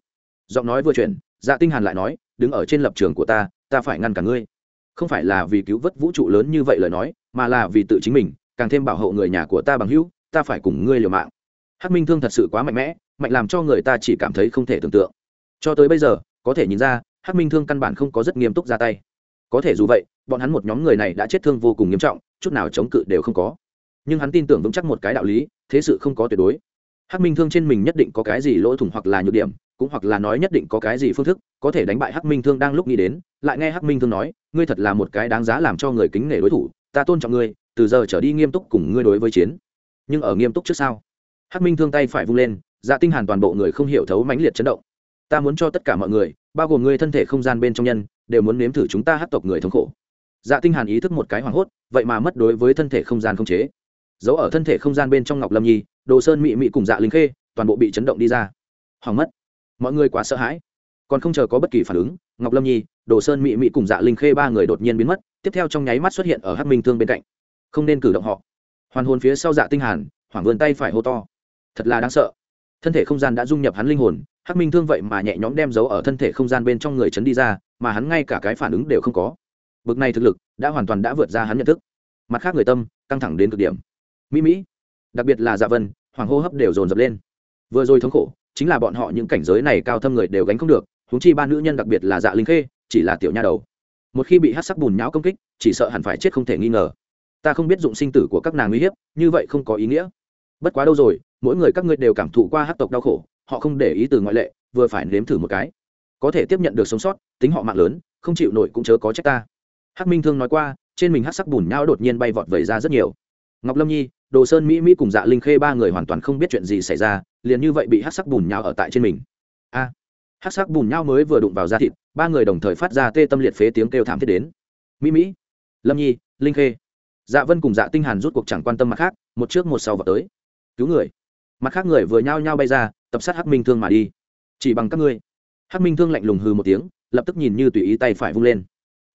S1: giọng nói vừa chuyển dạ tinh hàn lại nói, đứng ở trên lập trường của ta ta phải ngăn cả ngươi. Không phải là vì cứu vớt vũ trụ lớn như vậy lời nói, mà là vì tự chính mình, càng thêm bảo hộ người nhà của ta bằng hữu, ta phải cùng ngươi liều mạng. Hắc minh thương thật sự quá mạnh mẽ mạnh làm cho người ta chỉ cảm thấy không thể tưởng tượng. Cho tới bây giờ, có thể nhìn ra, hắc minh thương căn bản không có rất nghiêm túc ra tay. Có thể dù vậy, bọn hắn một nhóm người này đã chết thương vô cùng nghiêm trọng, chút nào chống cự đều không có. Nhưng hắn tin tưởng vững chắc một cái đạo lý, thế sự không có tuyệt đối. Hắc minh thương trên mình nhất định có cái gì lỗ thủng hoặc là nhược điểm, cũng hoặc là nói nhất định có cái gì phương thức, có thể đánh bại hắc minh thương đang lúc nghĩ đến, lại nghe hắc minh thương nói, ngươi thật là một cái đáng giá làm cho người kính nể đối thủ, ta tôn trọng ngươi, từ giờ trở đi nghiêm túc cùng ngươi đối với chiến. Nhưng ở nghiêm túc trước sau, hắc minh thương tay phải vung lên dạ tinh hàn toàn bộ người không hiểu thấu mãnh liệt chấn động. Ta muốn cho tất cả mọi người, bao gồm người thân thể không gian bên trong nhân, đều muốn nếm thử chúng ta hấp tộc người thống khổ. Dạ tinh hàn ý thức một cái hoảng hốt, vậy mà mất đối với thân thể không gian không chế. Giấu ở thân thể không gian bên trong ngọc lâm nhi, đồ sơn mị mị cùng dạ linh khê, toàn bộ bị chấn động đi ra. Hoàng mất. Mọi người quá sợ hãi. Còn không chờ có bất kỳ phản ứng, ngọc lâm nhi, đồ sơn mị mị cùng dạ linh khê ba người đột nhiên biến mất, tiếp theo trong nháy mắt xuất hiện ở hắc minh thương bên cạnh. Không nên cử động họ. Hoàn hồn phía sau dạ tinh hàn, hoảng vươn tay phải hô to. Thật là đáng sợ thân thể không gian đã dung nhập hắn linh hồn, hắc minh thương vậy mà nhẹ nhõm đem giấu ở thân thể không gian bên trong người chấn đi ra, mà hắn ngay cả cái phản ứng đều không có. Bực này thực lực đã hoàn toàn đã vượt ra hắn nhận thức. Mặt khác người tâm, căng thẳng đến cực điểm. Mỹ mỹ, đặc biệt là dạ vân, hoàng hô hấp đều dồn dập lên. Vừa rồi thống khổ, chính là bọn họ những cảnh giới này cao thâm người đều gánh không được, huống chi ba nữ nhân đặc biệt là dạ linh khê, chỉ là tiểu nha đầu. Một khi bị hát sắc bùn nhão công kích, chỉ sợ hẳn phải chết không thể nghi ngờ. Ta không biết dụng sinh tử của các nàng uy hiếp, như vậy không có ý nghĩa. Bất quá đâu rồi mỗi người các ngươi đều cảm thụ qua hát tộc đau khổ họ không để ý từ ngoại lệ vừa phải nếm thử một cái. Có thể tiếp nhận được sống sót tính họ mạng lớn không chịu nổi cũng chớ có trách ta. Hắc minh thương nói qua trên mình hát sắc bùn nhau đột nhiên bay vọt vẩy ra rất nhiều. Ngọc lâm nhi đồ sơn mỹ mỹ cùng dạ linh khê ba người hoàn toàn không biết chuyện gì xảy ra liền như vậy bị hát sắc bùn nhau ở tại trên mình. A! À, hát sắc bùn nhau mới vừa đụng vào da thịt ba người đồng thời phát ra tê tâm liệt phế tiếng kêu thảm thiết đến. Mỹ mỹ lâm nhi linh khê. Dạ vân cùng dạ tinh hàn rút cuộc chẳng quan tâm mặt khác một trước một sau vào tới. Cứu người mặt khác người vừa nhao nhao bay ra, tập sát hắc minh thương mà đi. Chỉ bằng các ngươi. Hắc minh thương lạnh lùng hừ một tiếng, lập tức nhìn như tùy ý tay phải vung lên.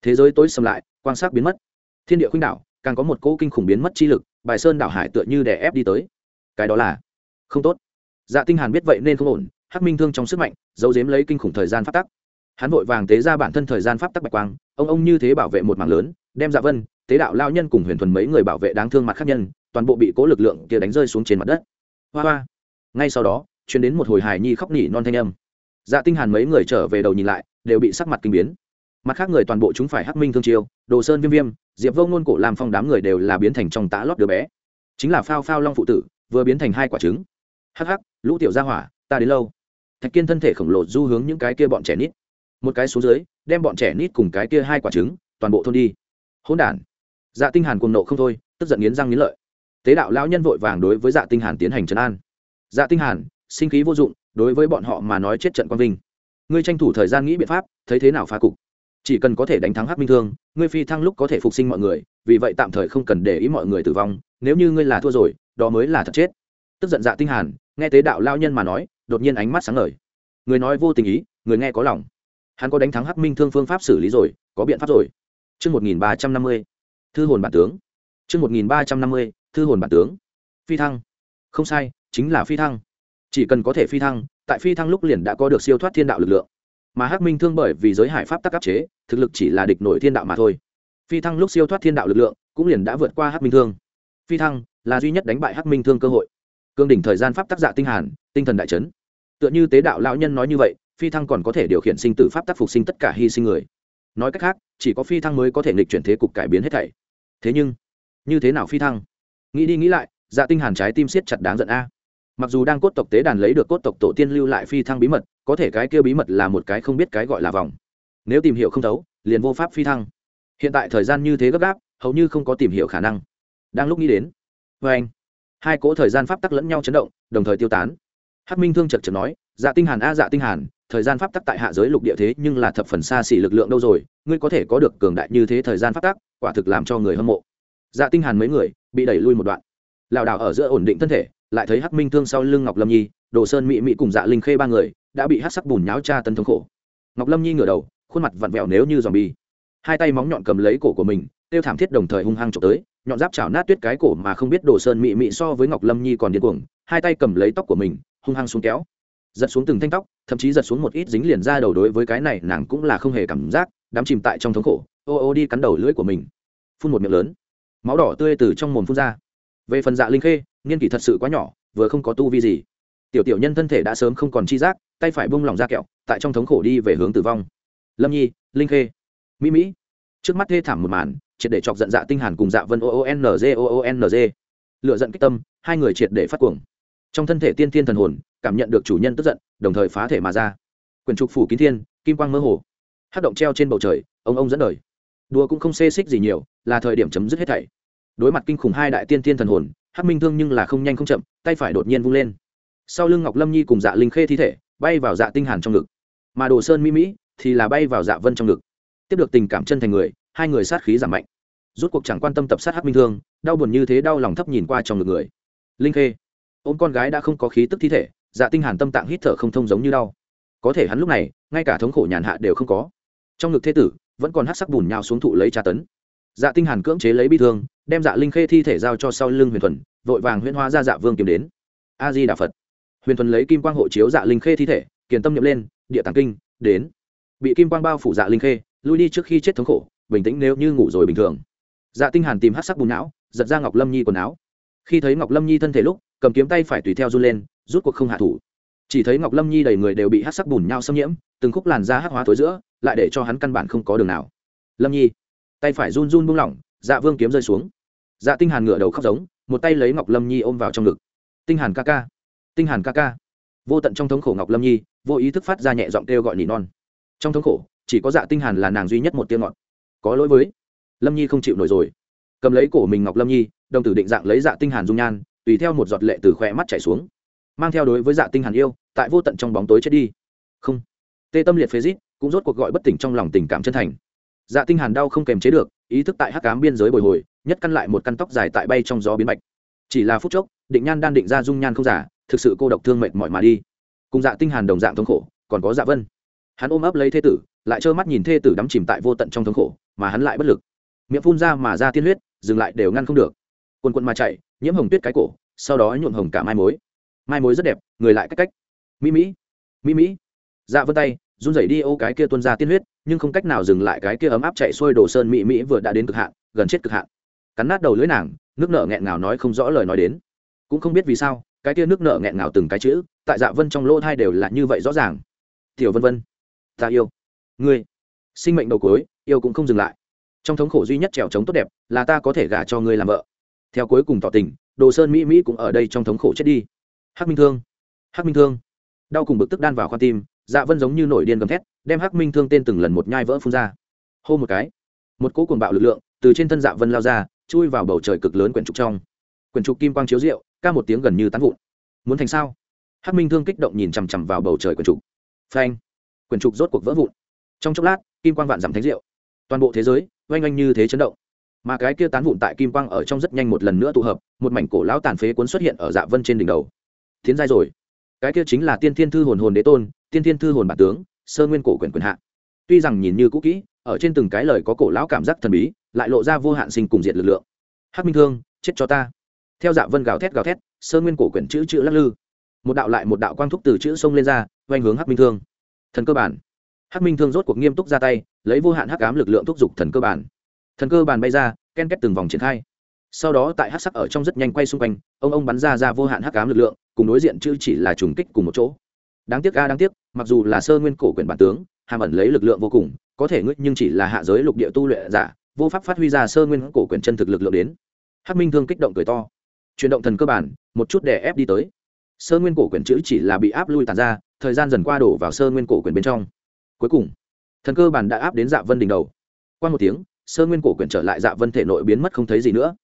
S1: Thế giới tối sầm lại, quan sát biến mất. Thiên địa khuynh đảo, càng có một cỗ kinh khủng biến mất chi lực, bài sơn đảo hải tựa như đè ép đi tới. Cái đó là không tốt. Dạ tinh hàn biết vậy nên không ổn, hắc minh thương trong sức mạnh, giấu giếm lấy kinh khủng thời gian pháp tắc. Hắn vội vàng tế ra bản thân thời gian pháp tắc bạch quang, ông ông như thế bảo vệ một mảng lớn, đem dạ vân, tế đạo lao nhân cùng huyền thuần mấy người bảo vệ đáng thương mặt khác nhân, toàn bộ bị cố lực lượng kia đánh rơi xuống trên mặt đất hoa hoa. Ngay sau đó, truyền đến một hồi hài nhi khóc nỉ non thanh âm. Dạ tinh hàn mấy người trở về đầu nhìn lại, đều bị sắc mặt kinh biến. Mặt khác người toàn bộ chúng phải hắc minh thương chiêu đồ sơn viêm viêm, diệp vô ngôn, cổ làm phong đám người đều là biến thành trong tã lót đứa bé. Chính là phao phao long phụ tử, vừa biến thành hai quả trứng. Hắc hắc, lũ tiểu gia hỏa, ta đến lâu. Thạch kiên thân thể khổng lồ du hướng những cái kia bọn trẻ nít. Một cái xuống dưới, đem bọn trẻ nít cùng cái kia hai quả trứng, toàn bộ thôn đi. Hỗn đản. Dạ tinh hàn cuồng nộ không thôi, tức giận nghiến răng nghiến lợi tế đạo lão nhân vội vàng đối với dạ tinh hàn tiến hành trấn an. Dạ tinh hàn sinh khí vô dụng đối với bọn họ mà nói chết trận quan vinh. Ngươi tranh thủ thời gian nghĩ biện pháp thấy thế nào phá cục? Chỉ cần có thể đánh thắng hắc minh thương ngươi phi thăng lúc có thể phục sinh mọi người vì vậy tạm thời không cần để ý mọi người tử vong nếu như ngươi là thua rồi đó mới là thật chết. Tức giận dạ tinh hàn nghe tế đạo lao nhân mà nói đột nhiên ánh mắt sáng ngời. Người nói vô tình ý người nghe có lòng. Hắn có đánh thắng hắc minh thương phương pháp xử lý rồi có biện pháp rồi. Chương 1350, thư hồn bản tướng. chương 1350, thư hồn bản tướng. Phi thăng. Không sai, chính là phi thăng. Chỉ cần có thể phi thăng, tại phi thăng lúc liền đã có được siêu thoát thiên đạo lực lượng. Mà Hắc Minh thương bởi vì giới hải pháp tắc áp chế, thực lực chỉ là địch nổi thiên đạo mà thôi. Phi thăng lúc siêu thoát thiên đạo lực lượng, cũng liền đã vượt qua Hắc Minh thương. Phi thăng là duy nhất đánh bại Hắc Minh thương cơ hội. Cương đỉnh thời gian pháp tác giả dạ tinh hàn, tinh thần đại chấn. Tựa như tế đạo lão nhân nói như vậy, phi thăng còn có thể điều khiển sinh tử pháp tắc phục sinh tất cả hy sinh người nói cách khác chỉ có phi thăng mới có thể nghịch chuyển thế cục cải biến hết thảy thế nhưng như thế nào phi thăng nghĩ đi nghĩ lại dạ tinh hàn trái tim siết chặt đáng giận a. Mặc dù đang cốt tộc tế đàn lấy được cốt tộc tổ tiên lưu lại phi thăng bí mật, có thể cái kia bí mật là một cái không biết cái gọi là vòng. Nếu tìm hiểu không thấu, liền vô pháp phi thăng. Hiện tại thời gian như thế gấp gáp, hầu như không có tìm hiểu khả năng. Đang lúc nghĩ đến với anh. Hai cỗ thời gian pháp tắc lẫn nhau chấn động, đồng thời tiêu tán. Hắc minh thương chật chật nói dạ tinh hàn a dạ tinh hàn, thời gian pháp tắc tại hạ giới lục địa thế nhưng là thập phần xa xỉ lực lượng đâu rồi, ngươi có thể có được cường đại như thế thời gian pháp tắc, quả thực làm cho người hâm mộ. Dạ tinh hàn mấy người bị đẩy lui một đoạn. Lảo đảo ở giữa ổn định thân thể, lại thấy hắc minh thương sau lưng ngọc lâm nhi, đồ sơn mị mị cùng dạ linh khê ba người đã bị hắc sắc bùn nháo tra tấn thống khổ. Ngọc lâm nhi ngửa đầu, khuôn mặt vặn vẹo nếu như dòm bi hai tay móng nhọn cầm lấy cổ của mình, tiêu thảm thiết đồng thời hung hăng trộm tới, nhọn giáp chảo nát tuyết cái cổ mà không biết đồ sơn mị mị so với ngọc lâm nhi còn điên cuồng, hai tay cầm lấy tóc của mình, hung hăng xuống kéo. Giật xuống từng thanh tóc, thậm chí giật xuống một ít dính liền ra đầu đối với cái này nàng cũng là không hề cảm giác, đắm chìm tại trong thống khổ, ô ô đi cắn đầu lưỡi của mình. Phun một miệng lớn máu đỏ tươi từ trong mồm phun ra. Về phần dạ linh khê niên kỷ thật sự quá nhỏ, vừa không có tu vi gì. Tiểu tiểu nhân thân thể đã sớm không còn chi giác, tay phải bung lỏng ra kẹo, tại trong thống khổ đi về hướng tử vong. Lâm nhi, linh khê, mỹ mỹ. Trước mắt thê thảm một màn, triệt để chọc giận dạ tinh hàn cùng dạ vân o o n g o o n g. Lựa giận kích tâm, hai người triệt để phát cuồng. Trong thân thể tiên thiên thần hồn, cảm nhận được chủ nhân tức giận, đồng thời phá thể mà ra. Quyền trục phủ kín thiên, kim quang mơ hồ. Hát động treo trên bầu trời, ông ông dẫn đời. Đùa cũng không xê xích gì nhiều, là thời điểm chấm dứt hết thảy đối mặt kinh khủng hai đại tiên thiên thần hồn, Hắc minh thương nhưng là không nhanh không chậm, tay phải đột nhiên vung lên. Sau lưng ngọc lâm nhi cùng dạ linh khê thi thể, bay vào dạ tinh hàn trong ngực. Mà đồ sơn mỹ mỹ thì là bay vào dạ vân trong ngực. Tiếp được tình cảm chân thành người, hai người sát khí giảm mạnh. Rút cuộc chẳng quan tâm tập sát Hắc minh thương, đau buồn như thế đau lòng thấp nhìn qua trong ngực người. Linh khê, ôm con gái đã không có khí tức thi thể dạ tinh hàn tâm tạng hít thở không thông giống như đau. Có thể hắn lúc này, ngay cả thống khổ nhàn hạ đều không có. Trong ngực thế tử, vẫn còn hắc sắc bùn nhào xuống thụ lấy tra tấn dạ tinh hàn cưỡng chế lấy bi thương, đem dạ linh khê thi thể giao cho sau lưng huyền thuần, vội vàng huyễn hóa ra dạ vương kiếm đến. A di đà phật. Huyền thuần lấy kim quang hộ chiếu dạ linh khê thi thể, kiền tâm niệm lên, địa tàng kinh, đến. Bị kim quang bao phủ dạ linh khê, lui đi trước khi chết thống khổ, bình tĩnh nếu như ngủ rồi bình thường. Dạ tinh hàn tìm hắc sắc bùn não, giật ra ngọc lâm nhi quần áo. Khi thấy ngọc lâm nhi thân thể lúc, cầm kiếm tay phải tùy theo run lên, rút cuộc không hạ thủ. Chỉ thấy ngọc lâm nhi đầy người đều bị hắc sắc bùn nhau xâm nhiễm, từng khúc làn da hắc hóa thối giữa, lại để cho hắn căn bản không có đường nào. Lâm nhi tay phải run run buông lỏng dạ vương kiếm rơi xuống. Dạ tinh hàn ngửa đầu khóc giống, một tay lấy ngọc lâm nhi ôm vào trong ngực. Tinh hàn ca ca, tinh hàn ca ca. Vô tận trong thống khổ ngọc lâm nhi, vô ý thức phát ra nhẹ giọng kêu gọi nỉ non. Trong thống khổ, chỉ có dạ tinh hàn là nàng duy nhất một tiếng ngọn có lỗi với, lâm nhi không chịu nổi rồi. Cầm lấy cổ mình ngọc lâm nhi, đồng tử định dạng lấy dạ tinh hàn dung nhan, tùy theo một giọt lệ từ khỏe mắt chảy xuống. Mang theo đối với dạ tinh hàn yêu, tại vô tận trong bóng tối chết đi. Không. Tê tâm liệt phế rít cũng rốt cuộc gọi bất tỉnh trong lòng tình cảm chân thành dạ tinh hàn đau không kềm chế được, ý thức tại hắc ám biên giới bồi hồi, nhất căn lại một căn tóc dài tại bay trong gió biến bạch chỉ là phút chốc, định nhan đan định ra dung nhan không giả, thực sự cô độc thương mệt mỏi mà đi. Cùng dạ tinh hàn đồng dạng thống khổ, còn có dạ vân. Hắn ôm ấp lấy thê tử, lại trơ mắt nhìn thê tử đắm chìm tại vô tận trong thống khổ, mà hắn lại bất lực. Miệng phun ra mà ra tiên huyết, dừng lại đều ngăn không được. Quần quần mà chạy, nhiễm hồng tuyết cái cổ, sau đó nhuộm hồng cả mai mối. Mai mối rất đẹp, người lại cách cách. Mỹ mỹ mỹ mỹ. Dạ vân tay, run rẩy đi ô cái kia tuôn ra tiên huyết nhưng không cách nào dừng lại cái kia ấm áp chạy xuôi đồ sơn mỹ mỹ vừa đã đến cực hạn, gần chết cực hạn. Cắn nát đầu lưỡi nàng, nước nợ nghẹn ngào nói không rõ lời nói đến. Cũng không biết vì sao, cái kia nước nợ nghẹn ngào từng cái chữ, tại dạ vân trong lỗ thai đều là như vậy rõ ràng. Tiểu vân vân, ta yêu. Ngươi, sinh mệnh đầu cuối, yêu cũng không dừng lại. Trong thống khổ duy nhất trèo trống tốt đẹp, là ta có thể gả cho ngươi làm vợ. Theo cuối cùng tỏ tình, đồ sơn mỹ mỹ cũng ở đây trong thống khổ chết đi. Hắc minh thương, hắc minh thương. Đau cùng bực tức đan vào khoa tim dạ vân giống như nổi điên gầm thét, đem hắc minh thương tên từng lần một nhai vỡ phun ra. Hô một cái, một cỗ cuồng bạo lực lượng từ trên thân dạ vân lao ra, chui vào bầu trời cực lớn quyển trục trong. Quyển trục kim quang chiếu rượu, ca một tiếng gần như tán vụn. Muốn thành sao? Hắc minh thương kích động nhìn chằm chằm vào bầu trời quyển trục. Phanh! Quyển trục rốt cuộc vỡ vụn. Trong chốc lát, kim quang vạn giảm thánh rượu. Toàn bộ thế giới, oanh oanh như thế chấn động. Mà cái kia tán vụn tại kim quang ở trong rất nhanh một lần nữa tụ hợp, một mảnh cổ lão tàn phế cuốn xuất hiện ở dạ vân trên đỉnh đầu. Tiến giai rồi. Cái kia chính là tiên thiên thư hồn hồn đế tôn tiên thiên thư hồn bản tướng, sơ nguyên cổ quyền quyền hạ. Tuy rằng nhìn như cũ kỹ, ở trên từng cái lời có cổ lão cảm giác thần bí, lại lộ ra vô hạn sinh cùng diện lực lượng. Hắc minh thương, chết cho ta. Theo dạ vân gào thét gào thét, sơ nguyên cổ quyển chữ chữ lắc lư. Một đạo lại một đạo quang thúc từ chữ sông lên ra oanh hướng hắc minh thương. Thần cơ bản. Hắc minh thương rốt cuộc nghiêm túc ra tay, lấy vô hạn hắc ám lực lượng thúc giục thần cơ bản. Thần cơ bản bay ra, ken kết từng vòng triển khai. Sau đó tại hắc sắc ở trong rất nhanh quay xung quanh, ông ông bắn ra ra vô hạn hắc ám lực lượng, cùng đối diện chữ chỉ là trùng kích cùng một chỗ đáng tiếc a, đáng tiếc, mặc dù là sơ nguyên cổ quyển bản tướng, hàm ẩn lấy lực lượng vô cùng, có thể ngươi nhưng chỉ là hạ giới lục địa tu luyện giả, vô pháp phát huy ra sơ nguyên cổ quyển chân thực lực lượng đến. Hắc minh thương kích động cười to. Chuyển động thần cơ bản, một chút để ép đi tới. Sơ nguyên cổ quyển chữ chỉ là bị áp lui tàn ra, thời gian dần qua đổ vào sơ nguyên cổ quyển bên trong. Cuối cùng, thần cơ bản đã áp đến dạ vân đỉnh đầu. Qua một tiếng, sơ nguyên cổ quyển trở lại dạ vân thể nội biến mất không thấy gì nữa.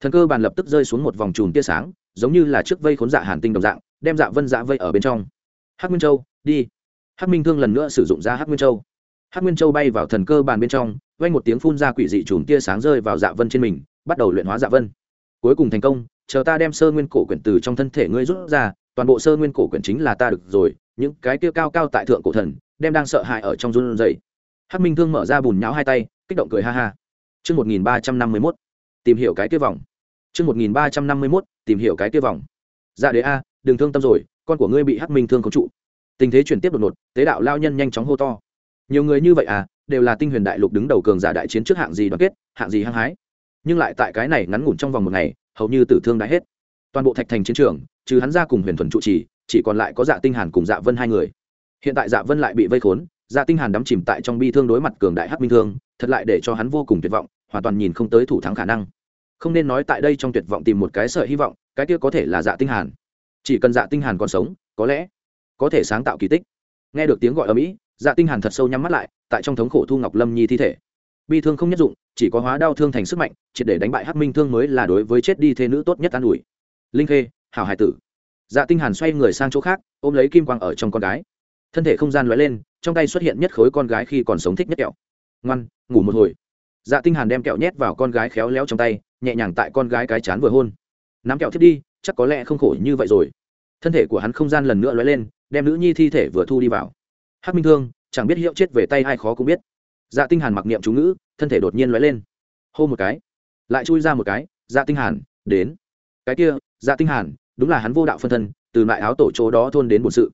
S1: Thần cơ bản lập tức rơi xuống một vòng trùn tia sáng, giống như là trước vây khốn dạ hàn tinh đồng dạng, đem dạ vân dạ vây ở bên trong hắc nguyên châu đi. Hắc minh thương lần nữa sử dụng ra hắc nguyên châu. Hắc nguyên châu bay vào thần cơ bàn bên trong vang một tiếng phun ra quỷ dị chùm tia sáng rơi vào dạ vân trên mình bắt đầu luyện hóa dạ vân. Cuối cùng thành công chờ ta đem sơ nguyên cổ quyển từ trong thân thể ngươi rút ra toàn bộ sơ nguyên cổ quyển chính là ta được rồi những cái kia cao cao tại thượng cổ thần đem đang sợ hãi ở trong run rẩy. Hắc minh thương mở ra bùn nhão hai tay kích động cười ha ha. Chương một nghìn ba trăm năm mươi mốt tìm hiểu cái kia vòng. chương một nghìn ba trăm năm mươi mốt tìm hiểu cái kia vòng. Dạ đế a, đừng thương tâm rồi, con của ngươi bị hắc minh thương khống trụ. Tình thế chuyển tiếp đột ngột, tế đạo lao nhân nhanh chóng hô to. Nhiều người như vậy à, đều là tinh huyền đại lục đứng đầu cường giả đại chiến trước hạng gì đoàn kết, hạng gì hăng hái. Nhưng lại tại cái này ngắn ngủn trong vòng một ngày, hầu như tử thương đã hết. Toàn bộ thạch thành chiến trường, trừ hắn ra cùng huyền thuần trụ trì, chỉ còn lại có dạ tinh hàn cùng dạ vân hai người hiện tại dạ vân lại bị vây khốn dạ tinh hàn đắm chìm tại trong bi thương đối mặt cường đại hắc minh thương thật lại để cho hắn vô cùng tuyệt vọng hoàn toàn nhìn không tới thủ thắng khả năng không nên nói tại đây trong tuyệt vọng tìm một cái sợi hy vọng cái kia có thể là dạ tinh hàn chỉ cần dạ tinh hàn còn sống, có lẽ có thể sáng tạo kỳ tích. Nghe được tiếng gọi ở mỹ dạ tinh hàn thật sâu nhắm mắt lại, tại trong thống khổ thu ngọc lâm nhi thi thể. Bi thương không nhất dụng, chỉ có hóa đau thương thành sức mạnh, triệt để đánh bại hắc minh thương mới là đối với chết đi thế nữ tốt nhất an ủi. Linh khê, hảo hải tử. Dạ tinh hàn xoay người sang chỗ khác, ôm lấy kim quang ở trong con gái. Thân thể không gian lóe lên, trong tay xuất hiện nhất khối con gái khi còn sống thích nhất kẹo. Ngoan, ngủ một hồi. Dạ tinh hàn đem kẹo nhét vào con gái khéo léo trong tay, nhẹ nhàng tại con gái cái chán vừa hôn. Nắm kẹo thiết đi chắc có lẽ không khổ như vậy rồi. Thân thể của hắn không gian lần nữa lóe lên, đem nữ nhi thi thể vừa thu đi vào. Hắc minh thương, chẳng biết hiệu chết về tay ai khó cũng biết. Dạ tinh hàn mặc niệm chú ngữ, thân thể đột nhiên lóe lên. Hô một cái. Lại chui ra một cái dạ tinh hàn, đến. Cái kia dạ tinh hàn, đúng là hắn vô đạo phân thân, từ loại áo tổ chỗ đó thôn đến bổn sự.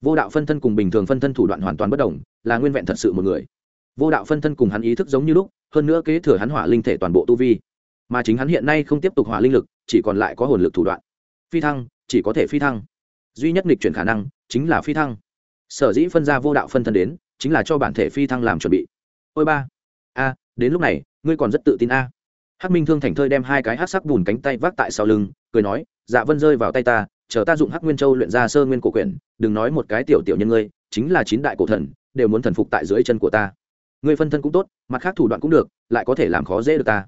S1: Vô đạo phân thân cùng bình thường phân thân thủ đoạn hoàn toàn bất đồng, là nguyên vẹn thật sự một người. Vô đạo phân thân cùng hắn ý thức giống như lúc, hơn nữa kế thừa hắn hỏa linh thể toàn bộ tu vi. Mà chính hắn hiện nay không tiếp tục hỏa linh lực, chỉ còn lại có hồn lực thủ đoạn phi thăng, chỉ có thể phi thăng. Duy nhất nghịch chuyển khả năng chính là phi thăng. Sở dĩ phân ra vô đạo phân thân đến, chính là cho bản thể phi thăng làm chuẩn bị. Ôi ba, a, đến lúc này, ngươi còn rất tự tin a. Hắc minh thương thành thơi đem hai cái hát sắc bùn cánh tay vác tại sau lưng, cười nói dạ vân rơi vào tay ta, chờ ta dụng hắc nguyên châu luyện ra sơ nguyên cổ quyển, đừng nói một cái tiểu tiểu nhân ngươi, chính là chín đại cổ thần, đều muốn thần phục tại dưới chân của ta. Ngươi phân thân cũng tốt, mặt khác thủ đoạn cũng được, lại có thể làm khó dễ được ta.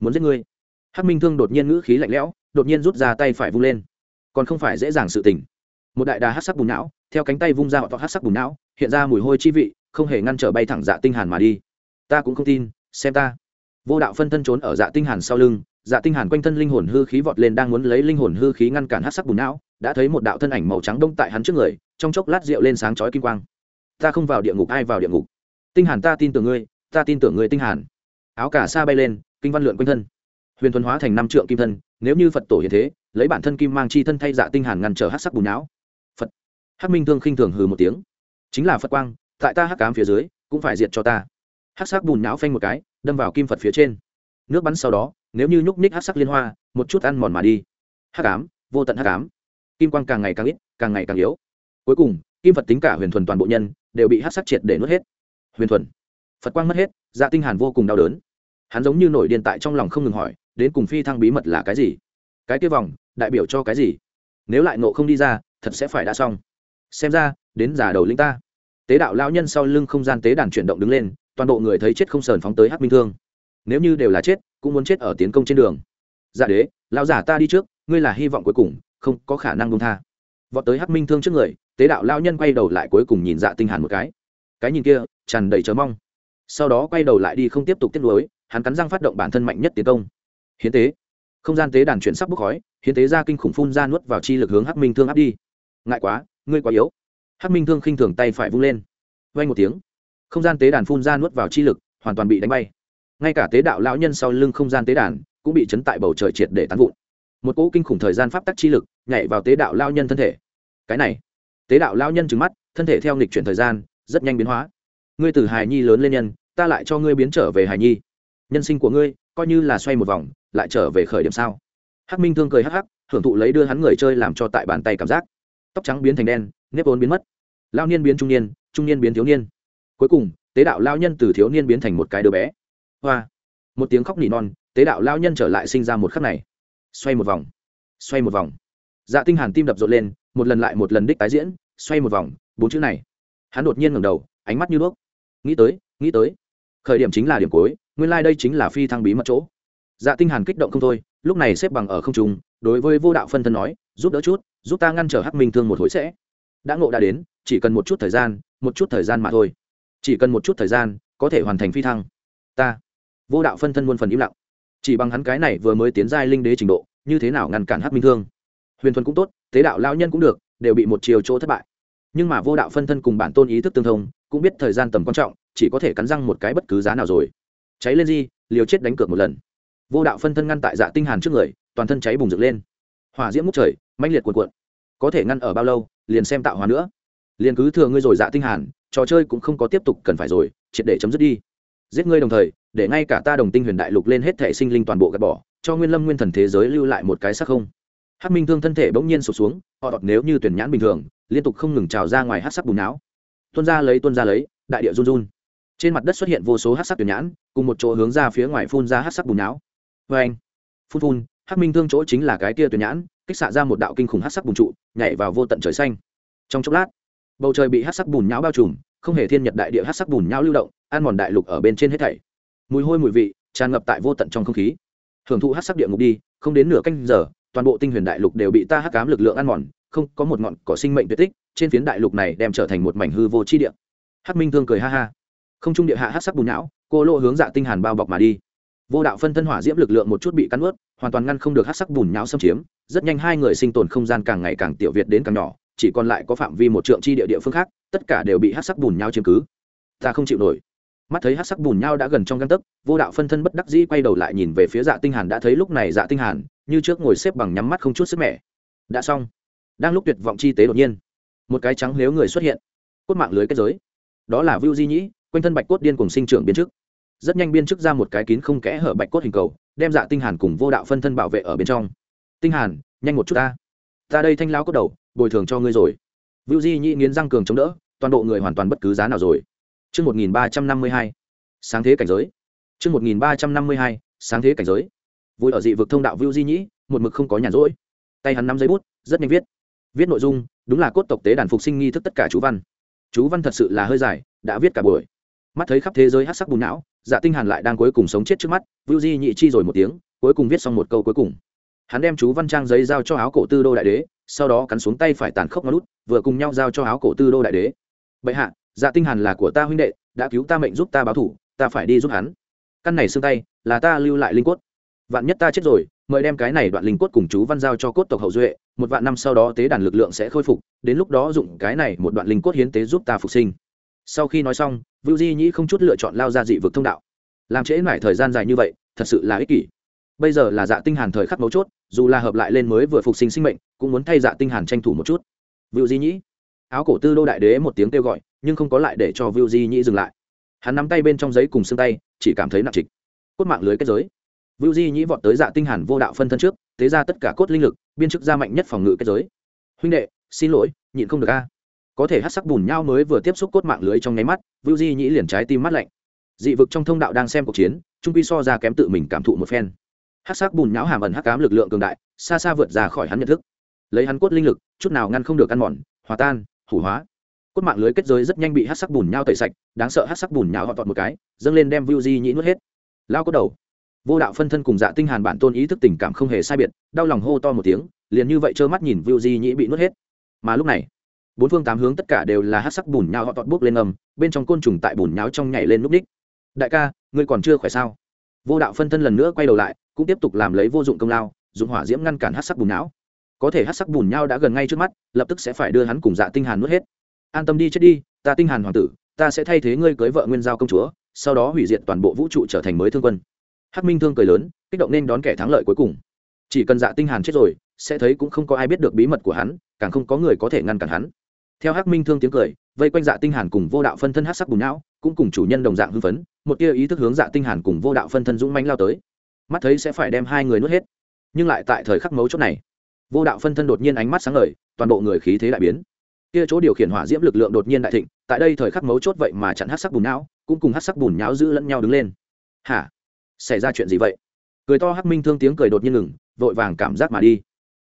S1: Muốn giết ngươi. Hắc minh thương đột nhiên ngữ khí lạnh lẽo đột nhiên rút ra tay phải vung lên. Còn không phải dễ dàng sự tình. Một đại đà hát sắc bùn não, theo cánh tay vung ra hoặc hát sắc bùn não, hiện ra mùi hôi chi vị, không hề ngăn trở bay thẳng dạ tinh hàn mà đi. Ta cũng không tin, xem ta. Vô đạo phân thân trốn ở dạ tinh hàn sau lưng dạ tinh hàn quanh thân linh hồn hư khí vọt lên đang muốn lấy linh hồn hư khí ngăn cản hắc sắc bùn não, đã thấy một đạo thân ảnh màu trắng đông tại hắn trước người, trong chốc lát rượu lên sáng chói kim quang. Ta không vào địa ngục, ai vào địa ngục? Tinh hàn ta tin tưởng ngươi, ta tin tưởng ngươi tinh hàn. Áo cả sa bay lên, kinh văn lượn quanh thân. Huyền thuần hóa thành năm trượng kim thân nếu như phật tổ hiện thế lấy bản thân kim mang chi thân thay dạ tinh hàn ngăn trở hắc sắc bùn não phật hắc minh thương khinh thường hừ một tiếng chính là phật quang tại ta hắc cám phía dưới cũng phải diệt cho ta hắc sắc bùn não phanh một cái đâm vào kim phật phía trên nước bắn sau đó nếu như nhúc ních hắc sắc liên hoa một chút ăn mòn mà đi hắc cám vô tận hắc cám kim quang càng ngày càng ít càng ngày càng yếu cuối cùng kim phật tính cả huyền thuần toàn bộ nhân đều bị hắc sắc triệt để nuốt hết huyền thuần phật quang mất hết dạ tinh hàn vô cùng đau đớn hắn giống như nổi điên tại trong lòng không ngừng hỏi đến cùng phi thăng bí mật là cái gì? Cái kia vòng, đại biểu cho cái gì? Nếu lại nộ không đi ra, thật sẽ phải đã xong. Xem ra, đến giả đầu linh ta. Tế đạo lão nhân sau lưng không gian tế đàn chuyển động đứng lên, toàn bộ người thấy chết không sờn phóng tới hắc minh thương. Nếu như đều là chết, cũng muốn chết ở tiến công trên đường. Dạ đế, lão giả ta đi trước, ngươi là hy vọng cuối cùng, không có khả năng công tha. Vọt tới hắc minh thương trước người, tế đạo lao nhân quay đầu lại cuối cùng nhìn dạ tinh hàn một cái. Cái nhìn kia, tràn đầy chờ mong. Sau đó quay đầu lại đi không tiếp tục tiếp nối, hắn cắn răng phát động bản thân mạnh nhất tiến công hiến tế. Không gian tế đàn chuyển sắp bốc khói, hiến tế ra kinh khủng phun ra nuốt vào chi lực hướng hắc minh thương áp đi. Ngại quá, ngươi quá yếu. Hắc minh thương khinh thường tay phải vung lên. Vay một tiếng. Không gian tế đàn phun ra nuốt vào chi lực, hoàn toàn bị đánh bay. Ngay cả tế đạo lão nhân sau lưng không gian tế đàn cũng bị chấn tại bầu trời triệt để tán vụn. Một cỗ kinh khủng thời gian pháp tắc chi lực nhảy vào tế đạo lao nhân thân thể. Cái này. Tế đạo lao nhân trứng mắt, thân thể theo nghịch chuyển thời gian, rất nhanh biến hóa. Ngươi từ hài nhi lớn lên nhân, ta lại cho ngươi biến trở về hài nhi. Nhân sinh của ngươi, coi như là xoay một vòng lại trở về khởi điểm sao? Hắc minh thương cười hắc hắc, hưởng thụ lấy đưa hắn người chơi làm cho tại bàn tay cảm giác. Tóc trắng biến thành đen, nếp ốn biến mất. Lao niên biến trung niên trung niên biến thiếu niên. Cuối cùng, tế đạo lao nhân từ thiếu niên biến thành một cái đứa bé. Hoa! Một tiếng khóc nỉ non, tế đạo lao nhân trở lại sinh ra một khắc này. Xoay một vòng. Xoay một vòng. Dạ tinh hàn tim đập rộn lên, một lần lại một lần đích tái diễn, xoay một vòng, bốn chữ này. Hắn đột nhiên ngẩng đầu, ánh mắt như đuốc. Nghĩ tới nghĩ tới. Khởi điểm chính là điểm cuối, nguyên lai like đây chính là phi thăng bí mật chỗ dạ tinh hàn kích động không thôi, lúc này xếp bằng ở không trung, đối với vô đạo phân thân nói, giúp đỡ chút, giúp ta ngăn trở hắc minh thương một hồi sẽ. Đã ngộ đã đến, chỉ cần một chút thời gian, một chút thời gian mà thôi. Chỉ cần một chút thời gian, có thể hoàn thành phi thăng. Ta, vô đạo phân thân muôn phần im lặng. Chỉ bằng hắn cái này vừa mới tiến giai linh đế trình độ, như thế nào ngăn cản hắc minh thương? Huyền thuần cũng tốt, tế đạo lao nhân cũng được, đều bị một chiều chỗ thất bại. Nhưng mà vô đạo phân thân cùng bản tôn ý thức tương thông, cũng biết thời gian tầm quan trọng, chỉ có thể cắn răng một cái bất cứ giá nào rồi. Cháy lên di liều chết đánh cược một lần vô đạo phân thân ngăn tại dạ tinh hàn trước người, toàn thân cháy bùng rực lên. Hỏa diễm múc trời, mãnh liệt cuộn cuộn. Có thể ngăn ở bao lâu, liền xem tạo hóa nữa. Liền cứ thừa ngươi rồi dạ tinh hàn, trò chơi cũng không có tiếp tục cần phải rồi, triệt để chấm dứt đi. Giết ngươi đồng thời, để ngay cả ta đồng tinh huyền đại lục lên hết thể sinh linh toàn bộ gạt bỏ, cho nguyên lâm nguyên thần thế giới lưu lại một cái sắc không. Hắc minh thương thân thể bỗng nhiên sụt xuống, họ đọt nếu như tuyển nhãn bình thường, liên tục không ngừng trào ra ngoài hát sắc bùn não. Tuôn ra lấy, tuôn ra lấy, đại địa run run. Trên mặt đất xuất hiện vô số hát sắc tuyển nhãn, cùng một chỗ hướng ra phía ngoài phun ra hát sắc bùn não vê anh. Phun phun hắc minh thương chỗ chính là cái kia tuyển nhãn kích xạ ra một đạo kinh khủng hát sắc bùn trụ nhảy vào vô tận trời xanh. Trong chốc lát bầu trời bị hát sắc bùn nhão bao trùm không hề thiên nhật đại địa hát sắc bùn nhão lưu động ăn mòn đại lục ở bên trên hết thảy. Mùi hôi mùi vị tràn ngập tại vô tận trong không khí. Hưởng thụ hát sắc địa ngục đi không đến nửa canh giờ toàn bộ tinh huyền đại lục đều bị ta hắc cám lực lượng ăn mòn không có một ngọn cỏ sinh mệnh tuyệt tích trên phiến đại lục này đem trở thành một mảnh hư vô chi địa. Hắc minh thương cười ha ha. Không trung địa hạ hắc sắc bùn nhão, cô lộ hướng dạ tinh hàn bao bọc mà đi vô đạo phân thân hỏa diễm lực lượng một chút bị cắn ướt hoàn toàn ngăn không được hắc sắc bùn nháo xâm chiếm, rất nhanh hai người sinh tồn không gian càng ngày càng tiểu việt đến càng nhỏ, chỉ còn lại có phạm vi một trượng chi địa địa phương khác, tất cả đều bị hắc sắc bùn nhão chiếm cứ. Ta không chịu nổi. Mắt thấy hắc sắc bùn nhau đã gần trong găng tấc, vô đạo phân thân bất đắc dĩ quay đầu lại nhìn về phía dạ tinh hàn, đã thấy lúc này dạ tinh hàn, như trước ngồi xếp bằng nhắm mắt không chút sức mẻ. Đã xong. Đang lúc tuyệt vọng chi tế đột nhiên, một cái trắng nếu người xuất hiện, cốt mạng lưới kết giới. Đó là vưu di nhĩ, quanh thân bạch cốt điên cùng sinh trưởng biến trước rất nhanh biên chức ra một cái kín không kẽ hở bạch cốt hình cầu đem dạ tinh hàn cùng vô đạo phân thân bảo vệ ở bên trong. Tinh hàn nhanh một chút ta. Ta đây thanh lão cốt đầu bồi thường cho ngươi rồi. Vưu di nhĩ nghiến răng cường chống đỡ toàn bộ người hoàn toàn bất cứ giá nào rồi. Chương 1352, sáng thế cảnh giới. Chương 1352, sáng thế cảnh giới. Vui ở dị vực thông đạo vưu di nhĩ một mực không có nhàn rỗi. Tay hắn nắm giấy bút rất nhanh viết. Viết nội dung đúng là cốt tộc tế đàn phục sinh nghi thức tất cả chú văn. Chú văn thật sự là hơi dài đã viết cả buổi. Mắt thấy khắp thế giới hắc sắc bùn não dạ tinh hàn lại đang cuối cùng sống chết trước mắt vưu di nhị chi rồi một tiếng cuối cùng viết xong một câu cuối cùng. Hắn đem chú văn trang giấy giao cho áo cổ tư đô đại đế sau đó cắn xuống tay phải tàn khốc ngón lút vừa cùng nhau giao cho áo cổ tư đô đại đế. Bệ hạ dạ tinh hàn là của ta huynh đệ đã cứu ta mệnh giúp ta báo thù, ta phải đi giúp hắn. Căn này xương tay là ta lưu lại linh cốt. Vạn nhất ta chết rồi mời đem cái này đoạn linh cốt cùng chú văn giao cho cốt tộc hậu duệ một vạn năm sau đó tế đàn lực lượng sẽ khôi phục đến lúc đó dụng cái này một đoạn linh cốt hiến tế giúp ta phục sinh. Sau khi nói xong vưu di nhĩ không chút lựa chọn lao ra dị vực thông đạo. Làm trễ nải thời gian dài như vậy thật sự là ích kỷ. Bây giờ là dạ tinh hàn thời khắc mấu chốt dù là hợp lại lên mới vừa phục sinh sinh mệnh cũng muốn thay dạ tinh hàn tranh thủ một chút. Vưu di nhĩ. Áo cổ tư đô đại đế một tiếng kêu gọi nhưng không có lại để cho vưu di nhĩ dừng lại. Hắn nắm tay bên trong giấy cùng xương tay chỉ cảm thấy nặng trịch. Cốt mạng lưới kết giới. Vưu Di nhĩ vọt tới Dạ Tinh Hàn vô đạo phân thân trước, thế ra tất cả cốt linh lực, biên chức ra mạnh nhất phòng ngự kết giới. Huynh đệ, xin lỗi, nhịn không được a. Có thể hắc sắc bùn nhau mới vừa tiếp xúc cốt mạng lưới trong nháy mắt, Vưu Di nhĩ liền trái tim mắt lạnh. Dị vực trong thông đạo đang xem cuộc chiến, trung quy so ra kém tự mình cảm thụ một phen. Hắc sắc bùn nhão hàm ẩn hắc ám lực lượng cường đại, xa xa vượt ra khỏi hắn nhận thức. Lấy hắn cốt linh lực, chút nào ngăn không được ăn mòn, hòa tan, hủ hóa. Cốt mạng lưới kết giới rất nhanh bị hắc sắc bùn nhau tẩy sạch, đáng sợ hắc sắc bùn nhão họ tọt một cái, dâng lên đem Vưu Di nhĩ nuốt hết. Lao có đầu vô đạo phân thân cùng dạ tinh hàn bản tôn ý thức tình cảm không hề sai biệt đau lòng hô to một tiếng liền như vậy trơ mắt nhìn Vưu Di Nhĩ bị nuốt hết. Mà lúc này, bốn phương tám hướng tất cả đều là hắc sắc bùn nhão họ tọt bốc lên ngầm, bên trong côn trùng tại bùn nhão trong nhảy lên lúc đích. đại ca ngươi còn chưa khỏe sao? Vô đạo phân thân lần nữa quay đầu lại cũng tiếp tục làm lấy vô dụng công lao dùng hỏa diễm ngăn cản hát sắc bùn não có thể hát sắc bùn nhau đã gần ngay trước mắt lập tức sẽ phải đưa hắn cùng dạ tinh hàn nuốt hết. An tâm đi chết đi ta tinh hàn hoàng tử ta sẽ thay thế ngươi cưới vợ nguyên giao công chúa sau đó hủy diệt toàn bộ vũ trụ trở thành mới thương quân. Hắc minh thương cười lớn kích động nên đón kẻ thắng lợi cuối cùng. Chỉ cần dạ tinh hàn chết rồi sẽ thấy cũng không có ai biết được bí mật của hắn càng không có người có thể ngăn cản hắn theo hắc minh thương tiếng cười, vây quanh dạ tinh hàn cùng vô đạo phân thân hắc sắc bùn não, cũng cùng chủ nhân đồng dạng hưng phấn, một tia ý thức hướng dạ tinh hàn cùng vô đạo phân thân dũng mãnh lao tới. Mắt thấy sẽ phải đem hai người nuốt hết. Nhưng lại tại thời khắc mấu chốt này, vô đạo phân thân đột nhiên ánh mắt sáng ngời, toàn bộ người khí thế đại biến. Kia chỗ điều khiển hỏa diễm lực lượng đột nhiên đại thịnh, tại đây thời khắc mấu chốt vậy mà chặn hắc sắc bùn não, cũng cùng hắc sắc bùn nhão giữ lẫn nhau đứng lên. Hả? Xảy ra chuyện gì vậy? Cười to hắc minh thương tiếng cười đột nhiên ngừng, vội vàng cảm giác mà đi.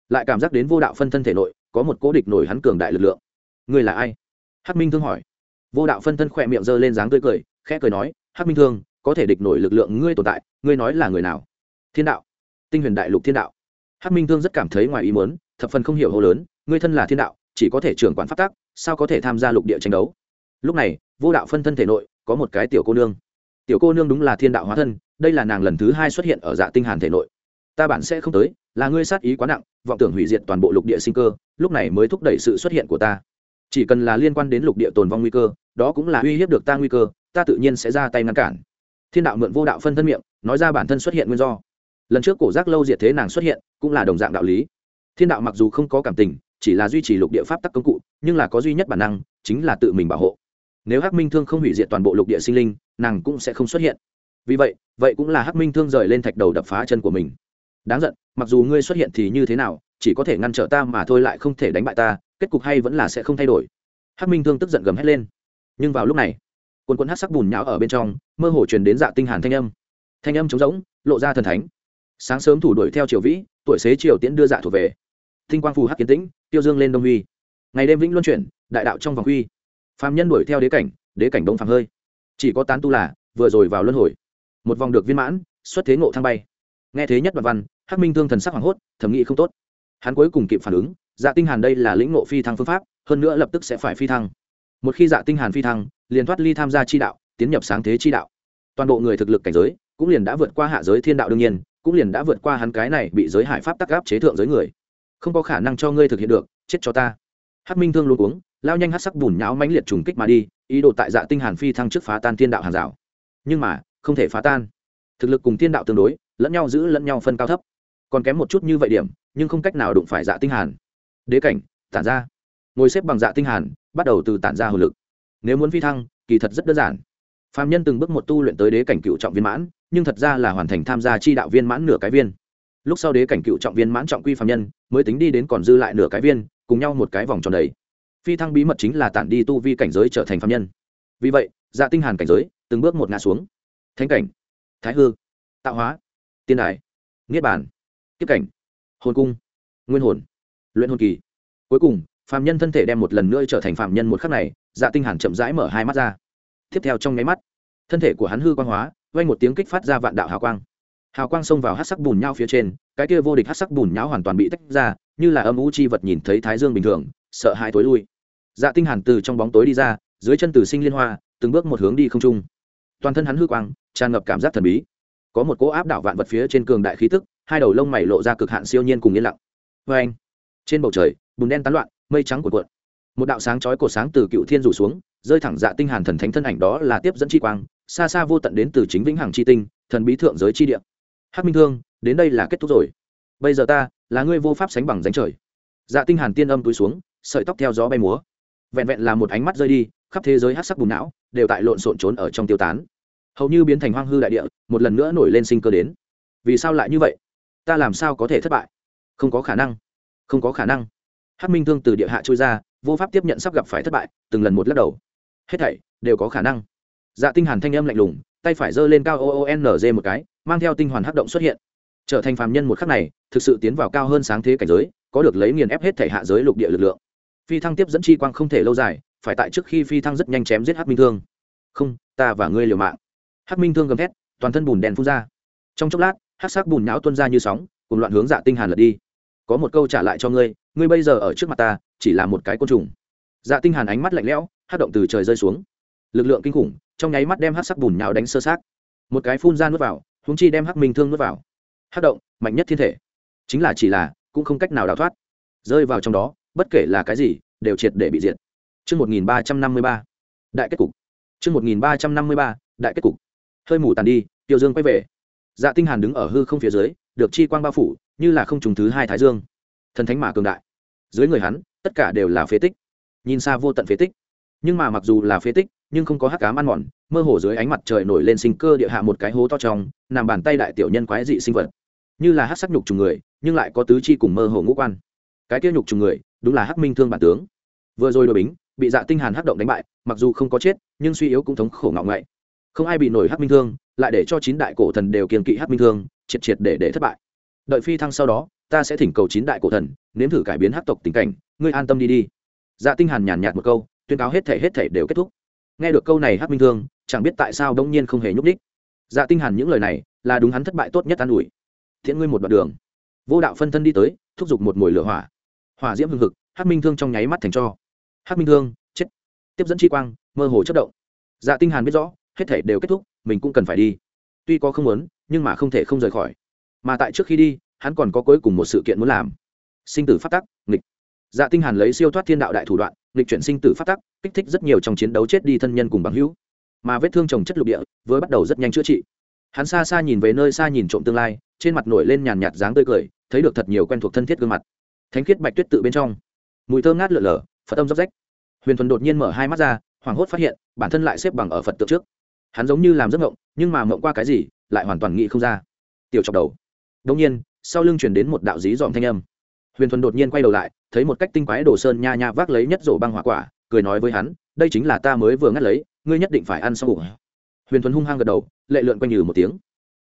S1: Lại cảm giác đến vô đạo phân thân thể nội, có một cố địch nổi hắn cường đại lực lượng ngươi là ai? Hắc minh thương hỏi. Vô đạo phân thân khỏe miệng giơ lên dáng tươi cười, khẽ cười nói, hắc minh thương, có thể địch nổi lực lượng ngươi tồn tại, ngươi nói là người nào? Thiên đạo. Tinh huyền đại lục thiên đạo. Hắc minh thương rất cảm thấy ngoài ý muốn, thập phần không hiểu hô lớn, ngươi thân là thiên đạo, chỉ có thể trưởng quản phát tác sao có thể tham gia lục địa tranh đấu? Lúc này, vô đạo phân thân thể nội, có một cái tiểu cô nương. Tiểu cô nương đúng là thiên đạo hóa thân, đây là nàng lần thứ hai xuất hiện ở dạ tinh hàn thể nội. Ta bản sẽ không tới, là ngươi sát ý quá nặng, vọng tưởng hủy diệt toàn bộ lục địa sinh cơ, lúc này mới thúc đẩy sự xuất hiện của ta chỉ cần là liên quan đến lục địa tồn vong nguy cơ, đó cũng là uy hiếp được ta nguy cơ, ta tự nhiên sẽ ra tay ngăn cản. Thiên đạo mượn vô đạo phân thân miệng, nói ra bản thân xuất hiện nguyên do. Lần trước cổ giác lâu diệt thế nàng xuất hiện, cũng là đồng dạng đạo lý. Thiên đạo mặc dù không có cảm tình, chỉ là duy trì lục địa pháp tắc công cụ, nhưng là có duy nhất bản năng, chính là tự mình bảo hộ. Nếu hắc minh thương không hủy diệt toàn bộ lục địa sinh linh, nàng cũng sẽ không xuất hiện. Vì vậy vậy cũng là hắc minh thương rời lên thạch đầu đập phá chân của mình. Đáng giận, mặc dù ngươi xuất hiện thì như thế nào, chỉ có thể ngăn trở ta mà thôi lại không thể đánh bại ta kết cục hay vẫn là sẽ không thay đổi. Hắc minh thương tức giận gầm hét lên. Nhưng vào lúc này, quần quân hắc sắc bùn nhão ở bên trong, mơ hồ truyền đến dạ tinh hàn thanh âm. Thanh âm trống rỗng, lộ ra thần thánh. Sáng sớm thủ đuổi theo triều vĩ, tuổi xế triều tiễn đưa dạ thuộc về. Thinh quang phù hắc kiến tĩnh, tiêu dương lên đông huy. Ngày đêm vĩnh luân chuyển, đại đạo trong vòng huy phàm nhân đuổi theo đế cảnh đế cảnh đông phàm hơi. Chỉ có tán tu là, vừa rồi vào luân hồi. Một vòng được viên mãn, xuất thế ngộ thăng bay. Nghe thế nhất đoạn văn, hắc minh thương thần sắc hoảng hốt thẩm nghĩ không tốt. Hắn cuối cùng kịp phản ứng dạ tinh hàn đây là lĩnh ngộ phi thăng phương pháp, hơn nữa lập tức sẽ phải phi thăng. Một khi dạ tinh hàn phi thăng, liền thoát ly tham gia chi đạo, tiến nhập sáng thế chi đạo. Toàn bộ người thực lực cảnh giới, cũng liền đã vượt qua hạ giới thiên đạo đương nhiên, cũng liền đã vượt qua hắn cái này bị giới hải pháp tắc áp chế thượng giới người. Không có khả năng cho ngươi thực hiện được, chết cho ta. Hắc minh thương luôn uống lao nhanh hắc sắc bùn nhão mãnh liệt trùng kích mà đi, ý đồ tại dạ tinh hàn phi thăng trước phá tan thiên đạo hàng rào. Nhưng mà, không thể phá tan. Thực lực cùng thiên đạo tương đối, lẫn nhau giữ lẫn nhau phân cao thấp. Còn kém một chút như vậy điểm, nhưng không cách nào đụng phải dạ tinh hàn đế cảnh, tản ra. Ngồi xếp bằng dạ tinh hàn, bắt đầu từ tản ra hồn lực. Nếu muốn phi thăng, kỳ thật rất đơn giản. Phàm nhân từng bước một tu luyện tới đế cảnh cựu trọng viên mãn, nhưng thật ra là hoàn thành tham gia chi đạo viên mãn nửa cái viên. Lúc sau đế cảnh cựu trọng viên mãn trọng quy phàm nhân, mới tính đi đến còn dư lại nửa cái viên, cùng nhau một cái vòng tròn đầy. Phi thăng bí mật chính là tản đi tu vi cảnh giới trở thành phàm nhân. Vì vậy dạ tinh hàn cảnh giới từng bước một ngã xuống. Thánh cảnh, thái hư, tạo hóa, tiên đài, niết bàn, kiếp cảnh, hồn cung, nguyên hồn luyện hồn kỳ. Cuối cùng phạm nhân thân thể đem một lần nữa trở thành phạm nhân một khắc này dạ tinh hàn chậm rãi mở hai mắt ra. Tiếp theo trong nháy mắt, thân thể của hắn hư quang hóa, vang một tiếng kích phát ra vạn đạo hào quang. Hào quang xông vào hắc sắc bùn nhau phía trên, cái kia vô địch hắc sắc bùn nhão hoàn toàn bị tách ra, như là âm u chi vật nhìn thấy thái dương bình thường, sợ hãi tối lui. Dạ tinh hàn từ trong bóng tối đi ra, dưới chân từ sinh liên hoa, từng bước một hướng đi không trung. Toàn thân hắn hư quang, tràn ngập cảm giác thần bí. Có một cỗ áp đảo vạn vật phía trên cường đại khí tức, hai đầu lông mày lộ ra cực hạn siêu nhiên cùng yên lặng. Với anh trên bầu trời, bùn đen tán loạn, mây trắng cuộn cuộn. Một đạo sáng chói cổ sáng từ cựu thiên rủ xuống, rơi thẳng dạ tinh hàn thần thánh thân ảnh đó là tiếp dẫn chi quang, xa xa vô tận đến từ chính vĩnh hằng chi tinh, thần bí thượng giới chi địa. Hắc minh thương, đến đây là kết thúc rồi. Bây giờ ta là ngươi vô pháp sánh bằng danh trời. Dạ tinh hàn tiên âm túi xuống, sợi tóc theo gió bay múa. Vẹn vẹn là một ánh mắt rơi đi, khắp thế giới hắc sắc bùn não đều tại lộn xộn trốn ở trong tiêu tán. Hầu như biến thành hoang hư đại địa, một lần nữa nổi lên sinh cơ đến. Vì sao lại như vậy? Ta làm sao có thể thất bại? Không có khả năng không có khả năng. Hát minh thương từ địa hạ trôi ra, vô pháp tiếp nhận sắp gặp phải thất bại, từng lần một lắc đầu. Hết thảy đều có khả năng. Dạ tinh hàn thanh âm lạnh lùng, tay phải giơ lên cao o o n một cái, mang theo tinh hoàn hắc động xuất hiện. Trở thành phàm nhân một khắc này, thực sự tiến vào cao hơn sáng thế cảnh giới, có được lấy nghiền ép hết thể hạ giới lục địa lực lượng. Phi thăng tiếp dẫn chi quang không thể lâu dài, phải tại trước khi phi thăng rất nhanh chém giết Hát minh thương. Không, ta và ngươi liều mạng. Hát minh thương gầm thét, toàn thân bùn đèn phun ra. Trong chốc lát, hắc sắc bùn nhão tuôn ra như sóng, cùng loạn hướng dạ tinh hàn lật đi có một câu trả lại cho ngươi ngươi bây giờ ở trước mặt ta chỉ là một cái côn trùng dạ tinh hàn ánh mắt lạnh lẽo hắc động từ trời rơi xuống lực lượng kinh khủng trong nháy mắt đem hát sắc bùn nhào đánh sơ sát một cái phun ra nuốt vào húng chi đem hắc minh thương nuốt vào hát động mạnh nhất thiên thể chính là chỉ là cũng không cách nào đào thoát rơi vào trong đó bất kể là cái gì đều triệt để bị diệt Chương 1353. Đại kết cục. Chương 1353. Đại kết cục. Hơi mù tàn đi, Tiêu Dương quay về. Dạ Tinh Hàn đứng ở hư không phía dưới, được chi quang bao phủ, như là không trùng thứ hai thái dương. Thần thánh mà cường đại. Dưới người hắn, tất cả đều là phế tích. Nhìn xa vô tận phế tích. Nhưng mà mặc dù là phế tích, nhưng không có hắc cám ăn mòn, mơ hồ dưới ánh mặt trời nổi lên sinh cơ địa hạ một cái hố to trong, nằm bàn tay đại tiểu nhân quái dị sinh vật. Như là hắc sắc nhục trùng người, nhưng lại có tứ chi cùng mơ hồ ngũ quan. Cái kia nhục trùng người, đúng là hắc minh thương bản tướng. Vừa rồi đội bính, bị dạ tinh hàn hắc động đánh bại mặc dù không có chết nhưng suy yếu cũng thống khổ ngọng ngậy không ai bị nổi hắc minh thương lại để cho chín đại cổ thần đều kiên kỵ hắc minh thương triệt triệt để để thất bại đợi phi thăng sau đó, ta sẽ thỉnh cầu chín đại cổ thần, nếm thử cải biến hắc tộc tình cảnh, ngươi an tâm đi đi. Dạ tinh hàn nhàn nhạt một câu, tuyên cáo hết thể hết thể đều kết thúc. Nghe được câu này hát minh thương, chẳng biết tại sao đông nhiên không hề nhúc đích dạ tinh hàn những lời này, là đúng hắn thất bại tốt nhất an ủi. Thiện ngươi một đoạn đường. Vô đạo phân thân đi tới, thúc giục một mồi lửa hỏa. Hỏa diễm hưng hực hát minh thương trong nháy mắt thành cho. Hát minh thương, chết. Tiếp dẫn chi quang, mơ hồ chất động. Dạ tinh hàn biết rõ, hết thể đều kết thúc, mình cũng cần phải đi. Tuy có không muốn, nhưng mà không thể không rời khỏi mà tại trước khi đi, hắn còn có cuối cùng một sự kiện muốn làm. Sinh tử phát tắc, nghịch. Dạ tinh hàn lấy siêu thoát thiên đạo đại thủ đoạn, nghịch chuyển sinh tử phát tắc, kích thích rất nhiều trong chiến đấu chết đi thân nhân cùng bằng hữu. Mà vết thương trồng chất lục địa, vừa bắt đầu rất nhanh chữa trị. Hắn xa xa nhìn về nơi xa nhìn trộm tương lai, trên mặt nổi lên nhàn nhạt dáng tươi cười, thấy được thật nhiều quen thuộc thân thiết gương mặt. Thánh khiết bạch tuyết tự bên trong. Mùi thơm ngát lượn lờ phật âm róc rách. Huyền thuần đột nhiên mở hai mắt ra, hoảng hốt phát hiện, bản thân lại xếp bằng ở phật tượng trước. Hắn giống như làm giấc ngộng nhưng mà ngộng qua cái gì, lại hoàn toàn nghĩ không ra. Tiểu chọc đầu đông nhiên, sau lưng chuyển đến một đạo dí dòm thanh âm. Huyền thuần đột nhiên quay đầu lại, thấy một cách tinh quái đồ sơn nha nha vác lấy nhất rổ băng hỏa quả, cười nói với hắn, đây chính là ta mới vừa ngắt lấy, ngươi nhất định phải ăn xong. Bụng huyền thuần hung hăng gật đầu, lệ lượn quanh nhừ một tiếng.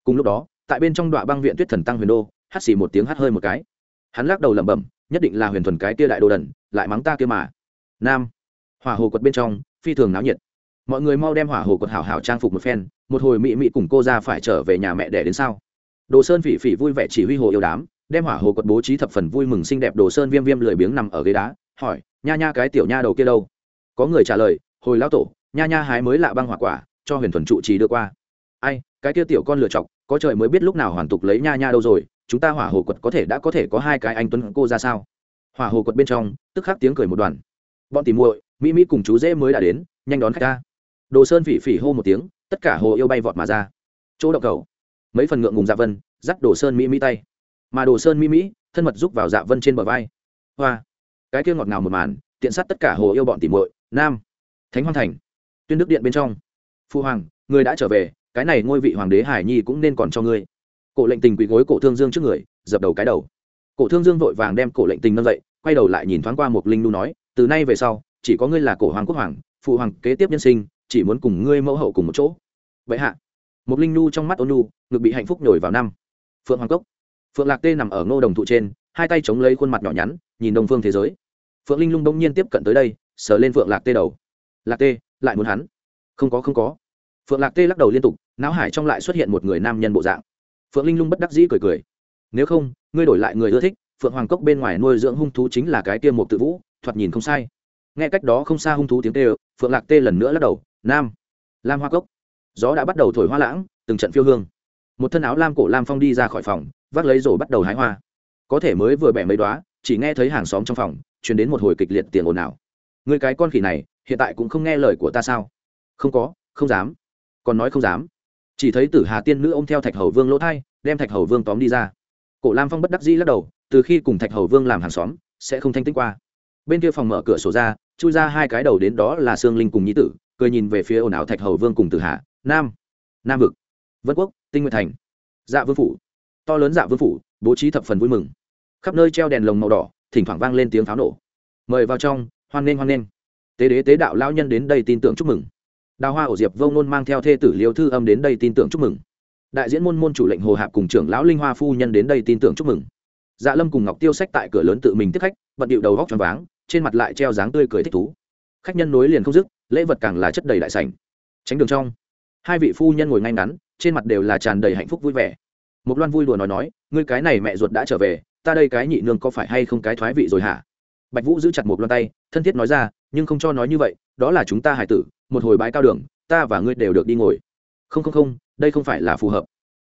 S1: Cùng lúc đó, tại bên trong đoạn băng viện tuyết thần tăng huyền đô, hắt xì một tiếng hắt hơi một cái. Hắn lắc đầu lẩm bẩm, nhất định là huyền thuần cái kia đại đồ đần, lại mắng ta kia mà. Nam, hỏa hồ quật bên trong, phi thường náo nhiệt. Mọi người mau đem hỏa hồ quật hảo hảo trang phục một phen, một hồi mị mị cùng cô ra phải trở về nhà mẹ đẻ đến sao? Đồ sơn phỉ phỉ vui vẻ chỉ huy hồ yêu đám, đem hỏa hồ quật bố trí thập phần vui mừng xinh đẹp đồ sơn viêm viêm lười biếng nằm ở ghế đá, hỏi, nha nha cái tiểu nha đầu kia đâu? Có người trả lời, hồi lão tổ, nha nha hái mới lạ băng hỏa quả, cho huyền thuần trụ trì đưa qua. Ai, cái kia tiểu con lựa chọc, có trời mới biết lúc nào hoàn tục lấy nha nha đâu rồi, chúng ta hỏa hồ quật có thể đã có thể có hai cái anh tuấn cô ra sao? Hỏa hồ quật bên trong, tức khắc tiếng cười một đoàn. Bọn tìm muội, mỹ mỹ cùng chú dễ mới đã đến, nhanh đón khách ta. Đồ sơn phỉ phỉ hô một tiếng, tất cả hồ yêu bay vọt mà ra. Chỗ động cầu mấy phần ngượng ngùng dạ vân, dắt đồ sơn mỹ mỹ tay. Mà đồ sơn mỹ mỹ, thân mật giúp vào dạ vân trên bờ vai. Hoa. Cái kia ngọt ngào một màn, tiện sát tất cả hồ yêu bọn tỉ muội, nam. Thánh hoàng thành. Tuyên đức điện bên trong. Phu hoàng, người đã trở về, cái này ngôi vị hoàng đế hải nhi cũng nên còn cho ngươi. Cổ lệnh tình quỳ gối cổ thương dương trước người, dập đầu cái đầu. Cổ thương dương vội vàng đem cổ lệnh tình nâng dậy, quay đầu lại nhìn thoáng qua một linh nu nói, từ nay về sau, chỉ có ngươi là cổ hoàng quốc hoàng phụ hoàng kế tiếp nhân sinh, chỉ muốn cùng ngươi mẫu hậu cùng một chỗ. Vậy hạ một linh nu trong mắt ôn nu ngực bị hạnh phúc nhồi vào năm. Phượng hoàng cốc. Phượng lạc tê nằm ở ngô đồng thụ trên, hai tay chống lấy khuôn mặt nhỏ nhắn, nhìn đông phương thế giới. Phượng linh lung đông nhiên tiếp cận tới đây, sờ lên phượng lạc tê đầu. Lạc tê, lại muốn hắn? Không có không có. Phượng lạc tê lắc đầu liên tục, não hải trong lại xuất hiện một người nam nhân bộ dạng. Phượng linh lung bất đắc dĩ cười cười. Nếu không, ngươi đổi lại người ưa thích, phượng hoàng cốc bên ngoài nuôi dưỡng hung thú chính là cái tiêm một tự vũ, thoạt nhìn không sai. Nghe cách đó không xa hung thú tiếng tê phượng lạc tê lần nữa lắc đầu, nam, lam hoa cốc gió đã bắt đầu thổi hoa lãng, từng trận phiêu hương. Một thân áo lam cổ lam phong đi ra khỏi phòng, vác lấy rổ bắt đầu hái hoa. Có thể mới vừa bẻ mấy đoá chỉ nghe thấy hàng xóm trong phòng chuyển đến một hồi kịch liệt tiền ồn ào. Người cái con khỉ này, hiện tại cũng không nghe lời của ta sao? Không có, không dám. Còn nói không dám. Chỉ thấy tử hà tiên nữ ô m theo thạch hầu vương lỗ thai, đem thạch hầu vương tóm đi ra. Cổ lam phong bất đắc dĩ lắc đầu, từ khi cùng thạch hầu vương làm hàng xóm, sẽ không thanh tĩnh qua. Bên kia phòng mở cửa sổ ra, chui ra hai cái đầu đến đó là sương linh cùng nhi tử, cười nhìn về phía ồn ào thạch hầu vương cùng tử hà nam nam vực, vân quốc, tinh nguyện thành dạ vương phủ. To lớn dạ vương phủ, bố trí thập phần vui mừng. Khắp nơi treo đèn lồng màu đỏ, thỉnh thoảng vang lên tiếng pháo nổ. Mời vào trong, hoan nghênh hoan nghênh. Tế đế, tế đạo lao nhân đến đây tin tưởng chúc mừng. Đào hoa ổ diệp vông nôn mang theo thê tử liêu thư âm đến đây tin tưởng chúc mừng. Đại diễn môn môn chủ lệnh hồ hạp cùng trưởng lão linh hoa phu nhân đến đây tin tưởng chúc mừng. Dạ lâm cùng ngọc tiêu sách tại cửa lớn tự mình tiếp khách, bận điệu đầu góc tròn váng, trên mặt lại treo dáng tươi cười thích thú. Khách nhân nối liền không dứt, lễ vật càng là chất đầy đại sảnh. Tránh đường trong hai vị phu nhân ngồi ngay ngắn, trên mặt đều là tràn đầy hạnh phúc vui vẻ. Một loan vui đùa nói nói, ngươi cái này mẹ ruột đã trở về, ta đây cái nhị nương có phải hay không cái thoái vị rồi hả? Bạch vũ giữ chặt một loan tay, thân thiết nói ra, nhưng không cho nói như vậy, đó là chúng ta hải tử, một hồi bái cao đường, ta và ngươi đều được đi ngồi. Không không không, đây không phải là phù hợp.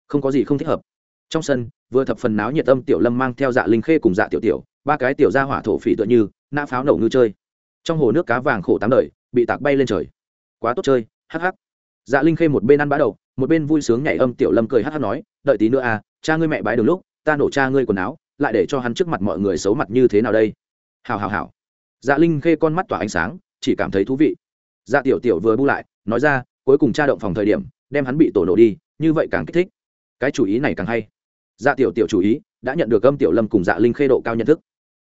S1: Không có gì không thích hợp. Trong sân, vừa thập phần náo nhiệt âm tiểu lâm mang theo dạ linh khê cùng dạ tiểu tiểu, ba cái tiểu ra hỏa thổ phỉ tựa như, nã pháo nổ ngư chơi. Trong hồ nước cá vàng khổ tám đời, bị tạc bay lên trời. Quá tốt chơi, hắc hắc dạ linh khê một bên ăn bã đầu một bên vui sướng nhảy âm tiểu lâm cười hát hát nói, đợi tí nữa à cha ngươi mẹ bái đường lúc, ta nổ cha ngươi quần áo, lại để cho hắn trước mặt mọi người xấu mặt như thế nào đây? Hào hào hào dạ linh khê con mắt tỏa ánh sáng, chỉ cảm thấy thú vị. Dạ tiểu tiểu vừa bu lại, nói ra, cuối cùng cha động phòng thời điểm, đem hắn bị tổ nổ đi, như vậy càng kích thích. Cái chủ ý này càng hay. Dạ tiểu tiểu chủ ý, đã nhận được âm tiểu lâm cùng dạ linh khê độ cao nhận thức.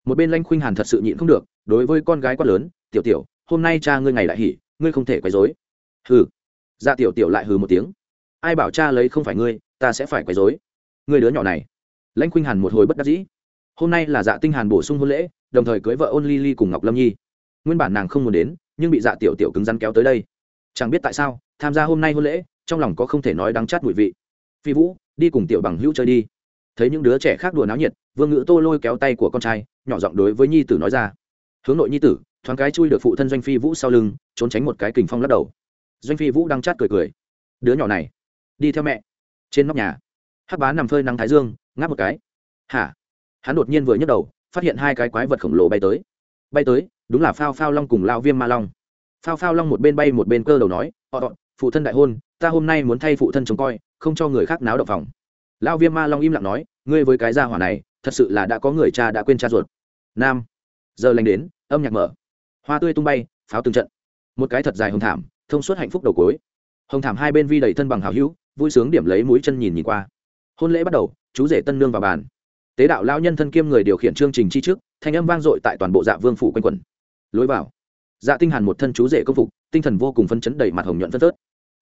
S1: Một bên lanh khuynh hàn thật sự nhịn không được, đối với con gái quá lớn, tiểu tiểu, hôm nay cha ngươi ngày đại hỉ, ngươi không thể quấy dối hừ dạ tiểu tiểu lại hừ một tiếng. Ai bảo cha lấy không phải ngươi, ta sẽ phải quấy dối ngươi đứa nhỏ này. Lãnh khuynh hàn một hồi bất đắc dĩ. Hôm nay là dạ tinh hàn bổ sung hôn lễ, đồng thời cưới vợ ôn ly ly cùng ngọc lâm nhi. Nguyên bản nàng không muốn đến, nhưng bị dạ tiểu tiểu cứng rắn kéo tới đây. Chẳng biết tại sao, tham gia hôm nay hôn lễ, trong lòng có không thể nói đắng chát mùi vị. Phi vũ, đi cùng tiểu bằng hữu chơi đi. Thấy những đứa trẻ khác đùa náo nhiệt, vương ngữ tô lôi kéo tay của con trai, nhỏ giọng đối với nhi tử nói ra. Hướng nội nhi tử, thoáng cái chui được phụ thân doanh phi vũ sau lưng, trốn tránh một cái kình phong lắc đầu doanh phi vũ đang chát cười cười. Đứa nhỏ này, đi theo mẹ. Trên nóc nhà, hắc bá nằm phơi nắng thái dương, ngáp một cái. Hả? Hắn đột nhiên vừa nhấc đầu, phát hiện hai cái quái vật khổng lồ bay tới. Bay tới, đúng là phao phao long cùng lao viêm ma long. Phao phao long một bên bay một bên cơ đầu nói ọ phụ thân đại hôn, ta hôm nay muốn thay phụ thân trông coi, không cho người khác náo động phòng. Lao viêm ma long im lặng nói, ngươi với cái gia hỏa này, thật sự là đã có người cha đã quên cha ruột. Nam, giờ lành đến, âm nhạc mở. Hoa tươi tung bay, pháo từng trận. Một cái thật dài hồng thảm thông suốt hạnh phúc đầu cối hồng thảm hai bên vi đầy thân bằng hào hữu, vui sướng điểm lấy mũi chân nhìn nhìn qua. Hôn lễ bắt đầu, chú rể tân nương vào bàn. Tế đạo lao nhân thân kiêm người điều khiển chương trình chi trước, thanh âm vang dội tại toàn bộ dạ vương phủ quanh quẩn. Lối vào. Dạ tinh hàn một thân chú rể công phục, tinh thần vô cùng phấn chấn đầy mặt hồng nhuận phân tớt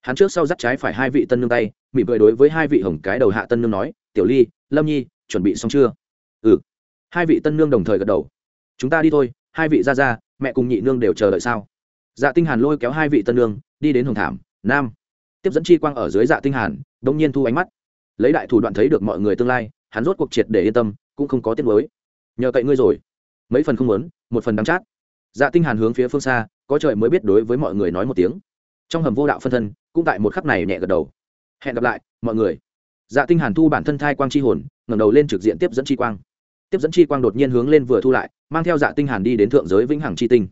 S1: hắn trước sau dắt trái phải hai vị tân nương tay, mỉm cười đối với hai vị hồng cái đầu hạ tân nương nói, tiểu ly, lâm nhi, chuẩn bị xong chưa? Ừ. Hai vị tân nương đồng thời gật đầu. Chúng ta đi thôi, hai vị ra ra mẹ cùng nhị nương đều chờ đợi sao? Dạ tinh hàn lôi kéo hai vị tân Lương đi đến hồng thảm, nam. Tiếp dẫn chi quang ở dưới dạ tinh hàn, đống nhiên thu ánh mắt. Lấy đại thủ đoạn thấy được mọi người tương lai, hắn rốt cuộc triệt để yên tâm, cũng không có tiếc nuối. Nhờ cậy ngươi rồi. Mấy phần không muốn, một phần đắng chát. Dạ tinh hàn hướng phía phương xa, có trời mới biết đối với mọi người nói một tiếng. Trong hầm vô đạo phân thân, cũng tại một khắc này nhẹ gật đầu. Hẹn gặp lại, mọi người. Dạ tinh hàn thu bản thân thai quang chi hồn, ngẩng đầu lên trực diện tiếp dẫn chi quang. Tiếp dẫn chi quang đột nhiên hướng lên vừa thu lại, mang theo dạ tinh hàn đi đến thượng giới vĩnh hằng chi tinh.